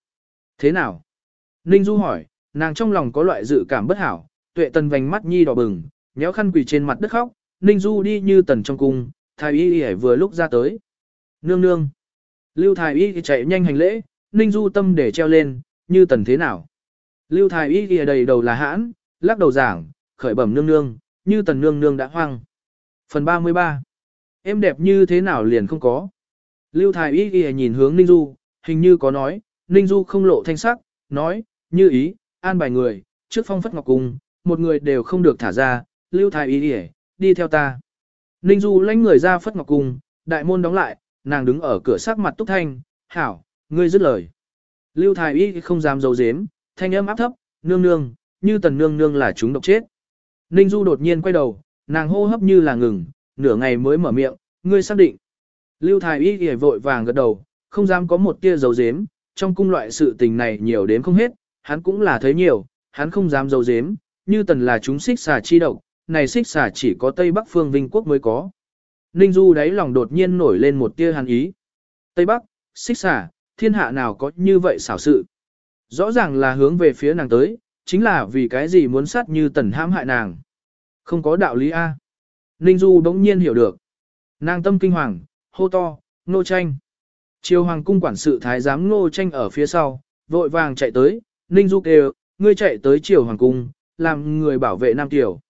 Thế nào? Ninh Du hỏi, nàng trong lòng có loại dự cảm bất hảo, tuệ tần vành mắt nhi đỏ bừng, nhéo khăn quỳ trên mặt đất khóc, Ninh Du đi như tần trong cung, thái y y vừa lúc ra tới. Nương nương. Lưu thái y chạy nhanh hành lễ, Ninh Du tâm để treo lên, như tần thế nào. Lưu thái y y đầy đầu là hãn, lắc đầu giảng, khởi bẩm nương nương, như tần nương nương đã hoang. Phần 33. Em đẹp như thế nào liền không có. Lưu thái y y nhìn hướng Ninh Du, hình như có nói, Ninh Du không lộ thanh sắc, nói, như ý, an bài người, trước phong phất ngọc cung, một người đều không được thả ra, Lưu thái y y đi theo ta. Ninh Du lãnh người ra phất ngọc cung, đại môn đóng lại, nàng đứng ở cửa sắc mặt túc thanh, hảo, ngươi dứt lời. Lưu Thái Y không dám giấu giếm, thanh âm áp thấp, nương nương, như tần nương nương là chúng độc chết. Ninh Du đột nhiên quay đầu, nàng hô hấp như là ngừng, nửa ngày mới mở miệng, ngươi xác định. Lưu Thái Y ghề vội vàng gật đầu, không dám có một tia dấu dếm, trong cung loại sự tình này nhiều đến không hết, hắn cũng là thấy nhiều, hắn không dám dấu dếm, như tần là chúng xích xà chi độc, này xích xà chỉ có Tây Bắc phương Vinh Quốc mới có. Ninh Du đáy lòng đột nhiên nổi lên một tia hàn ý. Tây Bắc, xích xà, thiên hạ nào có như vậy xảo sự. Rõ ràng là hướng về phía nàng tới, chính là vì cái gì muốn sát như tần hãm hại nàng. Không có đạo lý A. Ninh Du đống nhiên hiểu được. Nàng tâm kinh hoàng, hô to, nô tranh. Triều hoàng cung quản sự thái giám nô tranh ở phía sau, vội vàng chạy tới, Ninh Du kêu, ngươi chạy tới triều hoàng cung, làm người bảo vệ Nam Tiểu.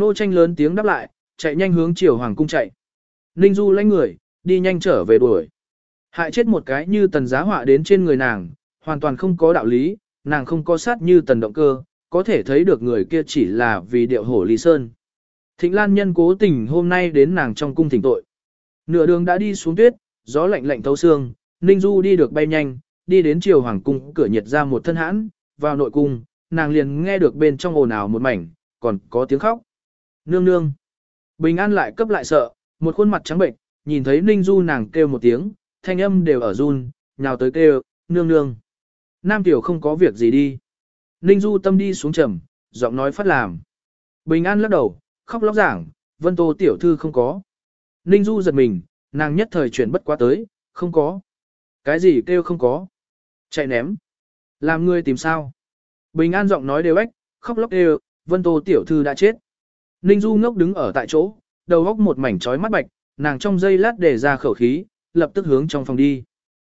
Nô tranh lớn tiếng đáp lại, chạy nhanh hướng chiều hoàng cung chạy. Ninh Du lãnh người, đi nhanh trở về đuổi. Hại chết một cái như tần giá họa đến trên người nàng, hoàn toàn không có đạo lý, nàng không có sát như tần động cơ, có thể thấy được người kia chỉ là vì điệu hổ Lý Sơn. Thịnh Lan nhân cố tình hôm nay đến nàng trong cung thỉnh tội. Nửa đường đã đi xuống tuyết, gió lạnh lạnh thấu xương, Ninh Du đi được bay nhanh, đi đến chiều hoàng cung cửa nhiệt ra một thân hãn, vào nội cung, nàng liền nghe được bên trong ồn ào một mảnh, còn có tiếng khóc. Nương nương. Bình an lại cấp lại sợ, một khuôn mặt trắng bệnh, nhìn thấy Ninh Du nàng kêu một tiếng, thanh âm đều ở run, nhào tới kêu, nương nương. Nam tiểu không có việc gì đi. Ninh Du tâm đi xuống trầm, giọng nói phát làm. Bình an lắc đầu, khóc lóc giảng, vân tô tiểu thư không có. Ninh Du giật mình, nàng nhất thời chuyển bất quá tới, không có. Cái gì kêu không có. Chạy ném. Làm người tìm sao. Bình an giọng nói đều ếch, khóc lóc đều, vân tô tiểu thư đã chết. Ninh Du ngốc đứng ở tại chỗ, đầu góc một mảnh trói mắt bạch, nàng trong giây lát để ra khẩu khí, lập tức hướng trong phòng đi.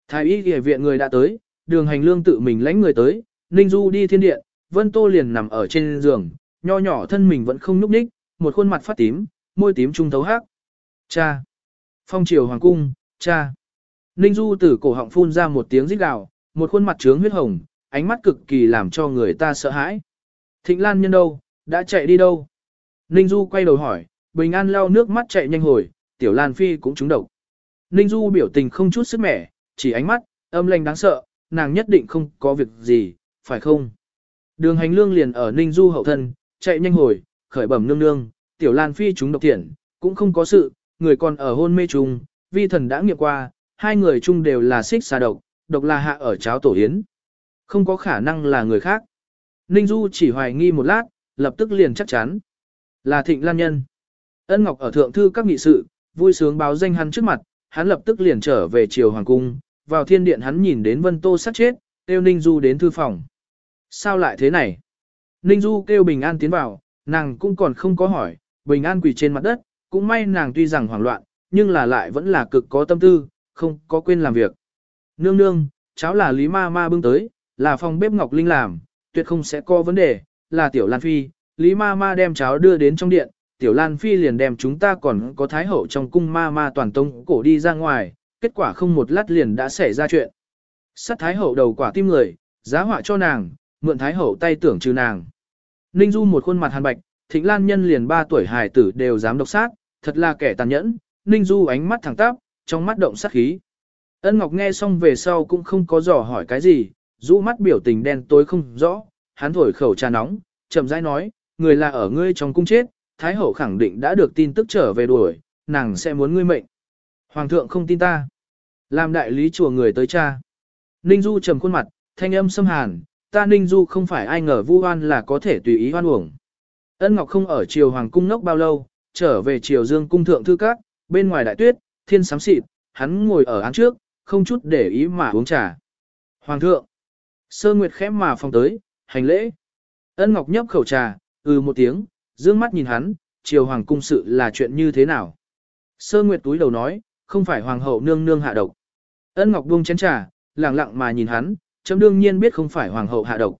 Thái y y viện người đã tới, đường hành lương tự mình lãnh người tới, Ninh Du đi thiên điện, Vân Tô liền nằm ở trên giường, nho nhỏ thân mình vẫn không nhúc nhích, một khuôn mặt phát tím, môi tím trung thấu hắc. Cha! Phong triều hoàng cung, cha! Ninh Du từ cổ họng phun ra một tiếng rít gào, một khuôn mặt trướng huyết hồng, ánh mắt cực kỳ làm cho người ta sợ hãi. Thịnh Lan nhân đâu, đã chạy đi đâu? Ninh Du quay đầu hỏi, Bình An lau nước mắt chạy nhanh hồi, Tiểu Lan Phi cũng trúng độc. Ninh Du biểu tình không chút sức mẻ, chỉ ánh mắt, âm lành đáng sợ, nàng nhất định không có việc gì, phải không? Đường hành lương liền ở Ninh Du hậu thân, chạy nhanh hồi, khởi bẩm nương nương, Tiểu Lan Phi trúng độc tiện, cũng không có sự, người còn ở hôn mê trùng, vi thần đã nghiệm qua, hai người chung đều là xích xà độc, độc là hạ ở cháo tổ yến. Không có khả năng là người khác. Ninh Du chỉ hoài nghi một lát, lập tức liền chắc chắn. Là Thịnh Lan Nhân. Ân Ngọc ở thượng thư các nghị sự, vui sướng báo danh hắn trước mặt, hắn lập tức liền trở về triều hoàng cung, vào thiên điện hắn nhìn đến Vân Tô sát chết, kêu Ninh Du đến thư phòng. Sao lại thế này? Ninh Du kêu Bình An tiến vào, nàng cũng còn không có hỏi, Bình An quỳ trên mặt đất, cũng may nàng tuy rằng hoảng loạn, nhưng là lại vẫn là cực có tâm tư, không có quên làm việc. Nương nương, cháu là Lý Ma Ma bưng tới, là phòng bếp Ngọc Linh làm, tuyệt không sẽ có vấn đề, là Tiểu Lan Phi, Lý Ma Ma đem cháo đưa đến trong điện, Tiểu Lan Phi liền đem chúng ta còn có Thái Hậu trong cung Ma Ma toàn tông cổ đi ra ngoài, kết quả không một lát liền đã xảy ra chuyện. Sát Thái Hậu đầu quả tim người, giá họa cho nàng, mượn Thái Hậu tay tưởng trừ nàng. Ninh Du một khuôn mặt hàn bạch, Thịnh Lan Nhân liền ba tuổi hài tử đều dám độc sát, thật là kẻ tàn nhẫn, Ninh Du ánh mắt thẳng tắp, trong mắt động sát khí. Ân Ngọc nghe xong về sau cũng không có dò hỏi cái gì, rũ mắt biểu tình đen tối không rõ, hắn thổi khẩu trà nóng, chậm rãi nói, người là ở ngươi trong cung chết, Thái Hậu khẳng định đã được tin tức trở về đuổi, nàng sẽ muốn ngươi mệnh. Hoàng thượng không tin ta. Làm đại lý chùa người tới cha. Ninh Du trầm khuôn mặt, thanh âm xâm hàn, ta Ninh Du không phải ai ngờ vu oan là có thể tùy ý hoan uổng. Ân Ngọc không ở triều Hoàng cung nốc bao lâu, trở về triều Dương cung thượng thư các, bên ngoài đại tuyết, thiên sám xịt, hắn ngồi ở án trước, không chút để ý mà uống trà. Hoàng thượng, sơ nguyệt khẽ mà phong tới, hành lễ. Ân Ngọc nhấp khẩu trà, ừ một tiếng, dương mắt nhìn hắn, triều hoàng cung sự là chuyện như thế nào. Sơ nguyệt túi đầu nói, không phải hoàng hậu nương nương hạ độc. Ân Ngọc buông chén trà, lặng lặng mà nhìn hắn, chấm đương nhiên biết không phải hoàng hậu hạ độc.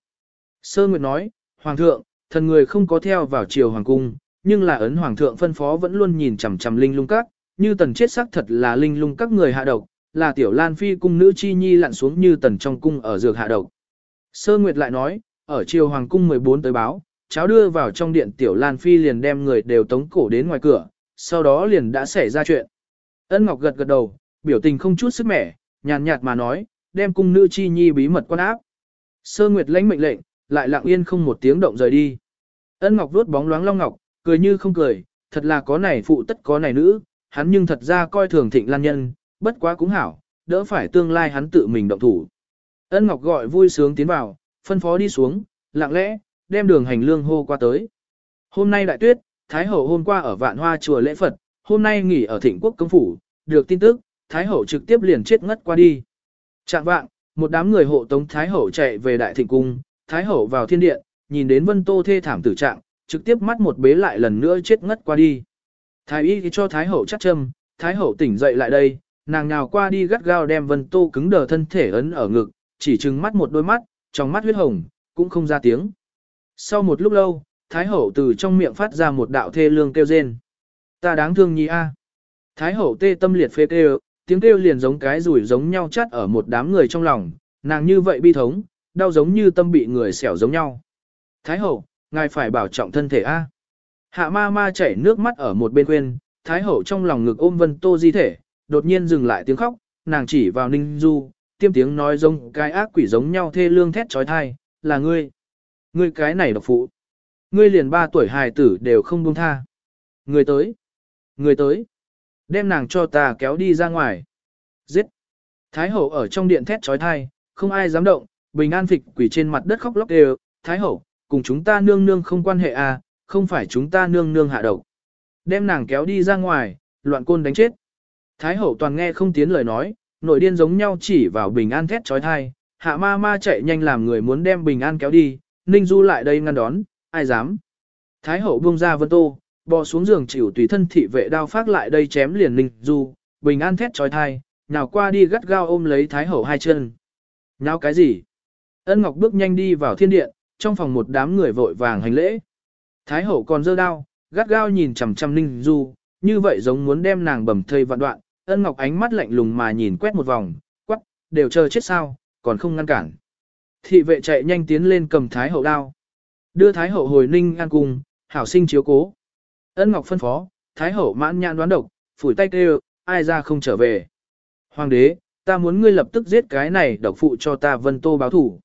Sơ nguyệt nói, hoàng thượng, thần người không có theo vào triều hoàng cung, nhưng là ấn hoàng thượng phân phó vẫn luôn nhìn chằm chằm linh lung các, như tần chết xác thật là linh lung các người hạ độc, là tiểu lan phi cung nữ chi nhi lặn xuống như tần trong cung ở dược hạ độc. Sơ Nguyệt lại nói, ở triều hoàng cung 14 tới báo, cháo đưa vào trong điện tiểu lan phi liền đem người đều tống cổ đến ngoài cửa, sau đó liền đã xảy ra chuyện. Ân Ngọc gật gật đầu, biểu tình không chút sức mẻ, nhàn nhạt mà nói, đem cung nữ chi nhi bí mật quan áp. Sơ Nguyệt lãnh mệnh lệnh, lại lặng yên không một tiếng động rời đi. Ân Ngọc vuốt bóng loáng long ngọc, cười như không cười, thật là có này phụ tất có này nữ, hắn nhưng thật ra coi thường thịnh lan nhân, bất quá cũng hảo, đỡ phải tương lai hắn tự mình động thủ. Ân Ngọc gọi vui sướng tiến vào, phân phó đi xuống, lặng lẽ, đem đường hành lương hô qua tới. Hôm nay đại tuyết, Thái Hậu hôm qua ở vạn hoa chùa lễ Phật, hôm nay nghỉ ở thịnh quốc công phủ, được tin tức, Thái Hậu trực tiếp liền chết ngất qua đi. Trạng vạng, một đám người hộ tống Thái Hậu chạy về đại thịnh cung, Thái Hậu vào thiên điện, nhìn đến vân tô thê thảm tử trạng, trực tiếp mắt một bế lại lần nữa chết ngất qua đi. Thái y cho Thái Hậu chắc châm, Thái Hậu tỉnh dậy lại đây, nàng nào qua đi gắt gao đem vân tô cứng đờ thân thể ấn ở ngực, chỉ trừng mắt một đôi mắt, trong mắt huyết hồng, cũng không ra tiếng. Sau một lúc lâu, Thái Hậu từ trong miệng phát ra một đạo thê lương kêu rên. Ta đáng thương nhi a. Thái Hậu tê tâm liệt phê kêu, tiếng kêu liền giống cái rủi giống nhau chắt ở một đám người trong lòng, nàng như vậy bi thống, đau giống như tâm bị người xẻo giống nhau. Thái Hậu, ngài phải bảo trọng thân thể a. Hạ ma ma chảy nước mắt ở một bên quên, Thái Hậu trong lòng ngực ôm Vân Tô di thể, đột nhiên dừng lại tiếng khóc, nàng chỉ vào Ninh Du, tiêm tiếng nói giống cái ác quỷ giống nhau thê lương thét trói thai, là ngươi. Ngươi cái này độc phụ. Ngươi liền ba tuổi hài tử đều không buông tha. Người tới. Người tới. Đem nàng cho ta kéo đi ra ngoài. Giết. Thái hậu ở trong điện thét trói thai, không ai dám động, bình an phịch quỷ trên mặt đất khóc lóc đều. Thái hậu, cùng chúng ta nương nương không quan hệ à, không phải chúng ta nương nương hạ độc. Đem nàng kéo đi ra ngoài, loạn côn đánh chết. Thái hậu toàn nghe không tiến lời nói, nội điên giống nhau chỉ vào bình an thét trói thai, hạ ma ma chạy nhanh làm người muốn đem bình an kéo đi, ninh du lại đây ngăn đón, ai dám. Thái hậu buông ra vân tô, bò xuống giường chịu tùy thân thị vệ đao phát lại đây chém liền ninh du, bình an thét trói thai, nào qua đi gắt gao ôm lấy thái hậu hai chân. Nháo cái gì? Ân Ngọc bước nhanh đi vào thiên điện, trong phòng một đám người vội vàng hành lễ. Thái hậu còn dơ đao, gắt gao nhìn chằm chằm ninh du, như vậy giống muốn đem nàng bầm thây vạn đoạn, ân ngọc ánh mắt lạnh lùng mà nhìn quét một vòng, quắc, đều chờ chết sao, còn không ngăn cản. Thị vệ chạy nhanh tiến lên cầm thái hậu đao. Đưa thái hậu hồi ninh an cùng, hảo sinh chiếu cố. Ân ngọc phân phó, thái hậu mãn nhãn đoán độc, phủi tay kêu, ai ra không trở về. Hoàng đế, ta muốn ngươi lập tức giết cái này độc phụ cho ta vân tô báo thủ.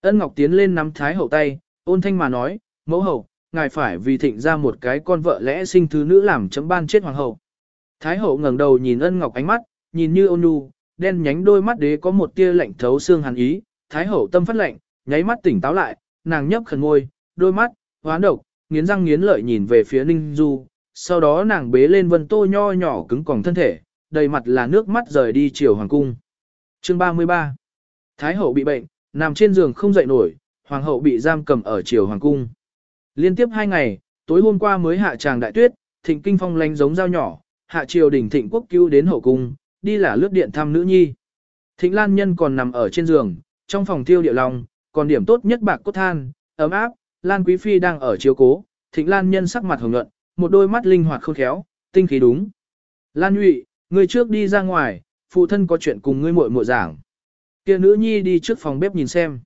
Ân ngọc tiến lên nắm thái hậu tay, ôn thanh mà nói, mẫu hậu, ngài phải vì thịnh ra một cái con vợ lẽ sinh thứ nữ làm chấm ban chết hoàng hậu. Thái hậu ngẩng đầu nhìn ân ngọc ánh mắt, nhìn như ôn nhu, đen nhánh đôi mắt đế có một tia lạnh thấu xương hàn ý, thái hậu tâm phát lệnh, nháy mắt tỉnh táo lại, nàng nhấp khẩn ngôi, đôi mắt, hoán độc, nghiến răng nghiến lợi nhìn về phía Ninh Du, sau đó nàng bế lên vân tô nho nhỏ cứng còng thân thể, đầy mặt là nước mắt rời đi chiều hoàng cung. Chương 33 Thái hậu bị bệnh, nằm trên giường không dậy nổi, hoàng hậu bị giam cầm ở chiều hoàng cung. Liên tiếp hai ngày, tối hôm qua mới hạ tràng đại tuyết, thịnh kinh phong lánh giống dao nhỏ, hạ triều đỉnh thịnh quốc cứu đến hậu cung, đi là lướt điện thăm nữ nhi. Thịnh Lan Nhân còn nằm ở trên giường, trong phòng tiêu địa lòng, còn điểm tốt nhất bạc cốt than, ấm áp, Lan Quý Phi đang ở chiếu cố, Thịnh Lan Nhân sắc mặt hồng nhuận, một đôi mắt linh hoạt khôn khéo, tinh khí đúng. Lan Nhụy, người trước đi ra ngoài, phụ thân có chuyện cùng ngươi muội muội giảng. Kia nữ nhi đi trước phòng bếp nhìn xem.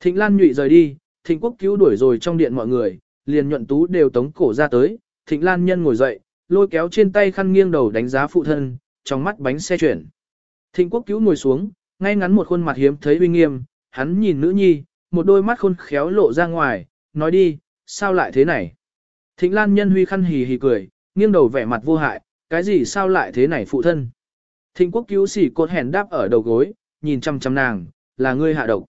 Thịnh Lan Nhụy rời đi, Thịnh Quốc cứu đuổi rồi trong điện mọi người, liền nhuận tú đều tống cổ ra tới, Thịnh Lan Nhân ngồi dậy, lôi kéo trên tay khăn nghiêng đầu đánh giá phụ thân, trong mắt bánh xe chuyển. Thịnh quốc cứu ngồi xuống, ngay ngắn một khuôn mặt hiếm thấy uy nghiêm, hắn nhìn nữ nhi, một đôi mắt khôn khéo lộ ra ngoài, nói đi, sao lại thế này? Thịnh Lan nhân huy khăn hì hì cười, nghiêng đầu vẻ mặt vô hại, cái gì sao lại thế này phụ thân? Thịnh quốc cứu xỉ cột hèn đáp ở đầu gối, nhìn chăm chăm nàng, là ngươi hạ độc.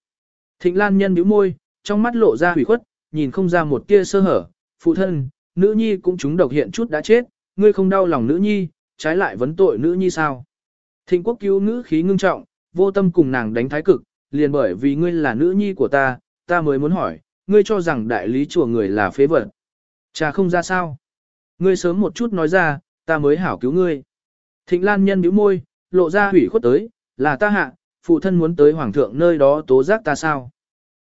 Thịnh Lan nhân bĩu môi, trong mắt lộ ra hủy khuất, nhìn không ra một tia sơ hở, phụ thân, nữ nhi cũng chúng độc hiện chút đã chết, ngươi không đau lòng nữ nhi, trái lại vấn tội nữ nhi sao? Thịnh quốc cứu nữ khí ngưng trọng, vô tâm cùng nàng đánh thái cực, liền bởi vì ngươi là nữ nhi của ta, ta mới muốn hỏi, ngươi cho rằng đại lý chùa người là phế vật. Cha không ra sao? Ngươi sớm một chút nói ra, ta mới hảo cứu ngươi. Thịnh Lan nhân bĩu môi, lộ ra hủy khuất tới, là ta hạ, phụ thân muốn tới hoàng thượng nơi đó tố giác ta sao?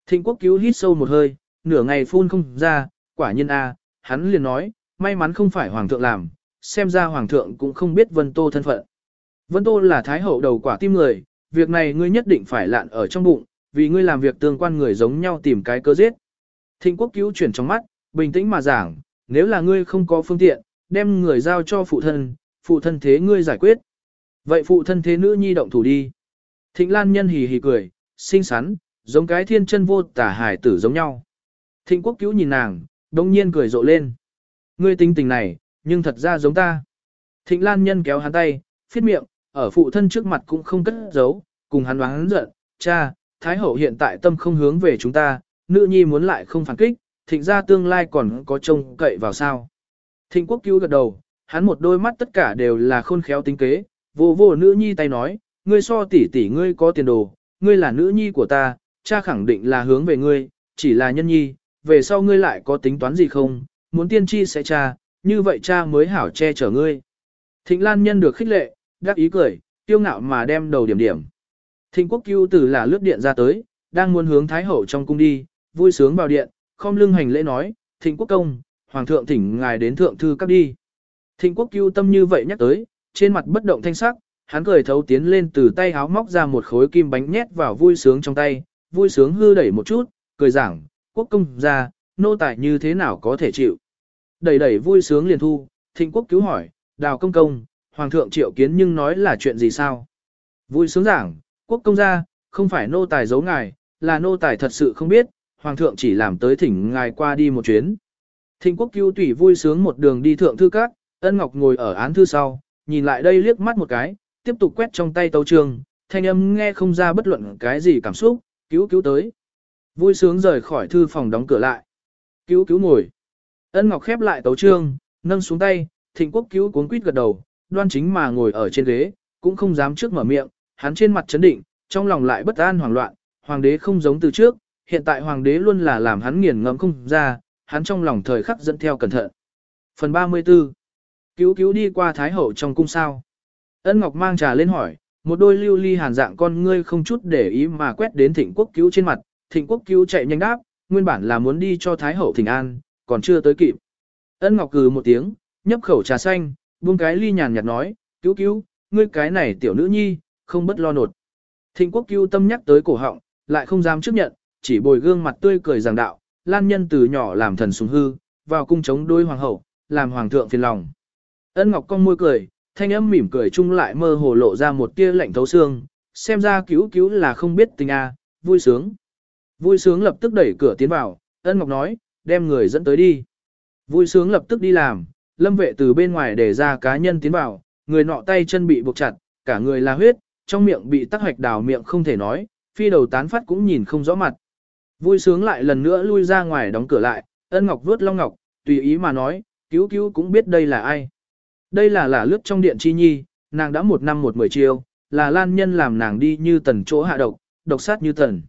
Thịnh quốc cứu hít sâu một hơi, nửa ngày phun không ra, quả nhiên a, hắn liền nói, may mắn không phải hoàng thượng làm, xem ra hoàng thượng cũng không biết Vân Tô thân phận. Vân Tô là thái hậu đầu quả tim người, việc này ngươi nhất định phải lạn ở trong bụng, vì ngươi làm việc tương quan người giống nhau tìm cái cơ giết. Thịnh quốc cứu chuyển trong mắt, bình tĩnh mà giảng, nếu là ngươi không có phương tiện, đem người giao cho phụ thân, phụ thân thế ngươi giải quyết. Vậy phụ thân thế nữ nhi động thủ đi. Thịnh Lan nhân hì hì cười, xinh xắn, giống cái thiên chân vô tả hải tử giống nhau. Thịnh quốc cứu nhìn nàng, đồng nhiên cười rộ lên. Ngươi tính tình này, nhưng thật ra giống ta. Thịnh Lan Nhân kéo hắn tay, phiết miệng, ở phụ thân trước mặt cũng không cất giấu, cùng hắn đoán giận, cha, Thái Hậu hiện tại tâm không hướng về chúng ta, nữ nhi muốn lại không phản kích, thịnh ra tương lai còn có trông cậy vào sao. Thịnh quốc cứu gật đầu, hắn một đôi mắt tất cả đều là khôn khéo tính kế, vô vô nữ nhi tay nói, ngươi so tỷ tỷ ngươi có tiền đồ, ngươi là nữ nhi của ta, cha khẳng định là hướng về ngươi, chỉ là nhân nhi, về sau ngươi lại có tính toán gì không, muốn tiên tri sẽ cha, như vậy cha mới hảo che chở ngươi. Thịnh Lan nhân được khích lệ, đắc ý cười, tiêu ngạo mà đem đầu điểm điểm. Thịnh quốc cứu tử là lướt điện ra tới, đang muốn hướng Thái Hậu trong cung đi, vui sướng vào điện, khom lưng hành lễ nói, thịnh quốc công, hoàng thượng thỉnh ngài đến thượng thư các đi. Thịnh quốc cứu tâm như vậy nhắc tới, trên mặt bất động thanh sắc, hắn cười thấu tiến lên từ tay háo móc ra một khối kim bánh nhét vào vui sướng trong tay, vui sướng hư đẩy một chút, cười giảng, quốc công ra, nô tài như thế nào có thể chịu. Đẩy đẩy vui sướng liền thu, thịnh quốc cứu hỏi, đào công công, hoàng thượng triệu kiến nhưng nói là chuyện gì sao. Vui sướng giảng, quốc công gia, không phải nô tài giấu ngài, là nô tài thật sự không biết, hoàng thượng chỉ làm tới thỉnh ngài qua đi một chuyến. Thịnh quốc cứu tùy vui sướng một đường đi thượng thư các, ân ngọc ngồi ở án thư sau, nhìn lại đây liếc mắt một cái, tiếp tục quét trong tay tấu trường, thanh âm nghe không ra bất luận cái gì cảm xúc, cứu cứu tới. Vui sướng rời khỏi thư phòng đóng cửa lại. Cứu cứu ngồi. Ân Ngọc khép lại tấu trương, nâng xuống tay, thịnh quốc cứu cuốn quýt gật đầu, đoan chính mà ngồi ở trên ghế, cũng không dám trước mở miệng, hắn trên mặt chấn định, trong lòng lại bất an hoảng loạn, hoàng đế không giống từ trước, hiện tại hoàng đế luôn là làm hắn nghiền ngẫm không ra, hắn trong lòng thời khắc dẫn theo cẩn thận. Phần 34 Cứu cứu đi qua Thái Hậu trong cung sao. Ân Ngọc mang trà lên hỏi, một đôi lưu ly hàn dạng con ngươi không chút để ý mà quét đến thịnh quốc cứu trên mặt, thịnh quốc cứu chạy nhanh đáp, nguyên bản là muốn đi cho Thái Hậu thỉnh an, còn chưa tới kịp. Ân Ngọc cừ một tiếng, nhấp khẩu trà xanh, buông cái ly nhàn nhạt nói, cứu cứu, ngươi cái này tiểu nữ nhi, không bất lo nột. Thịnh quốc cứu tâm nhắc tới cổ họng, lại không dám chấp nhận, chỉ bồi gương mặt tươi cười giảng đạo, lan nhân từ nhỏ làm thần sùng hư, vào cung chống đôi hoàng hậu, làm hoàng thượng phiền lòng. Ân Ngọc cong môi cười, thanh âm mỉm cười chung lại mơ hồ lộ ra một tia lạnh thấu xương, xem ra cứu cứu là không biết tình a, à, vui sướng. Vui sướng lập tức đẩy cửa tiến vào, Ân Ngọc nói, đem người dẫn tới đi. Vui sướng lập tức đi làm, lâm vệ từ bên ngoài để ra cá nhân tiến vào, người nọ tay chân bị buộc chặt, cả người là huyết, trong miệng bị tắc hoạch đào miệng không thể nói, phi đầu tán phát cũng nhìn không rõ mặt. Vui sướng lại lần nữa lui ra ngoài đóng cửa lại, ân ngọc vuốt long ngọc, tùy ý mà nói, cứu cứu cũng biết đây là ai. Đây là là lướt trong điện chi nhi, nàng đã một năm một mười chiêu, là lan nhân làm nàng đi như tần chỗ hạ độc, độc sát như tần.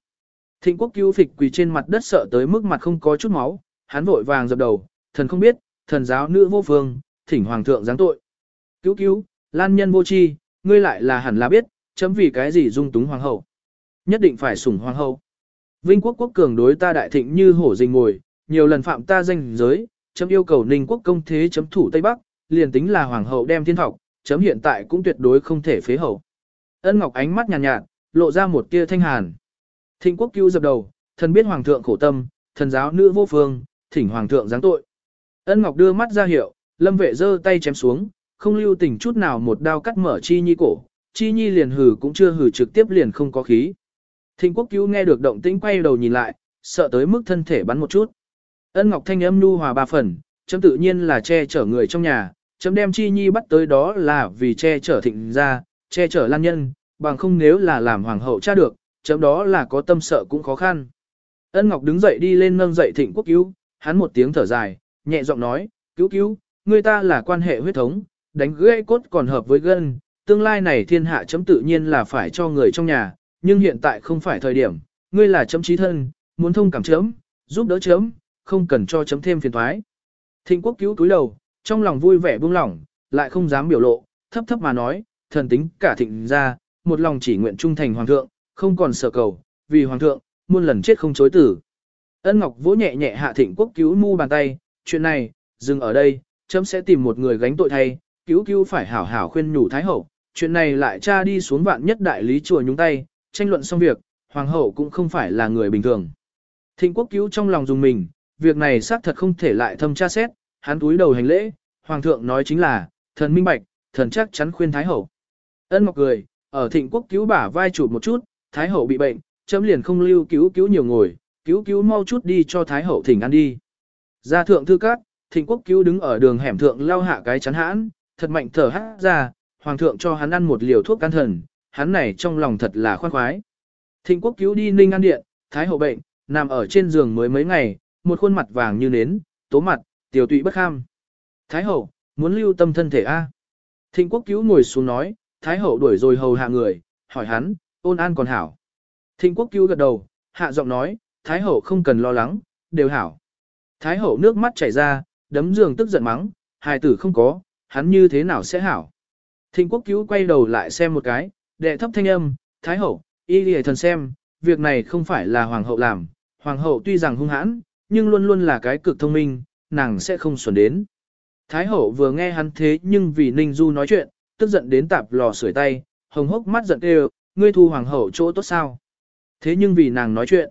Thịnh quốc cứu phịch quỳ trên mặt đất sợ tới mức mặt không có chút máu, hắn vội vàng dập đầu, thần không biết, thần giáo nữ vô phương, thỉnh hoàng thượng giáng tội. Cứu cứu, lan nhân vô chi, ngươi lại là hẳn là biết, chấm vì cái gì dung túng hoàng hậu. Nhất định phải sủng hoàng hậu. Vinh quốc quốc cường đối ta đại thịnh như hổ rình ngồi, nhiều lần phạm ta danh giới, chấm yêu cầu ninh quốc công thế chấm thủ Tây Bắc, liền tính là hoàng hậu đem thiên thọc, chấm hiện tại cũng tuyệt đối không thể phế hậu. Ân Ngọc ánh mắt nhàn nhạt, nhạt, lộ ra một tia thanh hàn. Thịnh quốc cứu dập đầu, thần biết hoàng thượng khổ tâm, thần giáo nữ vô phương, thỉnh hoàng thượng giáng tội. Ân Ngọc đưa mắt ra hiệu, lâm vệ giơ tay chém xuống, không lưu tình chút nào một đao cắt mở chi nhi cổ, chi nhi liền hử cũng chưa hử trực tiếp liền không có khí. Thịnh quốc cứu nghe được động tĩnh quay đầu nhìn lại, sợ tới mức thân thể bắn một chút. Ân Ngọc thanh âm nu hòa ba phần, chấm tự nhiên là che chở người trong nhà, chấm đem chi nhi bắt tới đó là vì che chở thịnh gia, che chở lan nhân, bằng không nếu là làm hoàng hậu cha được, chấm đó là có tâm sợ cũng khó khăn. Ân Ngọc đứng dậy đi lên nâng dậy thịnh quốc cứu, hắn một tiếng thở dài, nhẹ giọng nói, cứu cứu, người ta là quan hệ huyết thống, đánh gãy cốt còn hợp với gân, tương lai này thiên hạ chấm tự nhiên là phải cho người trong nhà, nhưng hiện tại không phải thời điểm, ngươi là chấm trí thân, muốn thông cảm chấm, giúp đỡ chấm, không cần cho chấm thêm phiền thoái. Thịnh quốc cứu túi đầu, trong lòng vui vẻ buông lỏng, lại không dám biểu lộ, thấp thấp mà nói, thần tính cả thịnh ra, một lòng chỉ nguyện trung thành hoàng thượng, không còn sợ cầu, vì hoàng thượng, muôn lần chết không chối tử. Ân Ngọc vỗ nhẹ nhẹ hạ thịnh quốc cứu mu bàn tay, chuyện này, dừng ở đây, chấm sẽ tìm một người gánh tội thay, cứu cứu phải hảo hảo khuyên nhủ Thái Hậu, chuyện này lại cha đi xuống vạn nhất đại lý chùa nhúng tay, tranh luận xong việc, Hoàng hậu cũng không phải là người bình thường. Thịnh quốc cứu trong lòng dùng mình, việc này xác thật không thể lại thâm tra xét, hắn túi đầu hành lễ, Hoàng thượng nói chính là, thần minh bạch, thần chắc chắn khuyên Thái Hậu. Ân mọc cười, ở thịnh quốc cứu bả vai chụp một chút, Thái Hậu bị bệnh, chấm liền không lưu cứu cứu nhiều ngồi, cứu cứu mau chút đi cho Thái Hậu thỉnh ăn đi. Ra thượng thư cát, thịnh quốc cứu đứng ở đường hẻm thượng lao hạ cái chắn hãn, thật mạnh thở hát ra, hoàng thượng cho hắn ăn một liều thuốc can thần, hắn này trong lòng thật là khoan khoái. Thịnh quốc cứu đi ninh an điện, Thái Hậu bệnh, nằm ở trên giường mới mấy ngày, một khuôn mặt vàng như nến, tố mặt, tiểu tụy bất kham. Thái Hậu, muốn lưu tâm thân thể A. Thịnh quốc cứu ngồi xuống nói, Thái Hậu đuổi rồi hầu hạ người, hỏi hắn, ôn an còn hảo. Thịnh quốc cứu gật đầu, hạ giọng nói, Thái Hậu không cần lo lắng, đều hảo. Thái Hậu nước mắt chảy ra, đấm giường tức giận mắng, hài tử không có, hắn như thế nào sẽ hảo. Thịnh quốc cứu quay đầu lại xem một cái, đệ thấp thanh âm, Thái Hậu, y lìa thần xem, việc này không phải là Hoàng hậu làm, Hoàng hậu tuy rằng hung hãn, nhưng luôn luôn là cái cực thông minh, nàng sẽ không xuẩn đến. Thái hậu vừa nghe hắn thế nhưng vì Ninh Du nói chuyện, tức giận đến tạp lò sưởi tay, hồng hốc mắt giận đều, ngươi thu hoàng hậu chỗ tốt sao. Thế nhưng vì nàng nói chuyện.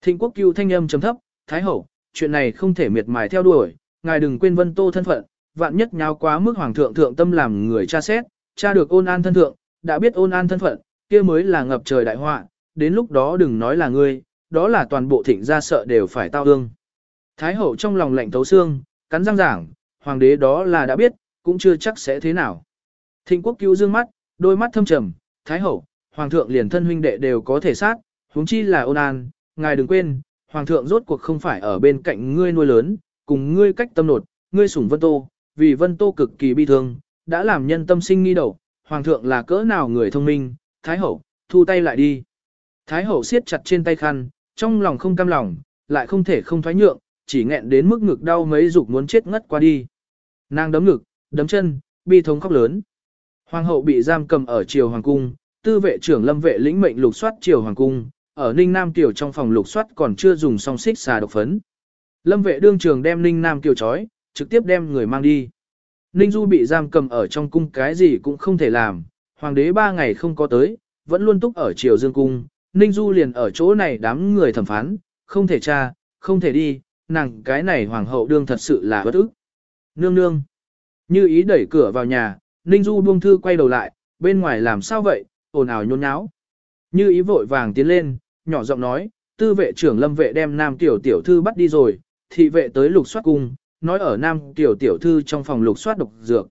Thịnh quốc cứu thanh âm chấm thấp, Thái hậu, chuyện này không thể miệt mài theo đuổi, ngài đừng quên vân tô thân phận, vạn nhất nháo quá mức hoàng thượng thượng tâm làm người cha xét, cha được ôn an thân thượng, đã biết ôn an thân phận, kia mới là ngập trời đại họa, đến lúc đó đừng nói là ngươi, đó là toàn bộ thịnh gia sợ đều phải tao ương. Thái hậu trong lòng lạnh thấu xương, cắn răng giảng, hoàng đế đó là đã biết, cũng chưa chắc sẽ thế nào. Thịnh quốc cứu dương mắt, đôi mắt thâm trầm, thái hậu, hoàng thượng liền thân huynh đệ đều có thể sát, huống chi là ôn an, ngài đừng quên, hoàng thượng rốt cuộc không phải ở bên cạnh ngươi nuôi lớn, cùng ngươi cách tâm nột, ngươi sủng vân tô, vì vân tô cực kỳ bi thương, đã làm nhân tâm sinh nghi đầu, hoàng thượng là cỡ nào người thông minh, thái hậu, thu tay lại đi. Thái hậu siết chặt trên tay khăn, trong lòng không cam lòng, lại không thể không thoái nhượng, chỉ nghẹn đến mức ngực đau mấy dục muốn chết ngất qua đi. Nàng đấm ngực, đấm chân, bi thống khóc lớn. Hoàng hậu bị giam cầm ở triều hoàng cung, tư vệ trưởng lâm vệ lĩnh mệnh lục soát triều hoàng cung, ở Ninh Nam Kiều trong phòng lục soát còn chưa dùng song xích xà độc phấn. Lâm vệ đương trường đem Ninh Nam Kiều trói, trực tiếp đem người mang đi. Ninh Du bị giam cầm ở trong cung cái gì cũng không thể làm, hoàng đế ba ngày không có tới, vẫn luôn túc ở triều dương cung, Ninh Du liền ở chỗ này đám người thẩm phán, không thể tra, không thể đi, nàng cái này hoàng hậu đương thật sự là bất ức. Nương nương. Như ý đẩy cửa vào nhà, Ninh Du buông thư quay đầu lại, bên ngoài làm sao vậy, ồn ào nhôn nháo. Như ý vội vàng tiến lên, nhỏ giọng nói, tư vệ trưởng lâm vệ đem nam tiểu tiểu thư bắt đi rồi, thị vệ tới lục soát cung, nói ở nam tiểu tiểu thư trong phòng lục soát độc dược.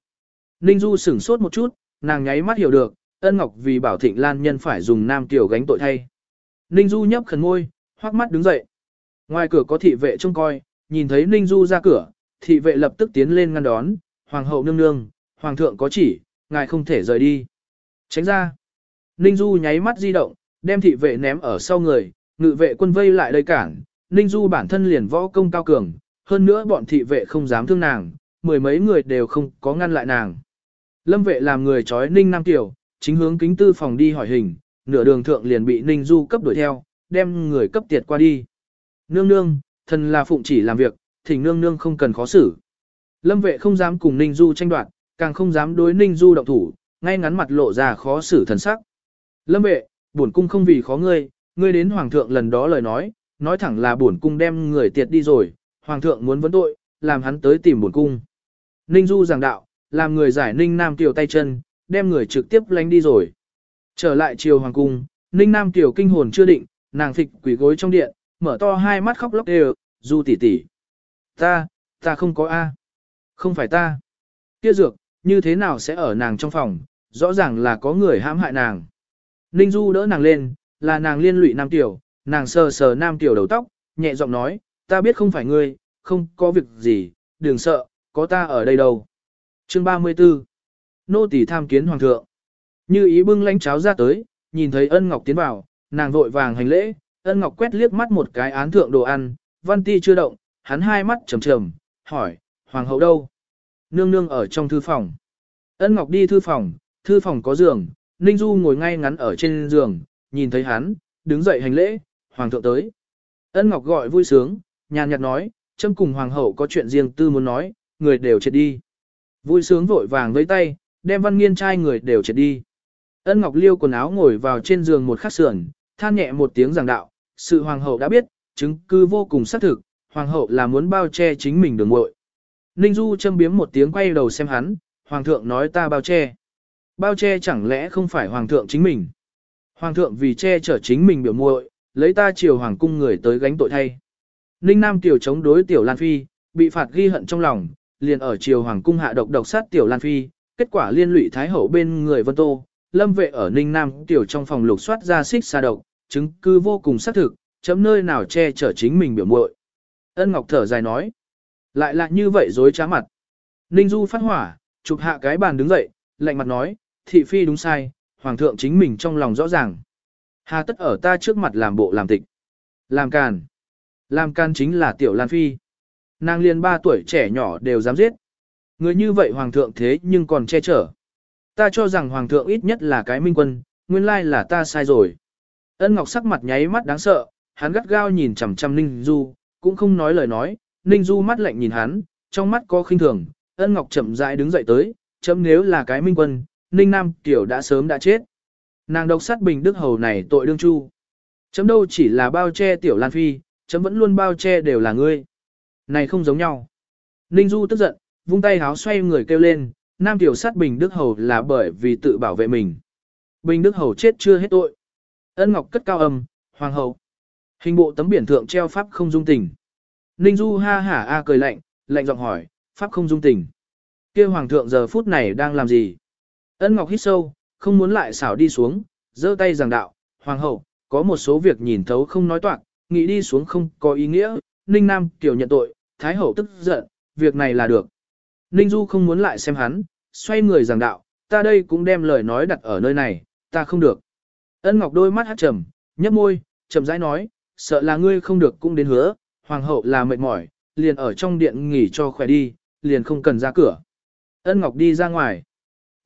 Ninh Du sửng sốt một chút, nàng nháy mắt hiểu được, ân ngọc vì bảo thịnh lan nhân phải dùng nam tiểu gánh tội thay. Ninh Du nhấp khẩn môi, hoắc mắt đứng dậy. Ngoài cửa có thị vệ trông coi, nhìn thấy Ninh Du ra cửa, thị vệ lập tức tiến lên ngăn đón, hoàng hậu nương nương, hoàng thượng có chỉ, ngài không thể rời đi. Tránh ra. Ninh Du nháy mắt di động, đem thị vệ ném ở sau người, ngự vệ quân vây lại đây cản, Ninh Du bản thân liền võ công cao cường, hơn nữa bọn thị vệ không dám thương nàng, mười mấy người đều không có ngăn lại nàng. Lâm vệ làm người trói Ninh Nam Tiểu, chính hướng kính tư phòng đi hỏi hình, nửa đường thượng liền bị Ninh Du cấp đuổi theo, đem người cấp tiệt qua đi. Nương nương, thần là phụng chỉ làm việc, thỉnh nương nương không cần khó xử. Lâm vệ không dám cùng Ninh Du tranh đoạt, càng không dám đối Ninh Du động thủ, ngay ngắn mặt lộ ra khó xử thần sắc. Lâm vệ, bổn cung không vì khó ngươi, ngươi đến hoàng thượng lần đó lời nói, nói thẳng là bổn cung đem người tiệt đi rồi, hoàng thượng muốn vấn tội, làm hắn tới tìm bổn cung. Ninh Du giảng đạo, làm người giải Ninh Nam tiểu tay chân, đem người trực tiếp lánh đi rồi. Trở lại triều hoàng cung, Ninh Nam tiểu kinh hồn chưa định, nàng thịch quỷ gối trong điện, mở to hai mắt khóc lóc đều, Du tỷ tỷ. Ta, ta không có A. Không phải ta. Kia dược, như thế nào sẽ ở nàng trong phòng, rõ ràng là có người hãm hại nàng. Ninh Du đỡ nàng lên, là nàng liên lụy Nam Tiểu, nàng sờ sờ Nam Tiểu đầu tóc, nhẹ giọng nói, ta biết không phải ngươi, không có việc gì, đừng sợ, có ta ở đây đâu. Chương 34 Nô tỳ tham kiến hoàng thượng. Như ý bưng lánh cháo ra tới, nhìn thấy ân ngọc tiến vào, nàng vội vàng hành lễ, ân ngọc quét liếc mắt một cái án thượng đồ ăn, văn ti chưa động, hắn hai mắt trầm trầm, hỏi, hoàng hậu đâu? Nương nương ở trong thư phòng. Ân ngọc đi thư phòng, thư phòng có giường, Ninh Du ngồi ngay ngắn ở trên giường, nhìn thấy hắn, đứng dậy hành lễ, hoàng thượng tới. Ân ngọc gọi vui sướng, nhàn nhạt nói, châm cùng hoàng hậu có chuyện riêng tư muốn nói, người đều chết đi. Vui sướng vội vàng với tay, đem văn nghiên trai người đều chết đi. Ân ngọc liêu quần áo ngồi vào trên giường một khắc sườn, than nhẹ một tiếng giảng đạo, sự hoàng hậu đã biết, chứng cứ vô cùng xác thực, hoàng hậu là muốn bao che chính mình đường muội. Ninh Du châm biếm một tiếng quay đầu xem hắn, hoàng thượng nói ta bao che. Bao che chẳng lẽ không phải hoàng thượng chính mình. Hoàng thượng vì che chở chính mình biểu muội, lấy ta triều hoàng cung người tới gánh tội thay. Ninh Nam tiểu chống đối tiểu Lan Phi, bị phạt ghi hận trong lòng, liền ở triều hoàng cung hạ độc độc sát tiểu Lan Phi, kết quả liên lụy thái hậu bên người Vân Tô, lâm vệ ở Ninh Nam tiểu trong phòng lục soát ra xích xa độc, chứng cứ vô cùng xác thực, chấm nơi nào che chở chính mình biểu muội. Ân Ngọc thở dài nói, lại là như vậy dối trá mặt. Ninh Du phát hỏa, chụp hạ cái bàn đứng dậy, lạnh mặt nói, thị phi đúng sai, hoàng thượng chính mình trong lòng rõ ràng. Hà tất ở ta trước mặt làm bộ làm tịch. Làm càn. Làm càn chính là tiểu Lan Phi. Nàng liên ba tuổi trẻ nhỏ đều dám giết. Người như vậy hoàng thượng thế nhưng còn che chở. Ta cho rằng hoàng thượng ít nhất là cái minh quân, nguyên lai là ta sai rồi. Ân Ngọc sắc mặt nháy mắt đáng sợ, hắn gắt gao nhìn chằm chằm Ninh Du, cũng không nói lời nói, Ninh Du mắt lạnh nhìn hắn, trong mắt có khinh thường, Ân Ngọc chậm rãi đứng dậy tới, chấm nếu là cái minh quân, Ninh Nam Tiểu đã sớm đã chết. Nàng độc sát bình đức hầu này tội đương chu. Chấm đâu chỉ là bao che Tiểu Lan Phi, chấm vẫn luôn bao che đều là ngươi. Này không giống nhau. Ninh Du tức giận, vung tay háo xoay người kêu lên, Nam Tiểu sát bình đức hầu là bởi vì tự bảo vệ mình. Bình đức hầu chết chưa hết tội. Ân Ngọc cất cao âm, Hoàng hậu. Hình bộ tấm biển thượng treo pháp không dung tình. Ninh Du ha hả a cười lạnh, lạnh giọng hỏi, pháp không dung tình. kia hoàng thượng giờ phút này đang làm gì? Ân Ngọc hít sâu, không muốn lại xảo đi xuống, giơ tay giảng đạo, hoàng hậu, có một số việc nhìn thấu không nói toạc, nghĩ đi xuống không có ý nghĩa, Ninh Nam tiểu nhận tội, Thái hậu tức giận, việc này là được. Ninh Du không muốn lại xem hắn, xoay người giảng đạo, ta đây cũng đem lời nói đặt ở nơi này, ta không được. Ân Ngọc đôi mắt hát trầm, nhấp môi, chậm rãi nói, sợ là ngươi không được cũng đến hứa, hoàng hậu là mệt mỏi, liền ở trong điện nghỉ cho khỏe đi, liền không cần ra cửa. Ân Ngọc đi ra ngoài.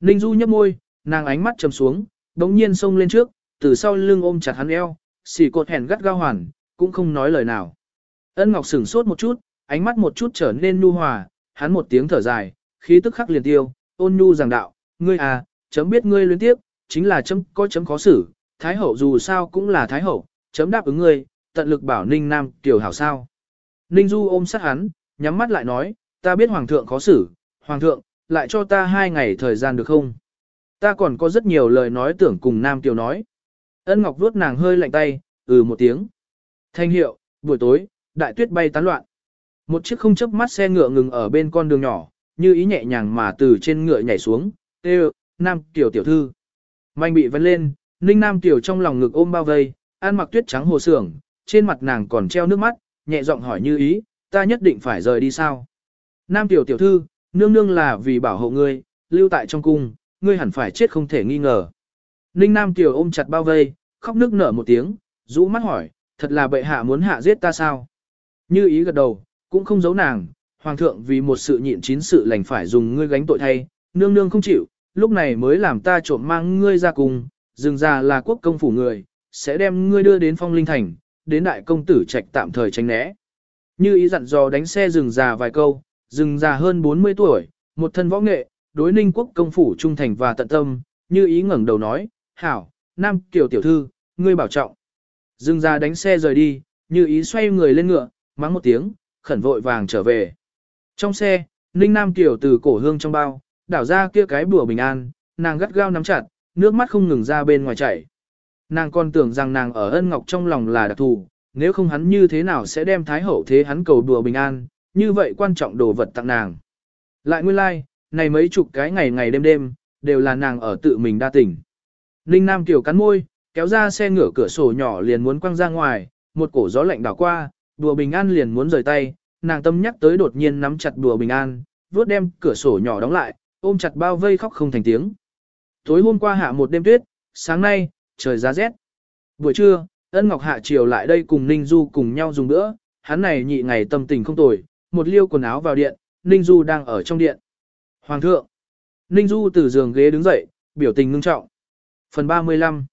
Ninh Du nhấp môi, nàng ánh mắt trầm xuống, đống nhiên xông lên trước, từ sau lưng ôm chặt hắn eo, xỉ cột hèn gắt gao hoàn, cũng không nói lời nào. Ân Ngọc sửng sốt một chút, ánh mắt một chút trở nên nu hòa, hắn một tiếng thở dài, khí tức khắc liền tiêu, ôn nhu giảng đạo, ngươi à, chấm biết ngươi liên tiếp, chính là chấm có chấm khó xử, thái hậu dù sao cũng là thái hậu, chấm đáp ứng ngươi, tận lực bảo Ninh Nam tiểu hảo sao. Ninh Du ôm sát hắn, nhắm mắt lại nói, ta biết Hoàng thượng khó xử, Hoàng thượng, lại cho ta hai ngày thời gian được không? Ta còn có rất nhiều lời nói tưởng cùng Nam Kiều nói. Ân Ngọc vuốt nàng hơi lạnh tay, ừ một tiếng. Thanh hiệu, buổi tối, đại tuyết bay tán loạn. Một chiếc không chớp mắt xe ngựa ngừng ở bên con đường nhỏ, như ý nhẹ nhàng mà từ trên ngựa nhảy xuống, tê Nam Kiều tiểu thư. Manh bị vấn lên, Ninh Nam Kiều trong lòng ngực ôm bao vây, ăn mặc tuyết trắng hồ sưởng, trên mặt nàng còn treo nước mắt, nhẹ giọng hỏi như ý, ta nhất định phải rời đi sao? Nam tiểu tiểu thư, nương nương là vì bảo hộ ngươi, lưu tại trong cung, ngươi hẳn phải chết không thể nghi ngờ. Ninh Nam Kiều ôm chặt bao vây, khóc nước nở một tiếng, rũ mắt hỏi, thật là bệ hạ muốn hạ giết ta sao? Như ý gật đầu, cũng không giấu nàng, hoàng thượng vì một sự nhịn chín sự lành phải dùng ngươi gánh tội thay, nương nương không chịu, lúc này mới làm ta trộm mang ngươi ra cùng, dừng ra là quốc công phủ người, sẽ đem ngươi đưa đến phong linh thành, đến đại công tử trạch tạm thời tránh né. Như ý dặn dò đánh xe dừng già vài câu, rừng già hơn 40 tuổi, một thân võ nghệ, đối ninh quốc công phủ trung thành và tận tâm, như ý ngẩng đầu nói, hảo, nam tiểu tiểu thư, ngươi bảo trọng. Dừng già đánh xe rời đi, như ý xoay người lên ngựa, mắng một tiếng, khẩn vội vàng trở về. Trong xe, ninh nam tiểu từ cổ hương trong bao, đảo ra kia cái bùa bình an, nàng gắt gao nắm chặt, nước mắt không ngừng ra bên ngoài chảy. Nàng còn tưởng rằng nàng ở ân ngọc trong lòng là đặc thù, nếu không hắn như thế nào sẽ đem thái hậu thế hắn cầu đùa bình an, như vậy quan trọng đồ vật tặng nàng. Lại nguyên lai, like, này mấy chục cái ngày ngày đêm đêm, đều là nàng ở tự mình đa tỉnh. Ninh Nam Kiều cắn môi, kéo ra xe ngửa cửa sổ nhỏ liền muốn quăng ra ngoài, một cổ gió lạnh đảo qua, đùa bình an liền muốn rời tay, nàng tâm nhắc tới đột nhiên nắm chặt đùa bình an, vuốt đem cửa sổ nhỏ đóng lại, ôm chặt bao vây khóc không thành tiếng. Tối hôm qua hạ một đêm tuyết, sáng nay, trời giá rét. Buổi trưa, ân ngọc hạ chiều lại đây cùng Ninh Du cùng nhau dùng nữa, hắn này nhị ngày tâm tình không tồi, một liêu quần áo vào điện, Ninh Du đang ở trong điện. Hoàng thượng. Ninh Du từ giường ghế đứng dậy, biểu tình ngưng trọng. Phần 35.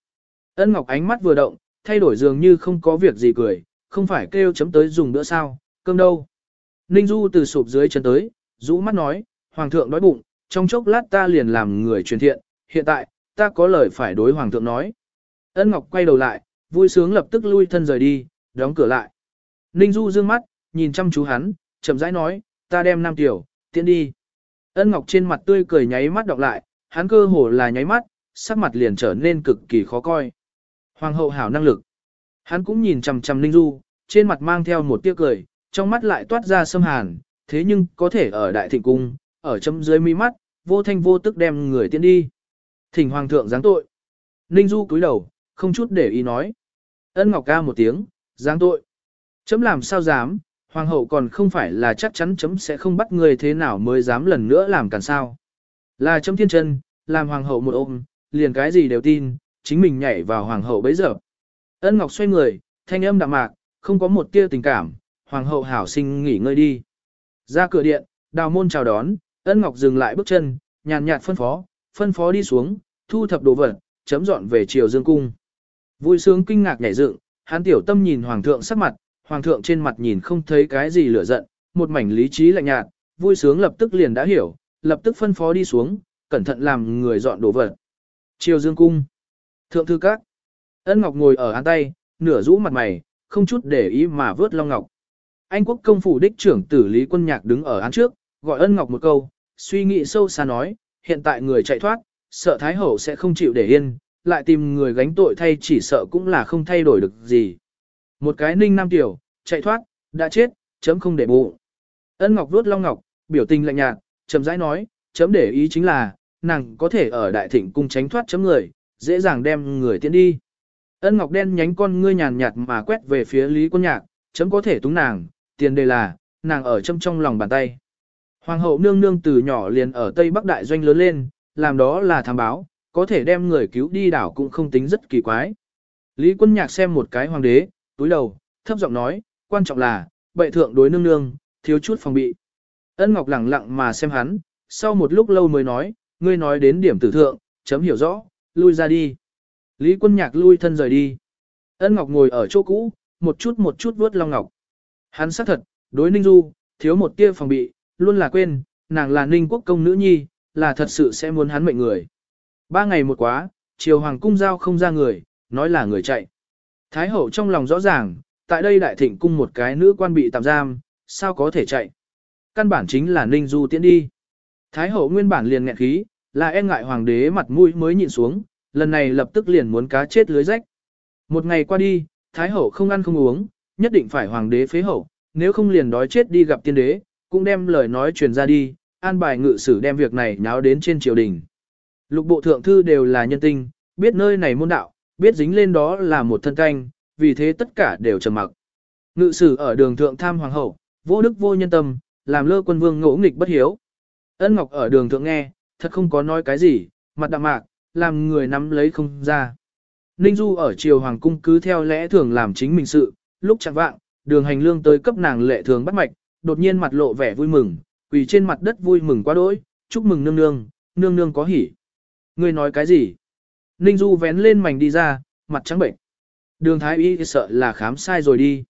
Ân Ngọc ánh mắt vừa động, thay đổi dường như không có việc gì cười, không phải kêu chấm tới dùng nữa sao, cơm đâu. Ninh Du từ sụp dưới chân tới, rũ mắt nói, Hoàng thượng đói bụng, trong chốc lát ta liền làm người truyền thiện, hiện tại, ta có lời phải đối Hoàng thượng nói. Ân Ngọc quay đầu lại, vui sướng lập tức lui thân rời đi, đóng cửa lại. Ninh Du dương mắt, nhìn chăm chú hắn, chậm rãi nói, ta đem Nam Tiểu, tiễn đi. Ân Ngọc trên mặt tươi cười nháy mắt đọc lại, hắn cơ hồ là nháy mắt, sắc mặt liền trở nên cực kỳ khó coi. Hoàng hậu hảo năng lực. Hắn cũng nhìn chằm chằm Ninh Du, trên mặt mang theo một tia cười, trong mắt lại toát ra sâm hàn, thế nhưng có thể ở đại thịnh cung, ở chấm dưới mi mắt, vô thanh vô tức đem người tiến đi. Thỉnh hoàng thượng giáng tội. Ninh Du cúi đầu, không chút để ý nói. Ân Ngọc ca một tiếng, giáng tội. Chấm làm sao dám, hoàng hậu còn không phải là chắc chắn chấm sẽ không bắt người thế nào mới dám lần nữa làm cản sao. Là chấm thiên chân, làm hoàng hậu một ôm, liền cái gì đều tin, chính mình nhảy vào hoàng hậu bấy giờ. Ân Ngọc xoay người, thanh âm đạm mạc, không có một tia tình cảm, hoàng hậu hảo sinh nghỉ ngơi đi. Ra cửa điện, đào môn chào đón, ân Ngọc dừng lại bước chân, nhàn nhạt phân phó, phân phó đi xuống, thu thập đồ vật, chấm dọn về triều dương cung. Vui sướng kinh ngạc nhảy dựng, hắn tiểu tâm nhìn hoàng thượng sắc mặt, hoàng thượng trên mặt nhìn không thấy cái gì lửa giận, một mảnh lý trí lạnh nhạt, vui sướng lập tức liền đã hiểu, lập tức phân phó đi xuống, cẩn thận làm người dọn đồ vật. Triều dương cung. Thượng thư các. Ân Ngọc ngồi ở án tay, nửa rũ mặt mày, không chút để ý mà vớt Long Ngọc. Anh quốc công phủ đích trưởng tử Lý Quân Nhạc đứng ở án trước, gọi Ân Ngọc một câu, suy nghĩ sâu xa nói, hiện tại người chạy thoát, sợ Thái Hậu sẽ không chịu để yên, lại tìm người gánh tội thay chỉ sợ cũng là không thay đổi được gì. Một cái ninh nam tiểu, chạy thoát, đã chết, chấm không để bụng. Ân Ngọc vuốt Long Ngọc, biểu tình lạnh nhạt, chấm rãi nói, chấm để ý chính là, nàng có thể ở đại thịnh cung tránh thoát chấm người, dễ dàng đem người tiến đi. Ân Ngọc đen nhánh con ngươi nhàn nhạt mà quét về phía Lý Quân Nhạc, chấm có thể túng nàng, tiền đề là, nàng ở châm trong lòng bàn tay. Hoàng hậu nương nương từ nhỏ liền ở Tây Bắc Đại Doanh lớn lên, làm đó là tham báo, có thể đem người cứu đi đảo cũng không tính rất kỳ quái. Lý Quân Nhạc xem một cái hoàng đế, túi đầu, thấp giọng nói, quan trọng là, bệ thượng đối nương nương, thiếu chút phòng bị. Ân Ngọc lẳng lặng mà xem hắn, sau một lúc lâu mới nói, ngươi nói đến điểm tử thượng, chấm hiểu rõ, lui ra đi. Lý quân nhạc lui thân rời đi. Ân Ngọc ngồi ở chỗ cũ, một chút một chút vuốt Long Ngọc. Hắn xác thật, đối Ninh Du, thiếu một tia phòng bị, luôn là quên, nàng là Ninh quốc công nữ nhi, là thật sự sẽ muốn hắn mệnh người. Ba ngày một quá, triều hoàng cung giao không ra người, nói là người chạy. Thái hậu trong lòng rõ ràng, tại đây đại thịnh cung một cái nữ quan bị tạm giam, sao có thể chạy. Căn bản chính là Ninh Du tiến đi. Thái hậu nguyên bản liền nghẹn khí, là e ngại hoàng đế mặt mũi mới nhịn xuống, lần này lập tức liền muốn cá chết lưới rách. Một ngày qua đi, Thái hậu không ăn không uống, nhất định phải hoàng đế phế hậu, nếu không liền đói chết đi gặp tiên đế, cũng đem lời nói truyền ra đi, an bài ngự sử đem việc này nháo đến trên triều đình. Lục bộ thượng thư đều là nhân tinh, biết nơi này môn đạo, biết dính lên đó là một thân canh, vì thế tất cả đều trầm mặc. Ngự sử ở đường thượng tham hoàng hậu, vô đức vô nhân tâm, làm lơ quân vương ngỗ nghịch bất hiếu. Ân Ngọc ở đường thượng nghe, thật không có nói cái gì, mặt đạm mạc, làm người nắm lấy không ra. Ninh Du ở triều hoàng cung cứ theo lẽ thường làm chính mình sự, lúc chẳng vạng, đường hành lương tới cấp nàng lệ thường bắt mạch, đột nhiên mặt lộ vẻ vui mừng, quỳ trên mặt đất vui mừng quá đỗi, chúc mừng nương nương, nương nương có hỉ. Ngươi nói cái gì? Ninh Du vén lên mảnh đi ra, mặt trắng bệnh. Đường thái y sợ là khám sai rồi đi.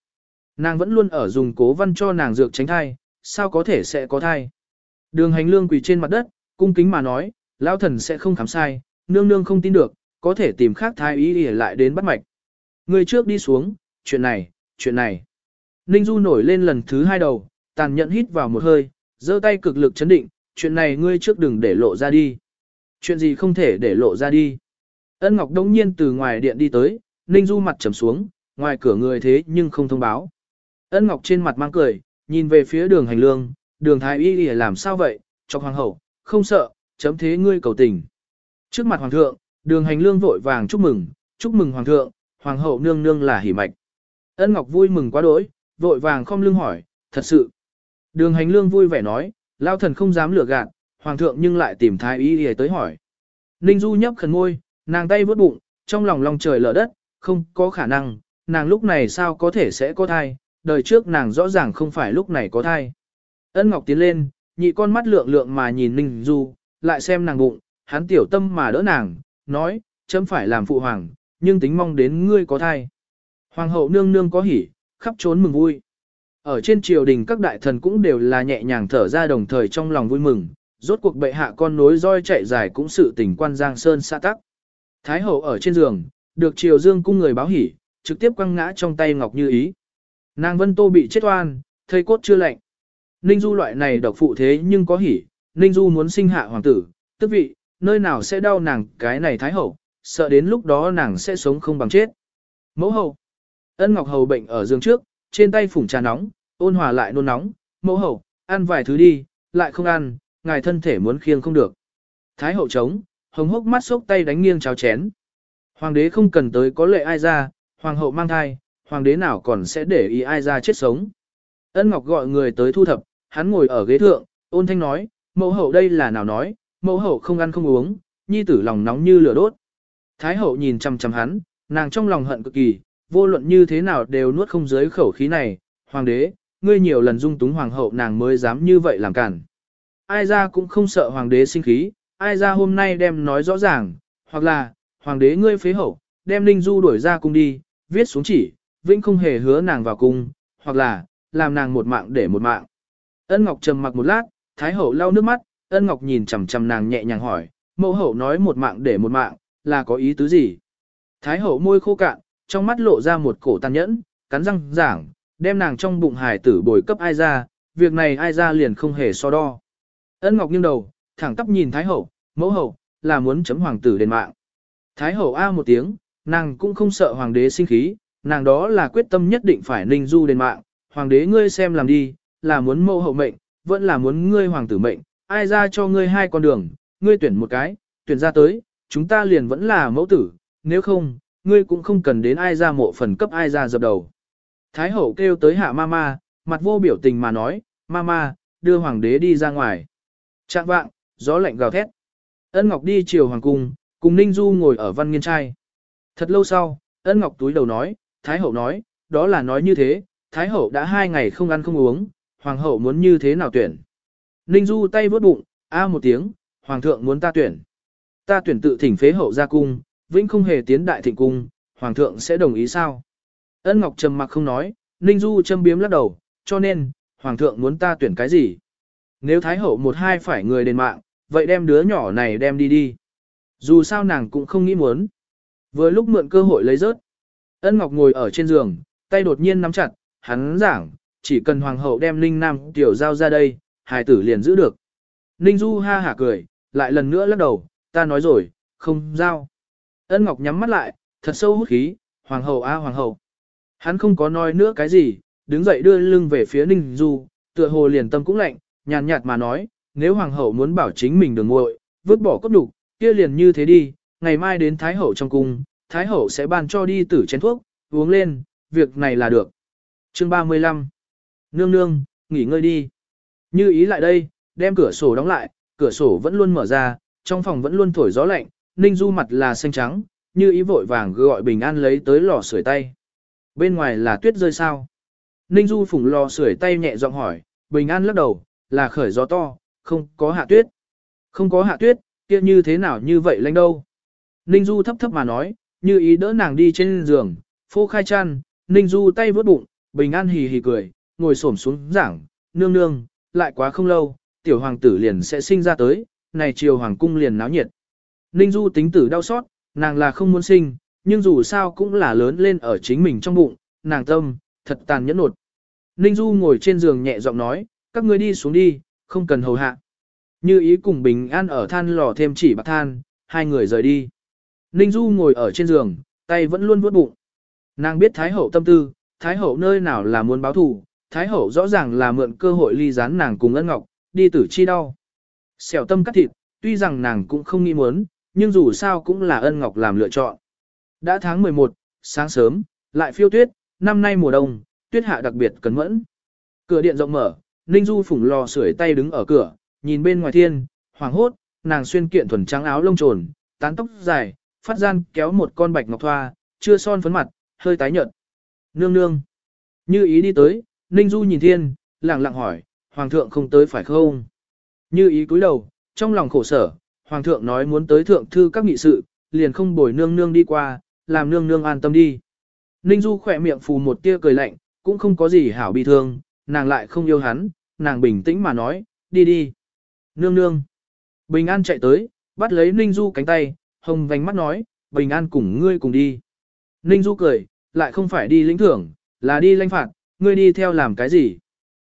Nàng vẫn luôn ở dùng cố văn cho nàng dược tránh thai, sao có thể sẽ có thai. Đường hành lương quỳ trên mặt đất, cung kính mà nói, lão thần sẽ không khám sai, nương nương không tin được, có thể tìm khác thái y để lại đến bắt mạch. Người trước đi xuống, chuyện này, chuyện này. Ninh Du nổi lên lần thứ hai đầu, tàn nhẫn hít vào một hơi, giơ tay cực lực chấn định, chuyện này ngươi trước đừng để lộ ra đi. Chuyện gì không thể để lộ ra đi. Ân Ngọc đông nhiên từ ngoài điện đi tới, Ninh Du mặt trầm xuống, ngoài cửa người thế nhưng không thông báo. Ân Ngọc trên mặt mang cười, nhìn về phía đường hành lương, đường thái y y làm sao vậy, cho hoàng hậu, không sợ, chấm thế ngươi cầu tình. Trước mặt hoàng thượng, đường hành lương vội vàng chúc mừng, chúc mừng hoàng thượng, hoàng hậu nương nương là hỉ mạch. Ân Ngọc vui mừng quá đỗi, vội vàng không lưng hỏi, thật sự. Đường hành lương vui vẻ nói, lao thần không dám lừa gạt, hoàng thượng nhưng lại tìm thái y y tới hỏi. Ninh Du nhấp khẩn ngôi, nàng tay vớt bụng, trong lòng lòng trời lở đất, không có khả năng, nàng lúc này sao có thể sẽ có thai, đời trước nàng rõ ràng không phải lúc này có thai. Ân Ngọc tiến lên, nhị con mắt lượng lượng mà nhìn Ninh Du, lại xem nàng bụng, hắn tiểu tâm mà đỡ nàng, nói, chấm phải làm phụ hoàng, nhưng tính mong đến ngươi có thai. Hoàng hậu nương nương có hỉ, khắp trốn mừng vui. Ở trên triều đình các đại thần cũng đều là nhẹ nhàng thở ra đồng thời trong lòng vui mừng, rốt cuộc bệ hạ con nối roi chạy dài cũng sự tình quan giang sơn xa tắc. Thái hậu ở trên giường, được triều dương cung người báo hỉ, trực tiếp quăng ngã trong tay ngọc như ý. Nàng vân tô bị chết oan, thây cốt chưa lạnh. Ninh Du loại này độc phụ thế nhưng có hỉ, Ninh Du muốn sinh hạ hoàng tử, tức vị, nơi nào sẽ đau nàng cái này thái hậu, sợ đến lúc đó nàng sẽ sống không bằng chết. Mẫu hậu. Ân Ngọc Hầu bệnh ở giường trước, trên tay phủng trà nóng, ôn hòa lại nôn nóng. Mẫu hậu, ăn vài thứ đi, lại không ăn, ngài thân thể muốn khiêng không được. Thái hậu chống, hồng hốc mắt xốc tay đánh nghiêng cháo chén. Hoàng đế không cần tới có lệ ai ra, hoàng hậu mang thai, hoàng đế nào còn sẽ để ý ai ra chết sống. Ân Ngọc gọi người tới thu thập, hắn ngồi ở ghế thượng, ôn thanh nói, mẫu hậu đây là nào nói, mẫu hậu không ăn không uống, nhi tử lòng nóng như lửa đốt. Thái hậu nhìn chăm chăm hắn, nàng trong lòng hận cực kỳ, vô luận như thế nào đều nuốt không dưới khẩu khí này, hoàng đế, ngươi nhiều lần dung túng hoàng hậu nàng mới dám như vậy làm cản. Ai ra cũng không sợ hoàng đế sinh khí, ai ra hôm nay đem nói rõ ràng, hoặc là, hoàng đế ngươi phế hậu, đem Ninh Du đuổi ra cung đi, viết xuống chỉ, vĩnh không hề hứa nàng vào cung, hoặc là, làm nàng một mạng để một mạng. Ân Ngọc trầm mặc một lát, Thái hậu lau nước mắt, Ân Ngọc nhìn chằm chằm nàng nhẹ nhàng hỏi, mẫu hậu nói một mạng để một mạng, là có ý tứ gì? Thái hậu môi khô cạn, trong mắt lộ ra một cổ tàn nhẫn, cắn răng giảng, đem nàng trong bụng hài tử bồi cấp ai ra, việc này ai ra liền không hề so đo. Ân Ngọc nghiêng đầu, thẳng tắp nhìn Thái hậu, mẫu hậu, là muốn chấm hoàng tử đền mạng. Thái hậu a một tiếng, nàng cũng không sợ hoàng đế sinh khí, nàng đó là quyết tâm nhất định phải ninh du đền mạng, hoàng đế ngươi xem làm đi, là muốn mẫu hậu mệnh, vẫn là muốn ngươi hoàng tử mệnh, ai ra cho ngươi hai con đường, ngươi tuyển một cái, tuyển ra tới, chúng ta liền vẫn là mẫu tử, nếu không, ngươi cũng không cần đến ai ra mộ phần cấp ai ra dập đầu. Thái hậu kêu tới hạ mama, mặt vô biểu tình mà nói, mama, đưa hoàng đế đi ra ngoài. Trạng vạng, gió lạnh gào thét. Ân Ngọc đi chiều hoàng cung, cùng Ninh Du ngồi ở văn nghiên trai. Thật lâu sau, Ân Ngọc túi đầu nói, Thái hậu nói, đó là nói như thế, Thái hậu đã hai ngày không ăn không uống, hoàng hậu muốn như thế nào tuyển. Ninh Du tay vớt bụng, a một tiếng, hoàng thượng muốn ta tuyển. Ta tuyển tự thỉnh phế hậu ra cung, vĩnh không hề tiến đại thịnh cung, hoàng thượng sẽ đồng ý sao? Ân Ngọc trầm mặc không nói, Ninh Du châm biếm lắc đầu, cho nên, hoàng thượng muốn ta tuyển cái gì? Nếu thái hậu một hai phải người đền mạng, vậy đem đứa nhỏ này đem đi đi. Dù sao nàng cũng không nghĩ muốn. Vừa lúc mượn cơ hội lấy rớt. Ân Ngọc ngồi ở trên giường, tay đột nhiên nắm chặt, hắn giảng, chỉ cần hoàng hậu đem Ninh Nam tiểu giao ra đây, hài tử liền giữ được. Ninh Du ha hả cười, lại lần nữa lắc đầu, ta nói rồi, không giao. Ân Ngọc nhắm mắt lại, thật sâu hút khí, hoàng hậu a hoàng hậu. Hắn không có nói nữa cái gì, đứng dậy đưa lưng về phía Ninh Du, tựa hồ liền tâm cũng lạnh, nhàn nhạt mà nói, nếu hoàng hậu muốn bảo chính mình đừng nguội, vứt bỏ cốt đục, kia liền như thế đi, ngày mai đến thái hậu trong cung, thái hậu sẽ ban cho đi tử chén thuốc, uống lên, việc này là được. Chương 35 Nương nương, nghỉ ngơi đi. Như ý lại đây, đem cửa sổ đóng lại, cửa sổ vẫn luôn mở ra, trong phòng vẫn luôn thổi gió lạnh, Ninh Du mặt là xanh trắng, như ý vội vàng gọi Bình An lấy tới lò sưởi tay. Bên ngoài là tuyết rơi sao? Ninh Du phủng lò sưởi tay nhẹ giọng hỏi, Bình An lắc đầu, là khởi gió to, không có hạ tuyết. Không có hạ tuyết, kia như thế nào như vậy lạnh đâu? Ninh Du thấp thấp mà nói, như ý đỡ nàng đi trên giường, phô khai chăn, Ninh Du tay vớt bụng, Bình An hì hì cười, ngồi xổm xuống giảng, nương nương, lại quá không lâu, tiểu hoàng tử liền sẽ sinh ra tới, này chiều hoàng cung liền náo nhiệt. Ninh Du tính tử đau xót, nàng là không muốn sinh, nhưng dù sao cũng là lớn lên ở chính mình trong bụng, nàng tâm, thật tàn nhẫn nột. Ninh Du ngồi trên giường nhẹ giọng nói, các ngươi đi xuống đi, không cần hầu hạ. Như ý cùng bình an ở than lò thêm chỉ bạc than, hai người rời đi. Ninh Du ngồi ở trên giường, tay vẫn luôn vuốt bụng. Nàng biết Thái Hậu tâm tư, Thái Hậu nơi nào là muốn báo thù, Thái Hậu rõ ràng là mượn cơ hội ly gián nàng cùng ân ngọc, đi tử chi đau. Xẻo tâm cắt thịt, tuy rằng nàng cũng không nghĩ muốn, nhưng dù sao cũng là ân ngọc làm lựa chọn. Đã tháng 11, sáng sớm, lại phiêu tuyết, năm nay mùa đông, tuyết hạ đặc biệt cẩn mẫn. Cửa điện rộng mở, Ninh Du phủng lò sưởi tay đứng ở cửa, nhìn bên ngoài thiên, hoàng hốt, nàng xuyên kiện thuần trắng áo lông trồn, tán tóc dài, phát gian kéo một con bạch ngọc thoa, chưa son phấn mặt, hơi tái nhợt. Nương nương. Như ý đi tới, Ninh Du nhìn thiên, lặng lặng hỏi, hoàng thượng không tới phải không? Như ý cúi đầu, trong lòng khổ sở, hoàng thượng nói muốn tới thượng thư các nghị sự, liền không bồi nương nương đi qua, làm nương nương an tâm đi. Ninh Du khỏe miệng phù một tia cười lạnh, cũng không có gì hảo bi thương, nàng lại không yêu hắn, nàng bình tĩnh mà nói, đi đi. Nương nương. Bình An chạy tới, bắt lấy Ninh Du cánh tay, hồng vành mắt nói, Bình An cùng ngươi cùng đi. Ninh Du cười, lại không phải đi lĩnh thưởng, là đi lãnh phạt, ngươi đi theo làm cái gì?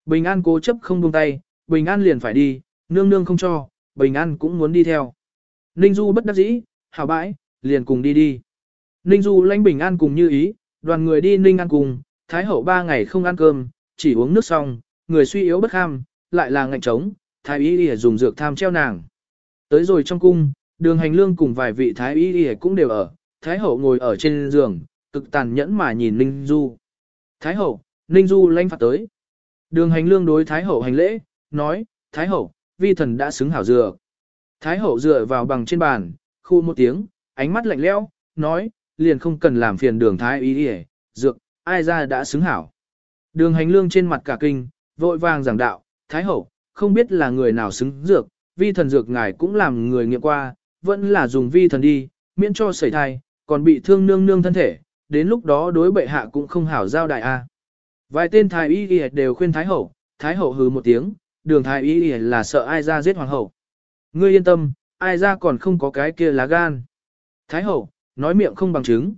Bình An cố chấp không buông tay, Bình An liền phải đi, nương nương không cho, Bình An cũng muốn đi theo. Ninh Du bất đắc dĩ, hảo bãi, liền cùng đi đi. Ninh Du lãnh Bình An cùng như ý, Đoàn người đi Ninh An cùng, Thái hậu ba ngày không ăn cơm, chỉ uống nước xong, người suy yếu bất kham, lại là ngạnh trống, Thái y y dùng dược tham treo nàng. Tới rồi trong cung, đường hành lương cùng vài vị Thái y y cũng đều ở, Thái hậu ngồi ở trên giường, cực tàn nhẫn mà nhìn Ninh Du. Thái hậu, Ninh Du lanh phạt tới. Đường hành lương đối Thái hậu hành lễ, nói, Thái hậu, vi thần đã xứng hảo dược. Thái hậu dựa vào bằng trên bàn, khu một tiếng, ánh mắt lạnh lẽo, nói, liền không cần làm phiền đường Thái y y, dược, ai ra đã xứng hảo. Đường hành lương trên mặt cả kinh, vội vàng giảng đạo, Thái hậu, không biết là người nào xứng dược, vi thần dược ngài cũng làm người nghiệm qua, vẫn là dùng vi thần đi, miễn cho sẩy thai, còn bị thương nương nương thân thể, đến lúc đó đối bệ hạ cũng không hảo giao đại a. Vài tên thái y y đều khuyên thái hậu, thái hậu hừ một tiếng, đường thái y y là sợ ai ra giết hoàng hậu. Ngươi yên tâm, ai ra còn không có cái kia lá gan. Thái hậu, nói miệng không bằng chứng.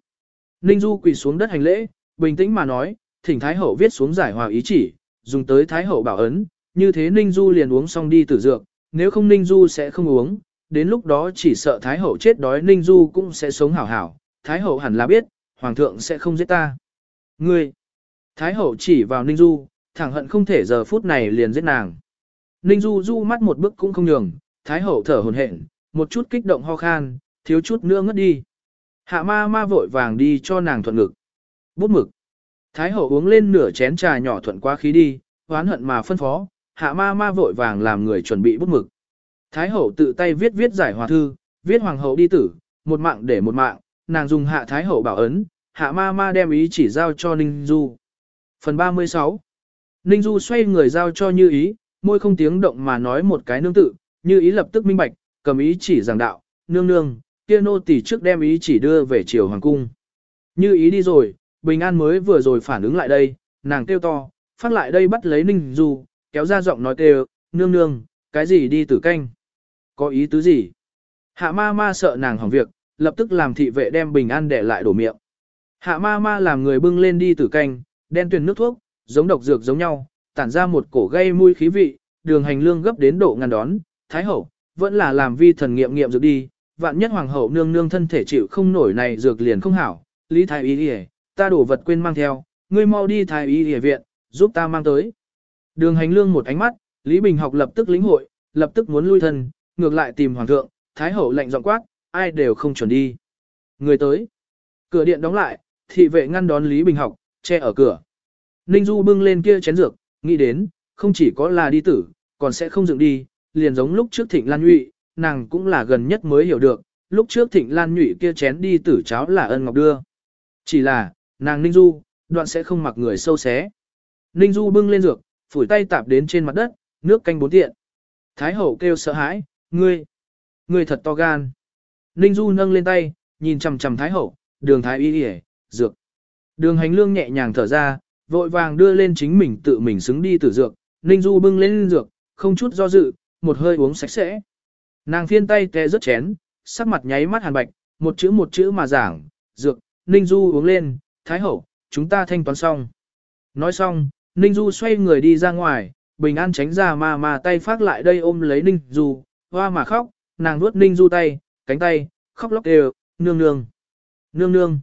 Ninh Du quỳ xuống đất hành lễ, bình tĩnh mà nói, thỉnh thái hậu viết xuống giải hòa ý chỉ, dùng tới thái hậu bảo ấn, như thế Ninh Du liền uống xong đi tử dược, nếu không Ninh Du sẽ không uống, đến lúc đó chỉ sợ Thái Hậu chết đói Ninh Du cũng sẽ sống hảo hảo, Thái Hậu hẳn là biết, Hoàng thượng sẽ không giết ta. Ngươi! Thái Hậu chỉ vào Ninh Du, thẳng hận không thể giờ phút này liền giết nàng. Ninh Du du mắt một bước cũng không nhường, Thái Hậu thở hồn hển, một chút kích động ho khan, thiếu chút nữa ngất đi. Hạ ma ma vội vàng đi cho nàng thuận ngực. Bút mực. Thái Hậu uống lên nửa chén trà nhỏ thuận quá khí đi, hoán hận mà phân phó, hạ ma ma vội vàng làm người chuẩn bị bút mực. Thái hậu tự tay viết viết giải hòa thư, viết hoàng hậu đi tử, một mạng để một mạng, nàng dùng hạ thái hậu bảo ấn, hạ ma ma đem ý chỉ giao cho Ninh Du. Phần 36 Ninh Du xoay người giao cho như ý, môi không tiếng động mà nói một cái nương tự, như ý lập tức minh bạch, cầm ý chỉ giảng đạo, nương nương, kia nô tỳ trước đem ý chỉ đưa về triều hoàng cung. Như ý đi rồi, Bình An mới vừa rồi phản ứng lại đây, nàng kêu to, phát lại đây bắt lấy Ninh Du, kéo ra giọng nói kêu, nương nương, cái gì đi tử canh? Có ý tứ gì? Hạ ma ma sợ nàng hỏng việc, lập tức làm thị vệ đem bình an để lại đổ miệng. Hạ ma ma làm người bưng lên đi tử canh, đen tuyền nước thuốc, giống độc dược giống nhau, tản ra một cổ gây mùi khí vị, đường hành lương gấp đến độ ngăn đón, thái hậu, vẫn là làm vi thần nghiệm nghiệm dược đi, vạn nhất hoàng hậu nương nương thân thể chịu không nổi này dược liền không hảo, lý thái y đi ta đổ vật quên mang theo, ngươi mau đi thái y y viện, giúp ta mang tới. Đường hành lương một ánh mắt, Lý Bình học lập tức lĩnh hội, lập tức muốn lui thân, ngược lại tìm hoàng thượng, thái hậu lệnh giọng quát, ai đều không chuẩn đi. Người tới. Cửa điện đóng lại, thị vệ ngăn đón Lý Bình học, che ở cửa. Ninh Du bưng lên kia chén dược, nghĩ đến, không chỉ có là đi tử, còn sẽ không dựng đi, liền giống lúc trước thịnh lan nhụy, nàng cũng là gần nhất mới hiểu được, lúc trước thịnh lan nhụy kia chén đi tử cháo là ân ngọc đưa. Chỉ là, nàng Ninh Du, đoạn sẽ không mặc người sâu xé. Ninh Du bưng lên dược, phủi tay tạp đến trên mặt đất, nước canh bốn tiện. Thái hậu kêu sợ hãi, ngươi, ngươi thật to gan. Ninh Du nâng lên tay, nhìn chằm chằm Thái hậu, đường Thái y đi dược. Đường hành lương nhẹ nhàng thở ra, vội vàng đưa lên chính mình tự mình xứng đi tử dược. Ninh Du bưng lên dược, không chút do dự, một hơi uống sạch sẽ. Nàng phiên tay té rất chén, sắc mặt nháy mắt hàn bạch, một chữ một chữ mà giảng, dược, Ninh Du uống lên, Thái hậu, chúng ta thanh toán xong. Nói xong, Ninh Du xoay người đi ra ngoài, bình an tránh ra mà mà tay phát lại đây ôm lấy Ninh Du, hoa mà khóc, nàng nuốt Ninh Du tay, cánh tay, khóc lóc đều, nương nương, nương nương.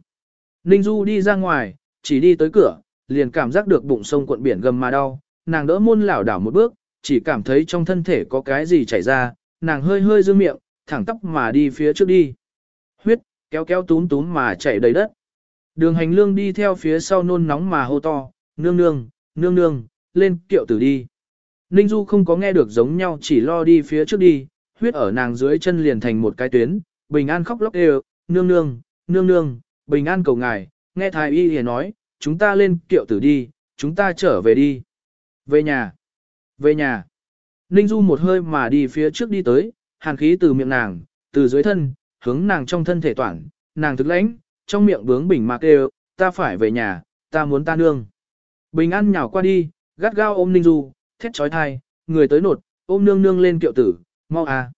Ninh Du đi ra ngoài, chỉ đi tới cửa, liền cảm giác được bụng sông cuộn biển gầm mà đau, nàng đỡ môn lảo đảo một bước, chỉ cảm thấy trong thân thể có cái gì chảy ra, nàng hơi hơi dương miệng, thẳng tóc mà đi phía trước đi. Huyết, kéo kéo túm túm mà chảy đầy đất. Đường hành lương đi theo phía sau nôn nóng mà hô to, nương nương, nương nương, lên kiệu tử đi. Ninh Du không có nghe được giống nhau chỉ lo đi phía trước đi, huyết ở nàng dưới chân liền thành một cái tuyến, bình an khóc lóc đều, nương nương, nương nương, bình an cầu ngài, nghe thái y liền nói, chúng ta lên kiệu tử đi, chúng ta trở về đi. Về nhà, về nhà. Ninh Du một hơi mà đi phía trước đi tới, hàn khí từ miệng nàng, từ dưới thân, hướng nàng trong thân thể toàn, nàng thức lãnh, trong miệng bướng bình mạc đều, ta phải về nhà, ta muốn ta nương. Bình an nhào qua đi, gắt gao ôm Ninh Du, thét trói thai, người tới nột, ôm nương nương lên kiệu tử, mau à.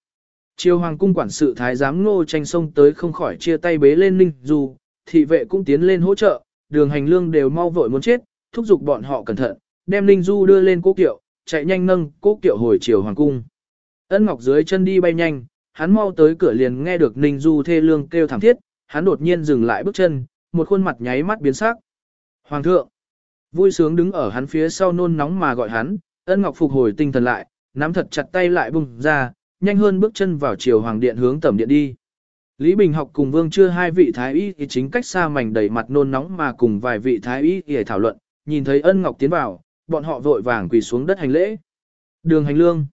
Triều hoàng cung quản sự thái giám ngô tranh sông tới không khỏi chia tay bế lên Ninh Du, thị vệ cũng tiến lên hỗ trợ, đường hành lương đều mau vội muốn chết, thúc giục bọn họ cẩn thận, đem Ninh Du đưa lên cố kiệu, chạy nhanh nâng cố kiệu hồi triều hoàng cung. Ân Ngọc dưới chân đi bay nhanh, hắn mau tới cửa liền nghe được Ninh Du thê lương kêu thảm thiết, hắn đột nhiên dừng lại bước chân, một khuôn mặt nháy mắt biến sắc, Hoàng thượng, vui sướng đứng ở hắn phía sau nôn nóng mà gọi hắn, ân ngọc phục hồi tinh thần lại, nắm thật chặt tay lại bung ra, nhanh hơn bước chân vào chiều hoàng điện hướng tẩm điện đi. Lý Bình học cùng vương chưa hai vị thái y thì chính cách xa mảnh đầy mặt nôn nóng mà cùng vài vị thái y để thảo luận, nhìn thấy ân ngọc tiến vào, bọn họ vội vàng quỳ xuống đất hành lễ. Đường hành lương.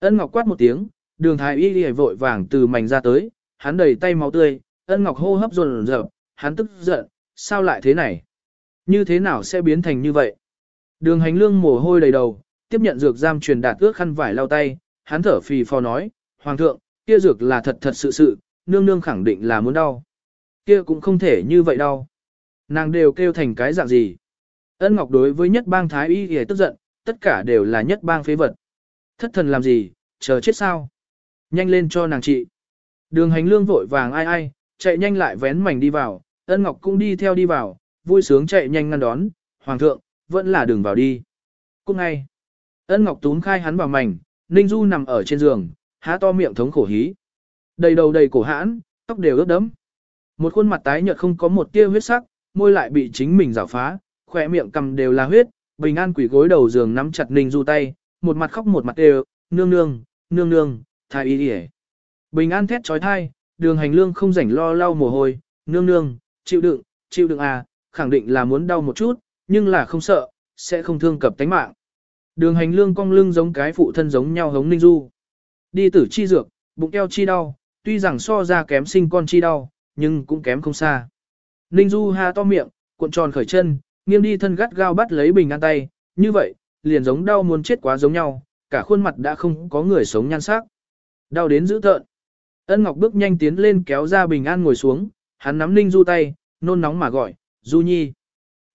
Ân ngọc quát một tiếng, đường thái y thì vội vàng từ mảnh ra tới, hắn đầy tay máu tươi, ân ngọc hô hấp dồn dập, hắn tức giận, sao lại thế này? Như thế nào sẽ biến thành như vậy? Đường hành lương mồ hôi đầy đầu, tiếp nhận dược giam truyền đạt ước khăn vải lau tay, hắn thở phì phò nói, Hoàng thượng, kia dược là thật thật sự sự, nương nương khẳng định là muốn đau. Kia cũng không thể như vậy đau. Nàng đều kêu thành cái dạng gì. Ân Ngọc đối với nhất bang thái y thì tức giận, tất cả đều là nhất bang phế vật. Thất thần làm gì, chờ chết sao? Nhanh lên cho nàng trị. Đường hành lương vội vàng ai ai, chạy nhanh lại vén mảnh đi vào, ân Ngọc cũng đi theo đi vào, vui sướng chạy nhanh ngăn đón, Hoàng thượng, vẫn là đường vào đi. Cũng ngay. Ân Ngọc túm khai hắn vào mảnh, Ninh Du nằm ở trên giường, há to miệng thống khổ hí. Đầy đầu đầy cổ hãn, tóc đều ướt đẫm. Một khuôn mặt tái nhợt không có một tia huyết sắc, môi lại bị chính mình rào phá, khỏe miệng cầm đều là huyết, bình an quỷ gối đầu giường nắm chặt Ninh Du tay, một mặt khóc một mặt đều, nương nương, nương nương, thái y đi Bình an thét trói thai, đường hành lương không rảnh lo lau mồ hôi, nương nương, chịu đựng, chịu đựng à, khẳng định là muốn đau một chút, nhưng là không sợ, sẽ không thương cập tánh mạng. Đường hành lương cong lưng giống cái phụ thân giống nhau hống Ninh Du. Đi tử chi dược, bụng eo chi đau, tuy rằng so ra kém sinh con chi đau, nhưng cũng kém không xa. Ninh Du ha to miệng, cuộn tròn khởi chân, nghiêng đi thân gắt gao bắt lấy bình an tay, như vậy, liền giống đau muốn chết quá giống nhau, cả khuôn mặt đã không có người sống nhan sắc. Đau đến dữ tợn. Ân Ngọc bước nhanh tiến lên kéo ra bình an ngồi xuống, hắn nắm Ninh Du tay, nôn nóng mà gọi, Du Nhi.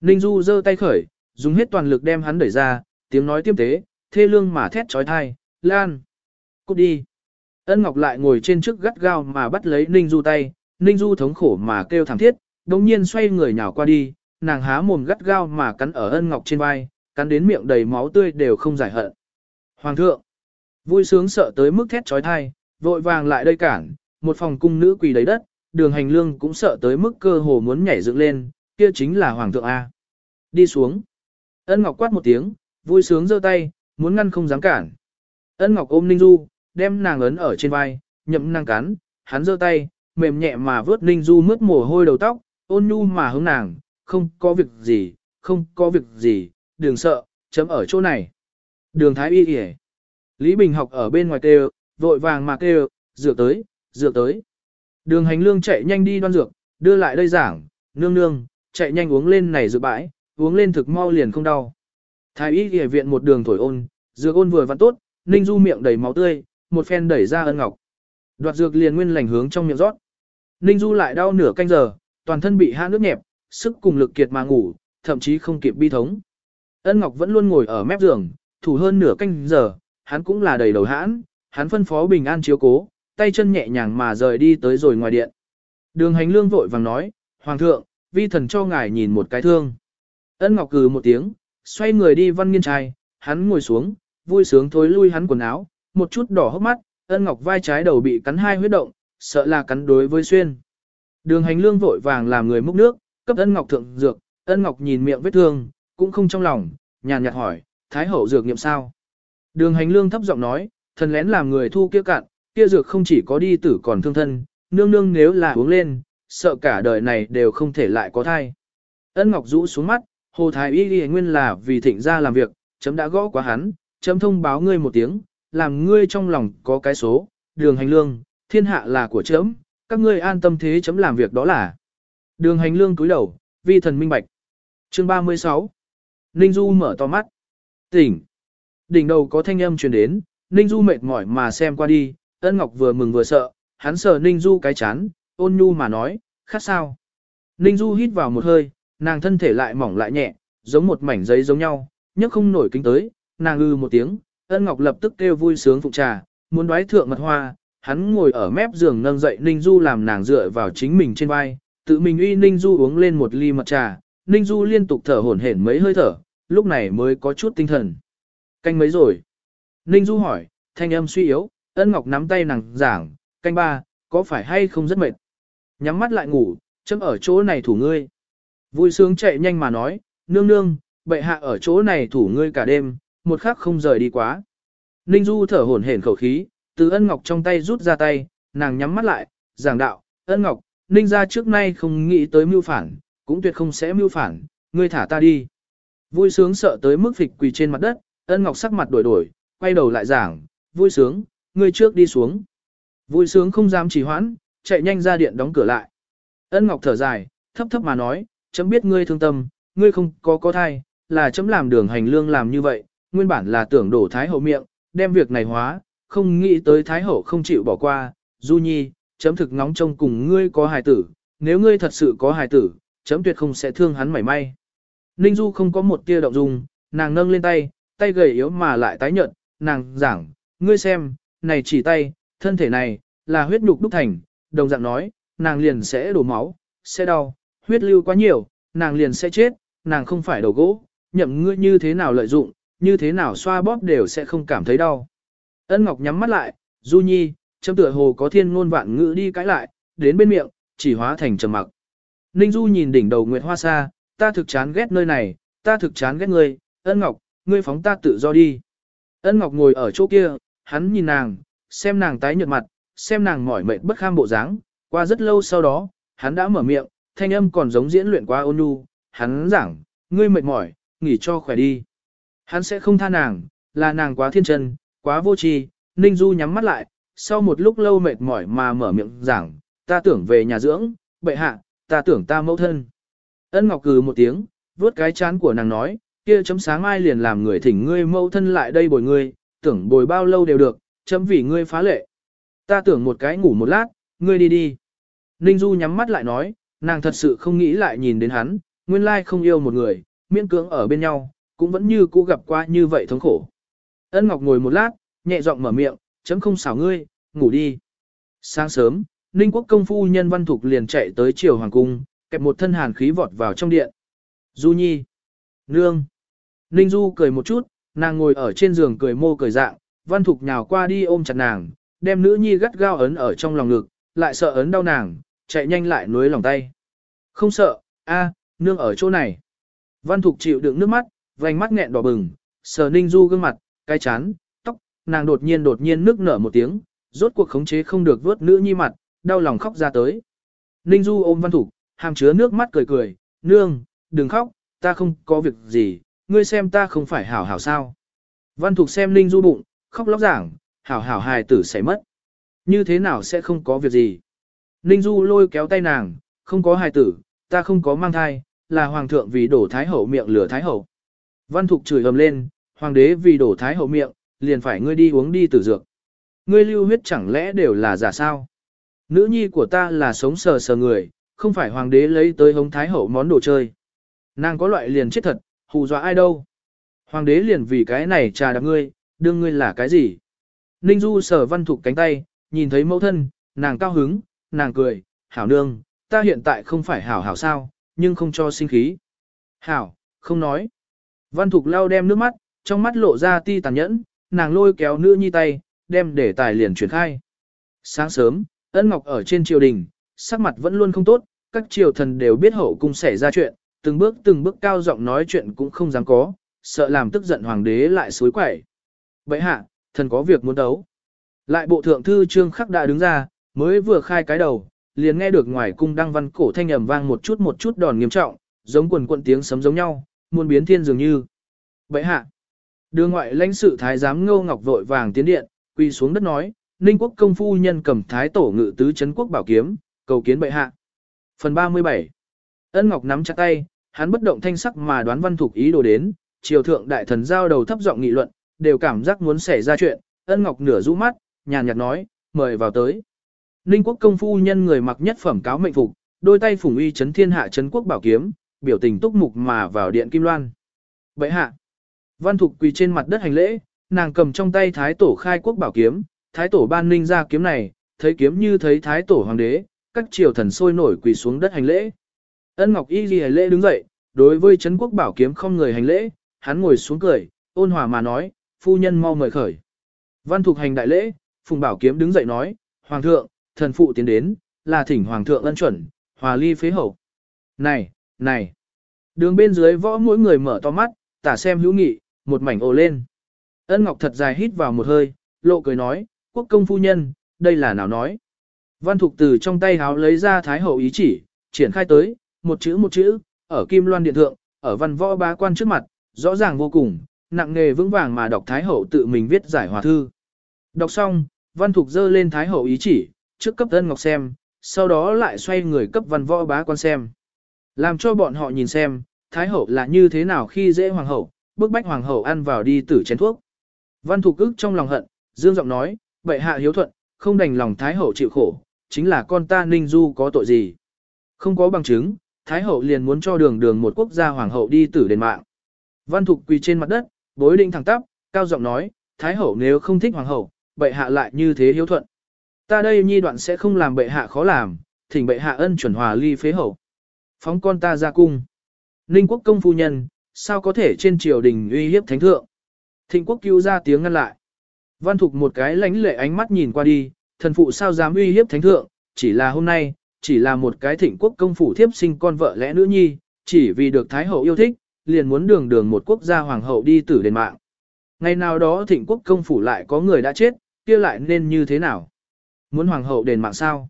Ninh Du giơ tay khởi, dùng hết toàn lực đem hắn đẩy ra, tiếng nói tiêm tế, thê lương mà thét trói thai, Lan. Cút đi. Ân Ngọc lại ngồi trên trước gắt gao mà bắt lấy Ninh Du tay, Ninh Du thống khổ mà kêu thảm thiết, đồng nhiên xoay người nhào qua đi, nàng há mồm gắt gao mà cắn ở Ân Ngọc trên vai, cắn đến miệng đầy máu tươi đều không giải hận. Hoàng thượng, vui sướng sợ tới mức thét trói thai, vội vàng lại đây cản, một phòng cung nữ quỳ đầy đất, đường hành lương cũng sợ tới mức cơ hồ muốn nhảy dựng lên, kia chính là Hoàng thượng A. Đi xuống. Ân Ngọc quát một tiếng, vui sướng giơ tay, muốn ngăn không dám cản. Ân Ngọc ôm Ninh Du, đem nàng ấn ở trên vai, nhậm nàng cắn, hắn giơ tay, mềm nhẹ mà vớt Ninh Du mướt mồ hôi đầu tóc, ôn nhu mà hướng nàng, không có việc gì, không có việc gì, đừng sợ, chấm ở chỗ này. Đường Thái Y y Lý Bình học ở bên ngoài kêu, vội vàng mà kêu, dược tới, dược tới. Đường hành lương chạy nhanh đi đoan dược, đưa lại đây giảng, nương nương, chạy nhanh uống lên này dược bãi, uống lên thực mau liền không đau. Thái y y viện một đường thổi ôn, dược ôn vừa vặn tốt, Ninh Du miệng đầy máu tươi, một phen đẩy ra ân ngọc. Đoạt dược liền nguyên lành hướng trong miệng rót. Ninh Du lại đau nửa canh giờ, toàn thân bị hạ nước nhẹp, sức cùng lực kiệt mà ngủ, thậm chí không kịp bi thống. Ân Ngọc vẫn luôn ngồi ở mép giường, thủ hơn nửa canh giờ, hắn cũng là đầy đầu hãn, hắn phân phó bình an chiếu cố, tay chân nhẹ nhàng mà rời đi tới rồi ngoài điện. Đường hành lương vội vàng nói, Hoàng thượng, vi thần cho ngài nhìn một cái thương. Ân Ngọc cừ một tiếng, xoay người đi văn nghiên trai, hắn ngồi xuống, vui sướng thối lui hắn quần áo, một chút đỏ hốc mắt, ân ngọc vai trái đầu bị cắn hai huyết động, sợ là cắn đối với xuyên. Đường hành lương vội vàng làm người múc nước, cấp ân ngọc thượng dược, ân ngọc nhìn miệng vết thương, cũng không trong lòng, nhàn nhạt hỏi, thái hậu dược nghiệm sao? Đường hành lương thấp giọng nói, thần lén làm người thu kia cạn, kia dược không chỉ có đi tử còn thương thân, nương nương nếu là uống lên, sợ cả đời này đều không thể lại có thai. Ân ngọc rũ xuống mắt, Hồ Thái Y Y nguyên là vì thịnh ra làm việc, chấm đã gõ quá hắn, chấm thông báo ngươi một tiếng, làm ngươi trong lòng có cái số, đường hành lương, thiên hạ là của chấm, các ngươi an tâm thế chấm làm việc đó là. Đường hành lương cúi đầu, vi thần minh bạch. Chương 36 Ninh Du mở to mắt. Tỉnh. Đỉnh đầu có thanh âm truyền đến, Ninh Du mệt mỏi mà xem qua đi, ân ngọc vừa mừng vừa sợ, hắn sờ Ninh Du cái chán, ôn nhu mà nói, khát sao. Ninh Du hít vào một hơi, Nàng thân thể lại mỏng lại nhẹ, giống một mảnh giấy giống nhau, nhấc không nổi kính tới, nàng ư một tiếng, ân ngọc lập tức kêu vui sướng phụ trà, muốn đoái thượng mật hoa, hắn ngồi ở mép giường nâng dậy Ninh Du làm nàng dựa vào chính mình trên vai, tự mình uy Ninh Du uống lên một ly mật trà, Ninh Du liên tục thở hổn hển mấy hơi thở, lúc này mới có chút tinh thần. Canh mấy rồi? Ninh Du hỏi, thanh âm suy yếu, ân ngọc nắm tay nàng giảng, canh ba, có phải hay không rất mệt? Nhắm mắt lại ngủ, chấm ở chỗ này thủ ngươi. Vui sướng chạy nhanh mà nói, nương nương, bệ hạ ở chỗ này thủ ngươi cả đêm, một khắc không rời đi quá. Ninh Du thở hổn hển khẩu khí, từ ân ngọc trong tay rút ra tay, nàng nhắm mắt lại, giảng đạo, ân ngọc, ninh ra trước nay không nghĩ tới mưu phản, cũng tuyệt không sẽ mưu phản, ngươi thả ta đi. Vui sướng sợ tới mức phịch quỳ trên mặt đất, ân ngọc sắc mặt đổi đổi, quay đầu lại giảng, vui sướng, ngươi trước đi xuống. Vui sướng không dám trì hoãn, chạy nhanh ra điện đóng cửa lại. Ân ngọc thở dài, thấp thấp mà nói, chấm biết ngươi thương tâm, ngươi không có có thai, là chấm làm đường hành lương làm như vậy, nguyên bản là tưởng đổ thái hậu miệng, đem việc này hóa, không nghĩ tới thái hậu không chịu bỏ qua, du nhi, chấm thực ngóng trông cùng ngươi có hài tử, nếu ngươi thật sự có hài tử, chấm tuyệt không sẽ thương hắn mảy may. Ninh Du không có một tia động dung, nàng nâng lên tay, tay gầy yếu mà lại tái nhợt, nàng giảng, ngươi xem, này chỉ tay, thân thể này, là huyết nhục đúc thành, đồng dạng nói, nàng liền sẽ đổ máu, sẽ đau, huyết lưu quá nhiều, nàng liền sẽ chết, nàng không phải đầu gỗ, nhậm ngươi như thế nào lợi dụng, như thế nào xoa bóp đều sẽ không cảm thấy đau. Ân Ngọc nhắm mắt lại, Du Nhi, chấm tựa hồ có thiên ngôn vạn ngữ đi cãi lại, đến bên miệng, chỉ hóa thành trầm mặc. Ninh Du nhìn đỉnh đầu Nguyệt Hoa xa, ta thực chán ghét nơi này, ta thực chán ghét ngươi, Ân Ngọc, ngươi phóng ta tự do đi. Ân Ngọc ngồi ở chỗ kia, hắn nhìn nàng, xem nàng tái nhợt mặt, xem nàng mỏi mệt bất kham bộ dáng, qua rất lâu sau đó, hắn đã mở miệng, thanh âm còn giống diễn luyện qua ôn nhu, hắn giảng, ngươi mệt mỏi, nghỉ cho khỏe đi. Hắn sẽ không tha nàng, là nàng quá thiên chân, quá vô tri. Ninh Du nhắm mắt lại, sau một lúc lâu mệt mỏi mà mở miệng giảng, ta tưởng về nhà dưỡng, bệ hạ, ta tưởng ta mẫu thân. Ân Ngọc cừ một tiếng, vuốt cái chán của nàng nói, kia chấm sáng mai liền làm người thỉnh ngươi mẫu thân lại đây bồi ngươi, tưởng bồi bao lâu đều được, chấm vì ngươi phá lệ. Ta tưởng một cái ngủ một lát, ngươi đi đi. Ninh Du nhắm mắt lại nói, nàng thật sự không nghĩ lại nhìn đến hắn, nguyên lai không yêu một người, miễn cưỡng ở bên nhau, cũng vẫn như cũ gặp qua như vậy thống khổ. Ân Ngọc ngồi một lát, nhẹ giọng mở miệng, chấm không xảo ngươi, ngủ đi. Sáng sớm, Ninh Quốc công phu nhân văn thục liền chạy tới triều hoàng cung, kẹp một thân hàn khí vọt vào trong điện. Du Nhi. Nương. Ninh Du cười một chút, nàng ngồi ở trên giường cười mô cười dạng, văn thục nhào qua đi ôm chặt nàng, đem nữ nhi gắt gao ấn ở trong lòng ngực, lại sợ ấn đau nàng, chạy nhanh lại nuối lòng tay. Không sợ, a, nương ở chỗ này. Văn thục chịu đựng nước mắt, vành mắt nghẹn đỏ bừng, sờ Ninh Du gương mặt, cái chán, tóc, nàng đột nhiên đột nhiên nước nở một tiếng, rốt cuộc khống chế không được vớt nữ nhi mặt, đau lòng khóc ra tới. Ninh Du ôm văn thục, hàm chứa nước mắt cười cười, nương, đừng khóc, ta không có việc gì, ngươi xem ta không phải hảo hảo sao. Văn thục xem Ninh Du bụng, khóc lóc giảng, hảo hảo hài tử sẽ mất. Như thế nào sẽ không có việc gì. Ninh Du lôi kéo tay nàng, không có hài tử, ta không có mang thai, là hoàng thượng vì đổ thái hậu miệng lửa thái hậu. Văn thục chửi ầm lên, hoàng đế vì đổ thái hậu miệng, liền phải ngươi đi uống đi tử dược. Ngươi lưu huyết chẳng lẽ đều là giả sao? Nữ nhi của ta là sống sờ sờ người, không phải hoàng đế lấy tới hống thái hậu món đồ chơi. Nàng có loại liền chết thật, hù dọa ai đâu. Hoàng đế liền vì cái này trà đạp ngươi, đương ngươi là cái gì? Ninh Du sở văn thục cánh tay, nhìn thấy mẫu thân, nàng cao hứng, nàng cười, hảo nương, ta hiện tại không phải hảo hảo sao, nhưng không cho sinh khí. Hảo, không nói. Văn thục lau đem nước mắt, trong mắt lộ ra ti tàn nhẫn, nàng lôi kéo nữ nhi tay, đem để tài liền chuyển khai. Sáng sớm, ân ngọc ở trên triều đình, sắc mặt vẫn luôn không tốt, các triều thần đều biết hậu cung xảy ra chuyện, từng bước từng bước cao giọng nói chuyện cũng không dám có, sợ làm tức giận hoàng đế lại suối quẩy. Vậy hạ, thần có việc muốn đấu. Lại bộ thượng thư trương khắc đã đứng ra, mới vừa khai cái đầu, liền nghe được ngoài cung đăng văn cổ thanh ầm vang một chút một chút đòn nghiêm trọng, giống quần quận tiếng sấm giống nhau, muôn biến thiên dường như. Vậy hạ, đưa ngoại lãnh sự thái giám ngô ngọc vội vàng tiến điện, quỳ xuống đất nói, ninh quốc công phu nhân cầm thái tổ ngự tứ chấn quốc bảo kiếm, cầu kiến bệ hạ. Phần 37 Ân Ngọc nắm chặt tay, hắn bất động thanh sắc mà đoán văn thục ý đồ đến, triều thượng đại thần giao đầu thấp giọng nghị luận, đều cảm giác muốn xảy ra chuyện, ân ngọc nửa rũ mắt, nhàn nhạt nói, mời vào tới. Ninh quốc công phu nhân người mặc nhất phẩm cáo mệnh phục, đôi tay phủng uy chấn thiên hạ chấn quốc bảo kiếm, biểu tình túc mục mà vào điện kim loan. Bệ hạ, văn thục quỳ trên mặt đất hành lễ, nàng cầm trong tay thái tổ khai quốc bảo kiếm, thái tổ ban ninh ra kiếm này, thấy kiếm như thấy thái tổ hoàng đế, các triều thần sôi nổi quỳ xuống đất hành lễ. Ân Ngọc Y Ghi lễ đứng dậy, đối với chấn quốc bảo kiếm không người hành lễ, hắn ngồi xuống cười, ôn hòa mà nói, phu nhân mau mời khởi. Văn Thục hành đại lễ, Phùng Bảo Kiếm đứng dậy nói, Hoàng thượng, thần phụ tiến đến, là thỉnh Hoàng thượng ân chuẩn, hòa ly phế hậu. Này, này, Đường bên dưới võ mỗi người mở to mắt, tả xem hữu nghị, một mảnh ồ lên. Ân Ngọc thật dài hít vào một hơi, lộ cười nói, quốc công phu nhân, đây là nào nói. Văn Thục từ trong tay háo lấy ra Thái Hậu ý chỉ, triển khai tới, một chữ một chữ, ở Kim Loan Điện Thượng, ở văn võ bá quan trước mặt, rõ ràng vô cùng, nặng nghề vững vàng mà đọc Thái Hậu tự mình viết giải hòa thư. Đọc xong, Văn Thục dơ lên Thái Hậu ý chỉ, trước cấp Ân Ngọc xem, sau đó lại xoay người cấp văn võ bá quan xem. Làm cho bọn họ nhìn xem, Thái Hậu là như thế nào khi dễ Hoàng Hậu, bức bách Hoàng Hậu ăn vào đi tử chén thuốc. Văn Thục ức trong lòng hận, dương giọng nói, bệ hạ hiếu thuận, không đành lòng Thái Hậu chịu khổ, chính là con ta Ninh Du có tội gì. Không có bằng chứng, Thái Hậu liền muốn cho đường đường một quốc gia Hoàng Hậu đi tử đền mạng. Văn Thục quỳ trên mặt đất, bối định thẳng tắp, cao giọng nói, Thái Hậu nếu không thích Hoàng Hậu, bệ hạ lại như thế hiếu thuận. Ta đây nhi đoạn sẽ không làm bệ hạ khó làm, thỉnh bệ hạ ân chuẩn hòa ly phế hậu. Phóng con ta ra cung. Ninh quốc công phu nhân, sao có thể trên triều đình uy hiếp thánh thượng. Thịnh quốc cứu ra tiếng ngăn lại. Văn thục một cái lánh lệ ánh mắt nhìn qua đi, thần phụ sao dám uy hiếp thánh thượng, chỉ là hôm nay, chỉ là một cái thịnh quốc công phủ thiếp sinh con vợ lẽ nữ nhi, chỉ vì được thái hậu yêu thích, liền muốn đường đường một quốc gia hoàng hậu đi tử đền mạng. Ngày nào đó thịnh quốc công phủ lại có người đã chết, kia lại nên như thế nào? Muốn hoàng hậu đền mạng sao?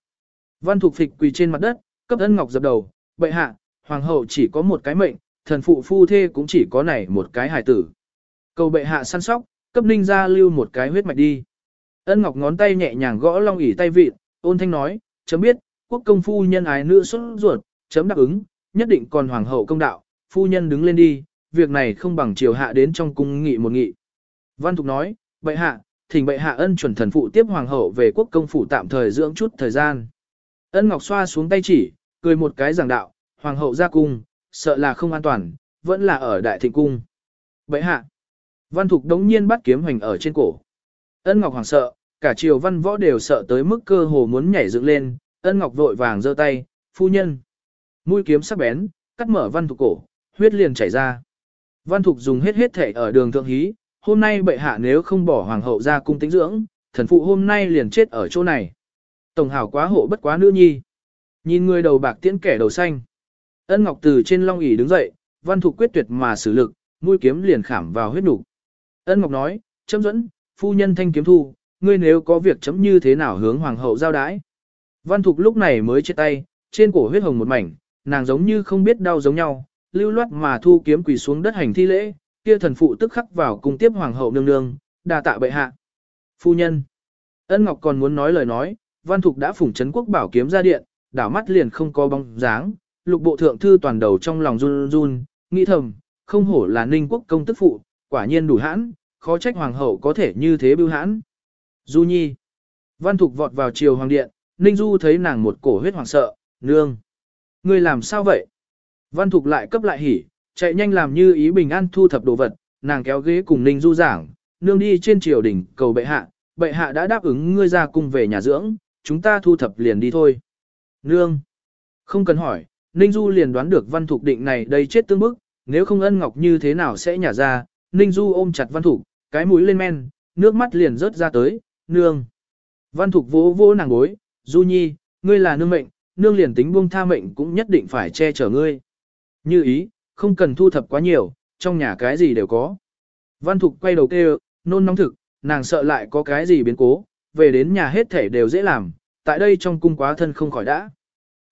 Văn Thục Phịch quỳ trên mặt đất, cấp ân ngọc dập đầu, bệ hạ, hoàng hậu chỉ có một cái mệnh, thần phụ phu thê cũng chỉ có này một cái hài tử. Cầu bệ hạ săn sóc, cấp ninh ra lưu một cái huyết mạch đi. Ân ngọc ngón tay nhẹ nhàng gõ long ỉ tay vịt, ôn thanh nói, chấm biết, quốc công phu nhân ái nữ xuất ruột, chấm đáp ứng, nhất định còn hoàng hậu công đạo, phu nhân đứng lên đi, việc này không bằng chiều hạ đến trong cung nghị một nghị. Văn Thục nói, bệ hạ, thỉnh bệ hạ ân chuẩn thần phụ tiếp hoàng hậu về quốc công phủ tạm thời dưỡng chút thời gian. Ân Ngọc xoa xuống tay chỉ, cười một cái giảng đạo, hoàng hậu ra cung, sợ là không an toàn, vẫn là ở đại thịnh cung. Bệ hạ, văn thục đống nhiên bắt kiếm hoành ở trên cổ. Ân Ngọc hoàng sợ, cả triều văn võ đều sợ tới mức cơ hồ muốn nhảy dựng lên, ân Ngọc vội vàng giơ tay, phu nhân. Mũi kiếm sắc bén, cắt mở văn thục cổ, huyết liền chảy ra. Văn thục dùng hết hết thể ở đường thượng hí, hôm nay bệ hạ nếu không bỏ hoàng hậu ra cung tĩnh dưỡng, thần phụ hôm nay liền chết ở chỗ này. Tổng hảo quá hộ bất quá nữ nhi. Nhìn người đầu bạc tiễn kẻ đầu xanh. Ân Ngọc từ trên long ỷ đứng dậy, văn thục quyết tuyệt mà xử lực, mũi kiếm liền khảm vào huyết nục. Ân Ngọc nói, chấm dẫn, phu nhân thanh kiếm thu, ngươi nếu có việc chấm như thế nào hướng hoàng hậu giao đái. Văn thục lúc này mới chia tay, trên cổ huyết hồng một mảnh, nàng giống như không biết đau giống nhau, lưu loát mà thu kiếm quỳ xuống đất hành thi lễ, kia thần phụ tức khắc vào cùng tiếp hoàng hậu nương nương, đa tạ bệ hạ. Phu nhân. Ân Ngọc còn muốn nói lời nói, Văn Thục đã phủng chấn quốc bảo kiếm ra điện, đảo mắt liền không có bóng dáng, lục bộ thượng thư toàn đầu trong lòng run run, nghĩ thầm, không hổ là ninh quốc công tức phụ, quả nhiên đủ hãn, khó trách hoàng hậu có thể như thế bưu hãn. Du Nhi. Văn Thục vọt vào triều hoàng điện, Ninh Du thấy nàng một cổ huyết hoàng sợ, nương. Ngươi làm sao vậy? Văn Thục lại cấp lại hỉ, chạy nhanh làm như ý bình an thu thập đồ vật, nàng kéo ghế cùng Ninh Du giảng, nương đi trên triều đỉnh cầu bệ hạ, bệ hạ đã đáp ứng ngươi ra cùng về nhà dưỡng, chúng ta thu thập liền đi thôi. Nương, không cần hỏi, Ninh Du liền đoán được văn thục định này đây chết tương bức, nếu không ân ngọc như thế nào sẽ nhả ra, Ninh Du ôm chặt văn thục, cái mũi lên men, nước mắt liền rớt ra tới, nương. Văn thục vỗ vỗ nàng bối, Du Nhi, ngươi là nương mệnh, nương liền tính buông tha mệnh cũng nhất định phải che chở ngươi. Như ý, không cần thu thập quá nhiều, trong nhà cái gì đều có. Văn Thục quay đầu kêu, nôn nóng thực, nàng sợ lại có cái gì biến cố, về đến nhà hết thể đều dễ làm, tại đây trong cung quá thân không khỏi đã.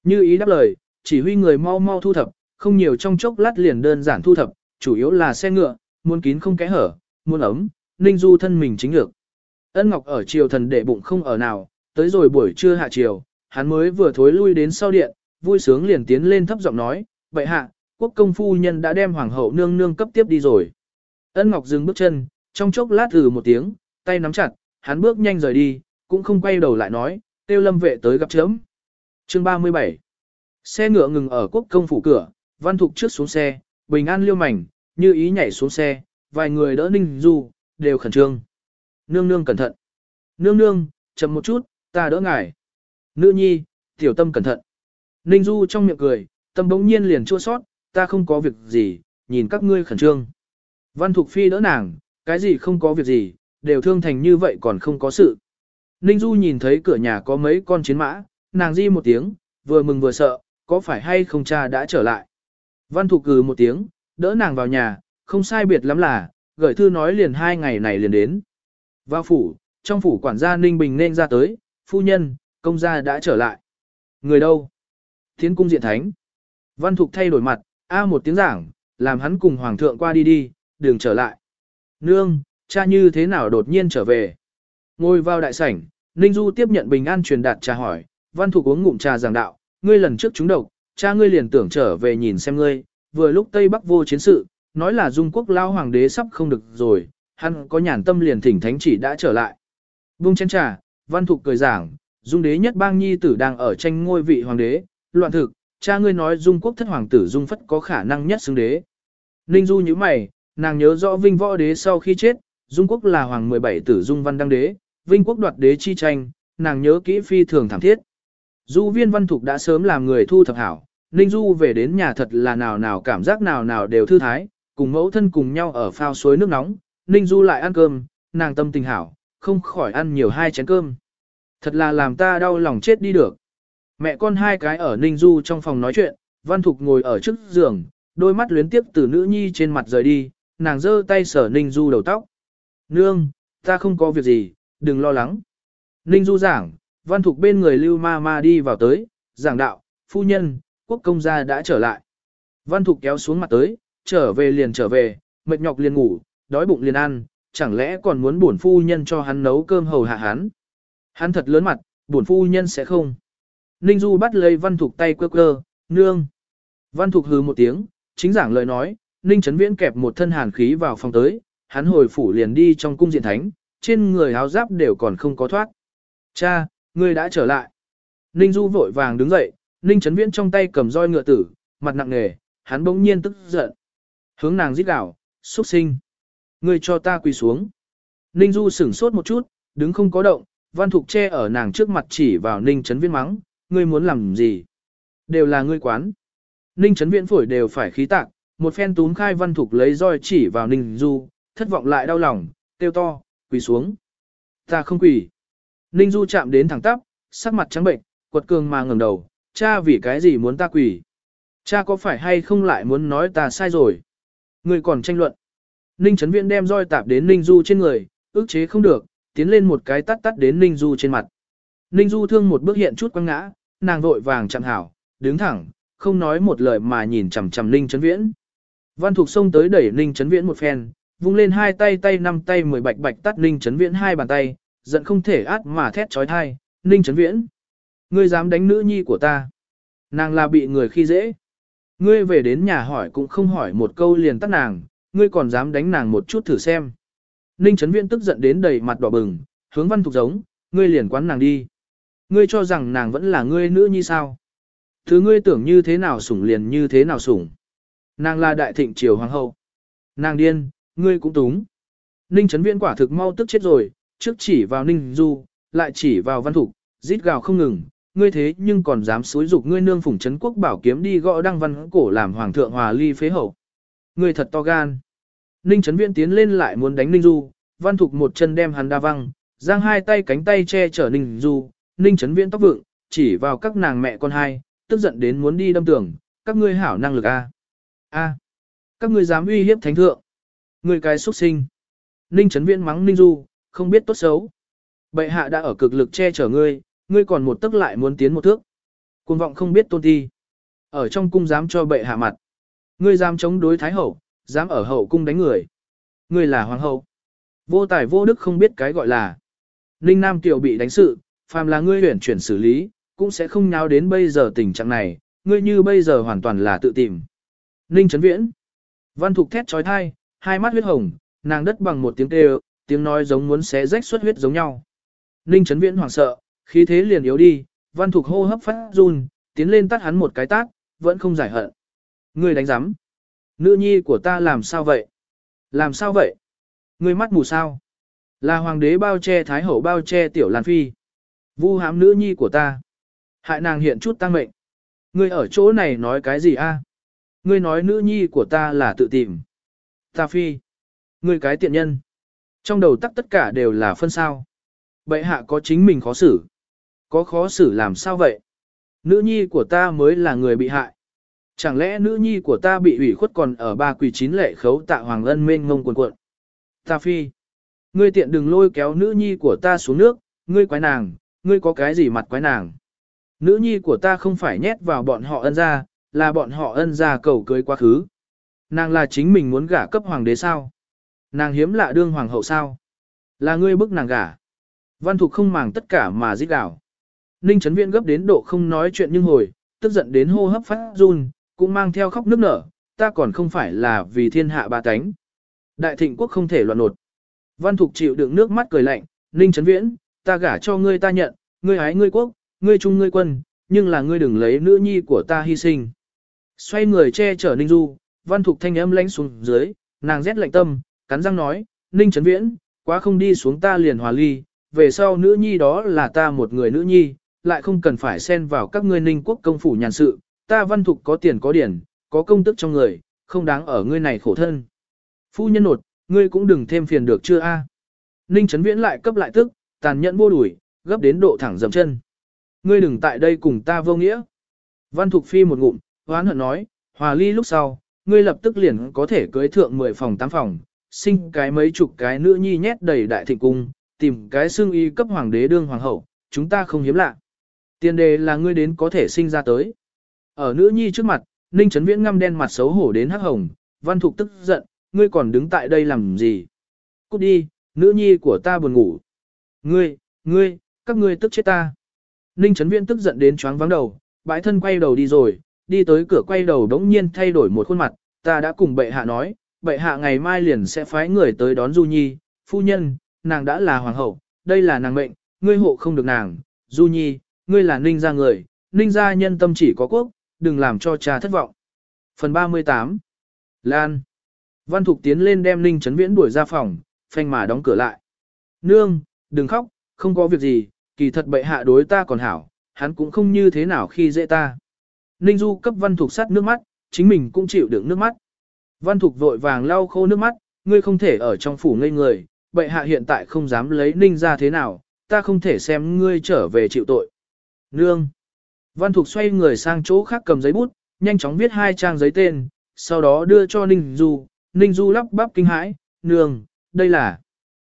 Như ý đáp lời, chỉ huy người mau mau thu thập, không nhiều trong chốc lát liền đơn giản thu thập, chủ yếu là xe ngựa, muốn kín không kẽ hở, muốn ấm, ninh du thân mình chính được. Ân Ngọc ở triều thần đệ bụng không ở nào, tới rồi buổi trưa hạ chiều hắn mới vừa thối lui đến sau điện, vui sướng liền tiến lên thấp giọng nói, vậy hạ, quốc công phu nhân đã đem hoàng hậu nương nương cấp tiếp đi rồi. Ân Ngọc dừng bước chân, trong chốc lát thử một tiếng, tay nắm chặt, hắn bước nhanh rời đi, cũng không quay đầu lại nói, tiêu lâm vệ tới gặp chớm. Chương 37 Xe ngựa ngừng ở quốc công phủ cửa, văn thục trước xuống xe, bình an liêu mảnh, như ý nhảy xuống xe, vài người đỡ ninh du, đều khẩn trương. Nương nương cẩn thận. Nương nương, chậm một chút, ta đỡ ngài. Nữ nhi, tiểu tâm cẩn thận. Ninh du trong miệng cười, tâm bỗng nhiên liền chua sót, ta không có việc gì, nhìn các ngươi khẩn trương. Văn Thục Phi đỡ nàng, cái gì không có việc gì, đều thương thành như vậy còn không có sự. Ninh Du nhìn thấy cửa nhà có mấy con chiến mã, nàng di một tiếng, vừa mừng vừa sợ, có phải hay không cha đã trở lại. Văn Thục cừ một tiếng, đỡ nàng vào nhà, không sai biệt lắm là, gửi thư nói liền hai ngày này liền đến. Vào phủ, trong phủ quản gia Ninh Bình nên ra tới, phu nhân, công gia đã trở lại. Người đâu? Thiến cung diện thánh. Văn Thục thay đổi mặt, a một tiếng giảng, làm hắn cùng hoàng thượng qua đi đi, đừng trở lại. Nương, cha như thế nào đột nhiên trở về? Ngồi vào đại sảnh, Ninh Du tiếp nhận bình an truyền đạt trà hỏi, Văn Thục uống ngụm trà giảng đạo, ngươi lần trước chúng độc, cha ngươi liền tưởng trở về nhìn xem ngươi, vừa lúc Tây Bắc vô chiến sự, nói là Dung quốc lao hoàng đế sắp không được rồi, hắn có nhàn tâm liền thỉnh thánh chỉ đã trở lại. Vung chén trà, Văn Thục cười giảng, Dung đế nhất bang nhi tử đang ở tranh ngôi vị hoàng đế, loạn thực, cha ngươi nói Dung quốc thất hoàng tử Dung phất có khả năng nhất xứng đế. Ninh Du như mày, nàng nhớ rõ Vinh võ đế sau khi chết, Dung quốc là hoàng 17 tử Dung văn đăng đế, Vinh quốc đoạt đế chi tranh, nàng nhớ kỹ phi thường thảm thiết. Du viên văn thục đã sớm làm người thu thập hảo, Ninh Du về đến nhà thật là nào nào cảm giác nào nào đều thư thái, cùng mẫu thân cùng nhau ở phao suối nước nóng, Ninh Du lại ăn cơm, nàng tâm tình hảo, không khỏi ăn nhiều hai chén cơm. Thật là làm ta đau lòng chết đi được. Mẹ con hai cái ở Ninh Du trong phòng nói chuyện, Văn Thục ngồi ở trước giường, đôi mắt luyến tiếp từ nữ nhi trên mặt rời đi, nàng giơ tay sở Ninh Du đầu tóc. Nương, ta không có việc gì, đừng lo lắng. Ninh Du giảng, Văn Thục bên người Lưu Ma Ma đi vào tới, giảng đạo, phu nhân, quốc công gia đã trở lại. Văn Thục kéo xuống mặt tới, trở về liền trở về, mệt nhọc liền ngủ, đói bụng liền ăn, chẳng lẽ còn muốn bổn phu nhân cho hắn nấu cơm hầu hạ hắn. Hắn thật lớn mặt, bổn phu nhân sẽ không. Ninh Du bắt lấy Văn Thục tay quơ quơ, nương. Văn Thục hừ một tiếng, chính giảng lời nói, Ninh Trấn Viễn kẹp một thân hàn khí vào phòng tới, hắn hồi phủ liền đi trong cung diện thánh, trên người áo giáp đều còn không có thoát. Cha, ngươi đã trở lại. Ninh Du vội vàng đứng dậy, Ninh Trấn Viễn trong tay cầm roi ngựa tử, mặt nặng nề, hắn bỗng nhiên tức giận. Hướng nàng giết gạo, xuất sinh. Ngươi cho ta quỳ xuống. Ninh Du sửng sốt một chút, đứng không có động, Văn Thục che ở nàng trước mặt chỉ vào Ninh Trấn Viễn mắng, ngươi muốn làm gì? Đều là ngươi quán. Ninh Trấn Viễn phổi đều phải khí tạc, một phen túm khai Văn Thục lấy roi chỉ vào Ninh Du, thất vọng lại đau lòng, tiêu to, quỳ xuống. Ta không quỳ. Ninh Du chạm đến thẳng tắp, sắc mặt trắng bệnh, quật cường mà ngẩng đầu, cha vì cái gì muốn ta quỳ? Cha có phải hay không lại muốn nói ta sai rồi? Ngươi còn tranh luận. Ninh Trấn Viễn đem roi tạp đến Ninh Du trên người, ức chế không được, tiến lên một cái tắt tắt đến Ninh Du trên mặt. Ninh Du thương một bước hiện chút quăng ngã, nàng vội vàng chặn hảo, đứng thẳng, không nói một lời mà nhìn chằm chằm Ninh Trấn Viễn. Văn Thục xông tới đẩy Ninh Trấn Viễn một phen, vung lên hai tay tay năm tay mười bạch bạch tắt Ninh Trấn Viễn hai bàn tay, giận không thể át mà thét trói thai, Ninh Trấn Viễn. Ngươi dám đánh nữ nhi của ta. Nàng là bị người khi dễ. Ngươi về đến nhà hỏi cũng không hỏi một câu liền tắt nàng, ngươi còn dám đánh nàng một chút thử xem. Ninh Trấn Viễn tức giận đến đầy mặt đỏ bừng, hướng văn thục giống, ngươi liền quán nàng đi. Ngươi cho rằng nàng vẫn là ngươi nữ nhi sao? Thứ ngươi tưởng như thế nào sủng liền như thế nào sủng. Nàng là đại thịnh triều hoàng hậu. Nàng điên, ngươi cũng túng. Ninh Trấn Viễn quả thực mau tức chết rồi, trước chỉ vào Ninh Du, lại chỉ vào văn thục, rít gào không ngừng, ngươi thế nhưng còn dám xúi dục ngươi nương phủng trấn quốc bảo kiếm đi gõ đăng văn cổ làm hoàng thượng hòa ly phế hậu. Ngươi thật to gan. Ninh Trấn Viễn tiến lên lại muốn đánh Ninh Du, văn thục một chân đem hắn đa văng, giang hai tay cánh tay che chở Ninh Du, Ninh Trấn Viễn tóc vượng, chỉ vào các nàng mẹ con hai, tức giận đến muốn đi đâm tưởng, các ngươi hảo năng lực a. A. Các ngươi dám uy hiếp thánh thượng. người cái xuất sinh. Ninh Trấn Viễn mắng Ninh Du, không biết tốt xấu. Bệ hạ đã ở cực lực che chở ngươi, ngươi còn một tức lại muốn tiến một thước. Cuồng vọng không biết tôn ti. Ở trong cung dám cho bệ hạ mặt. Ngươi dám chống đối thái hậu, dám ở hậu cung đánh người. Ngươi là hoàng hậu. Vô tài vô đức không biết cái gọi là. Ninh Nam Kiều bị đánh sự, phàm là ngươi huyển chuyển xử lý, cũng sẽ không nháo đến bây giờ tình trạng này, ngươi như bây giờ hoàn toàn là tự tìm. Ninh Trấn Viễn. Văn Thục thét trói thai, hai mắt huyết hồng, nàng đất bằng một tiếng kêu, tiếng nói giống muốn xé rách xuất huyết giống nhau. Ninh Trấn Viễn hoảng sợ, khí thế liền yếu đi, Văn Thục hô hấp phát run, tiến lên tắt hắn một cái tát, vẫn không giải hận. Ngươi đánh giám. Nữ nhi của ta làm sao vậy? Làm sao vậy? Ngươi mắt mù sao? Là hoàng đế bao che thái hậu bao che tiểu Lan Phi. Vu hãm nữ nhi của ta. Hại nàng hiện chút tăng mệnh. Ngươi ở chỗ này nói cái gì a? Ngươi nói nữ nhi của ta là tự tìm. Ta phi. Ngươi cái tiện nhân. Trong đầu tắc tất cả đều là phân sao. Bệ hạ có chính mình khó xử. Có khó xử làm sao vậy? Nữ nhi của ta mới là người bị hại. Chẳng lẽ nữ nhi của ta bị ủy khuất còn ở ba quỳ chín lệ khấu tạ hoàng ân mênh ngông cuồn cuộn. Ta phi. Ngươi tiện đừng lôi kéo nữ nhi của ta xuống nước, ngươi quái nàng, ngươi có cái gì mặt quái nàng. Nữ nhi của ta không phải nhét vào bọn họ ân ra, là bọn họ ân ra cầu cưới quá khứ. Nàng là chính mình muốn gả cấp hoàng đế sao? Nàng hiếm lạ đương hoàng hậu sao? Là ngươi bức nàng gả. Văn Thục không màng tất cả mà giết đảo. Ninh Trấn Viễn gấp đến độ không nói chuyện nhưng hồi, tức giận đến hô hấp phát run, cũng mang theo khóc nước nở, ta còn không phải là vì thiên hạ ba cánh. Đại thịnh quốc không thể loạn nột. Văn Thục chịu đựng nước mắt cười lạnh, Ninh Trấn Viễn, ta gả cho ngươi ta nhận, ngươi ái ngươi quốc, ngươi trung ngươi quân, nhưng là ngươi đừng lấy nữ nhi của ta hy sinh. Xoay người che chở Ninh Du, Văn Thục thanh âm lãnh xuống dưới, nàng rét lạnh tâm, cắn răng nói, Ninh Trấn Viễn, quá không đi xuống ta liền hòa ly, về sau nữ nhi đó là ta một người nữ nhi, lại không cần phải xen vào các ngươi Ninh quốc công phủ nhàn sự, ta Văn Thục có tiền có điển, có công tức trong người, không đáng ở ngươi này khổ thân. Phu nhân nột, ngươi cũng đừng thêm phiền được chưa a? Ninh Trấn Viễn lại cấp lại tức, tàn nhẫn vô đuổi, gấp đến độ thẳng dầm chân. Ngươi đừng tại đây cùng ta vô nghĩa. Văn Thục Phi một ngụm, hoán hận nói, hòa ly lúc sau, ngươi lập tức liền có thể cưới thượng 10 phòng 8 phòng, sinh cái mấy chục cái nữ nhi nhét đầy đại thịnh cung, tìm cái xương y cấp hoàng đế đương hoàng hậu, chúng ta không hiếm lạ. Tiền đề là ngươi đến có thể sinh ra tới. Ở nữ nhi trước mặt, Ninh Trấn Viễn ngăm đen mặt xấu hổ đến hắc hồng, Văn Thục tức giận, ngươi còn đứng tại đây làm gì? Cút đi, nữ nhi của ta buồn ngủ. Ngươi, ngươi, các ngươi tức chết ta. Ninh Trấn Viễn tức giận đến choáng vắng đầu, bãi thân quay đầu đi rồi, đi tới cửa quay đầu đống nhiên thay đổi một khuôn mặt, ta đã cùng bệ hạ nói, bệ hạ ngày mai liền sẽ phái người tới đón Du Nhi, phu nhân, nàng đã là hoàng hậu, đây là nàng mệnh, ngươi hộ không được nàng, Du Nhi, ngươi là ninh gia người, ninh gia nhân tâm chỉ có quốc, đừng làm cho cha thất vọng. Phần 38 Lan Văn Thục tiến lên đem Ninh Trấn Viễn đuổi ra phòng, phanh mà đóng cửa lại. Nương, đừng khóc, không có việc gì, kỳ thật bệ hạ đối ta còn hảo, hắn cũng không như thế nào khi dễ ta. Ninh Du cấp Văn Thục sát nước mắt, chính mình cũng chịu đựng nước mắt. Văn Thục vội vàng lau khô nước mắt, ngươi không thể ở trong phủ ngây người, bệ hạ hiện tại không dám lấy Ninh ra thế nào, ta không thể xem ngươi trở về chịu tội. Nương. Văn Thục xoay người sang chỗ khác cầm giấy bút, nhanh chóng viết hai trang giấy tên, sau đó đưa cho Ninh Du. Ninh Du lắp bắp kinh hãi, nương, đây là.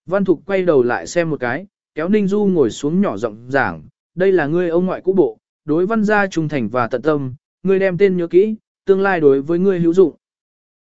Văn Thục quay đầu lại xem một cái, kéo Ninh Du ngồi xuống nhỏ giọng giảng, đây là ngươi ông ngoại cũ bộ, đối văn gia trung thành và tận tâm, ngươi đem tên nhớ kỹ, tương lai đối với ngươi hữu dụng.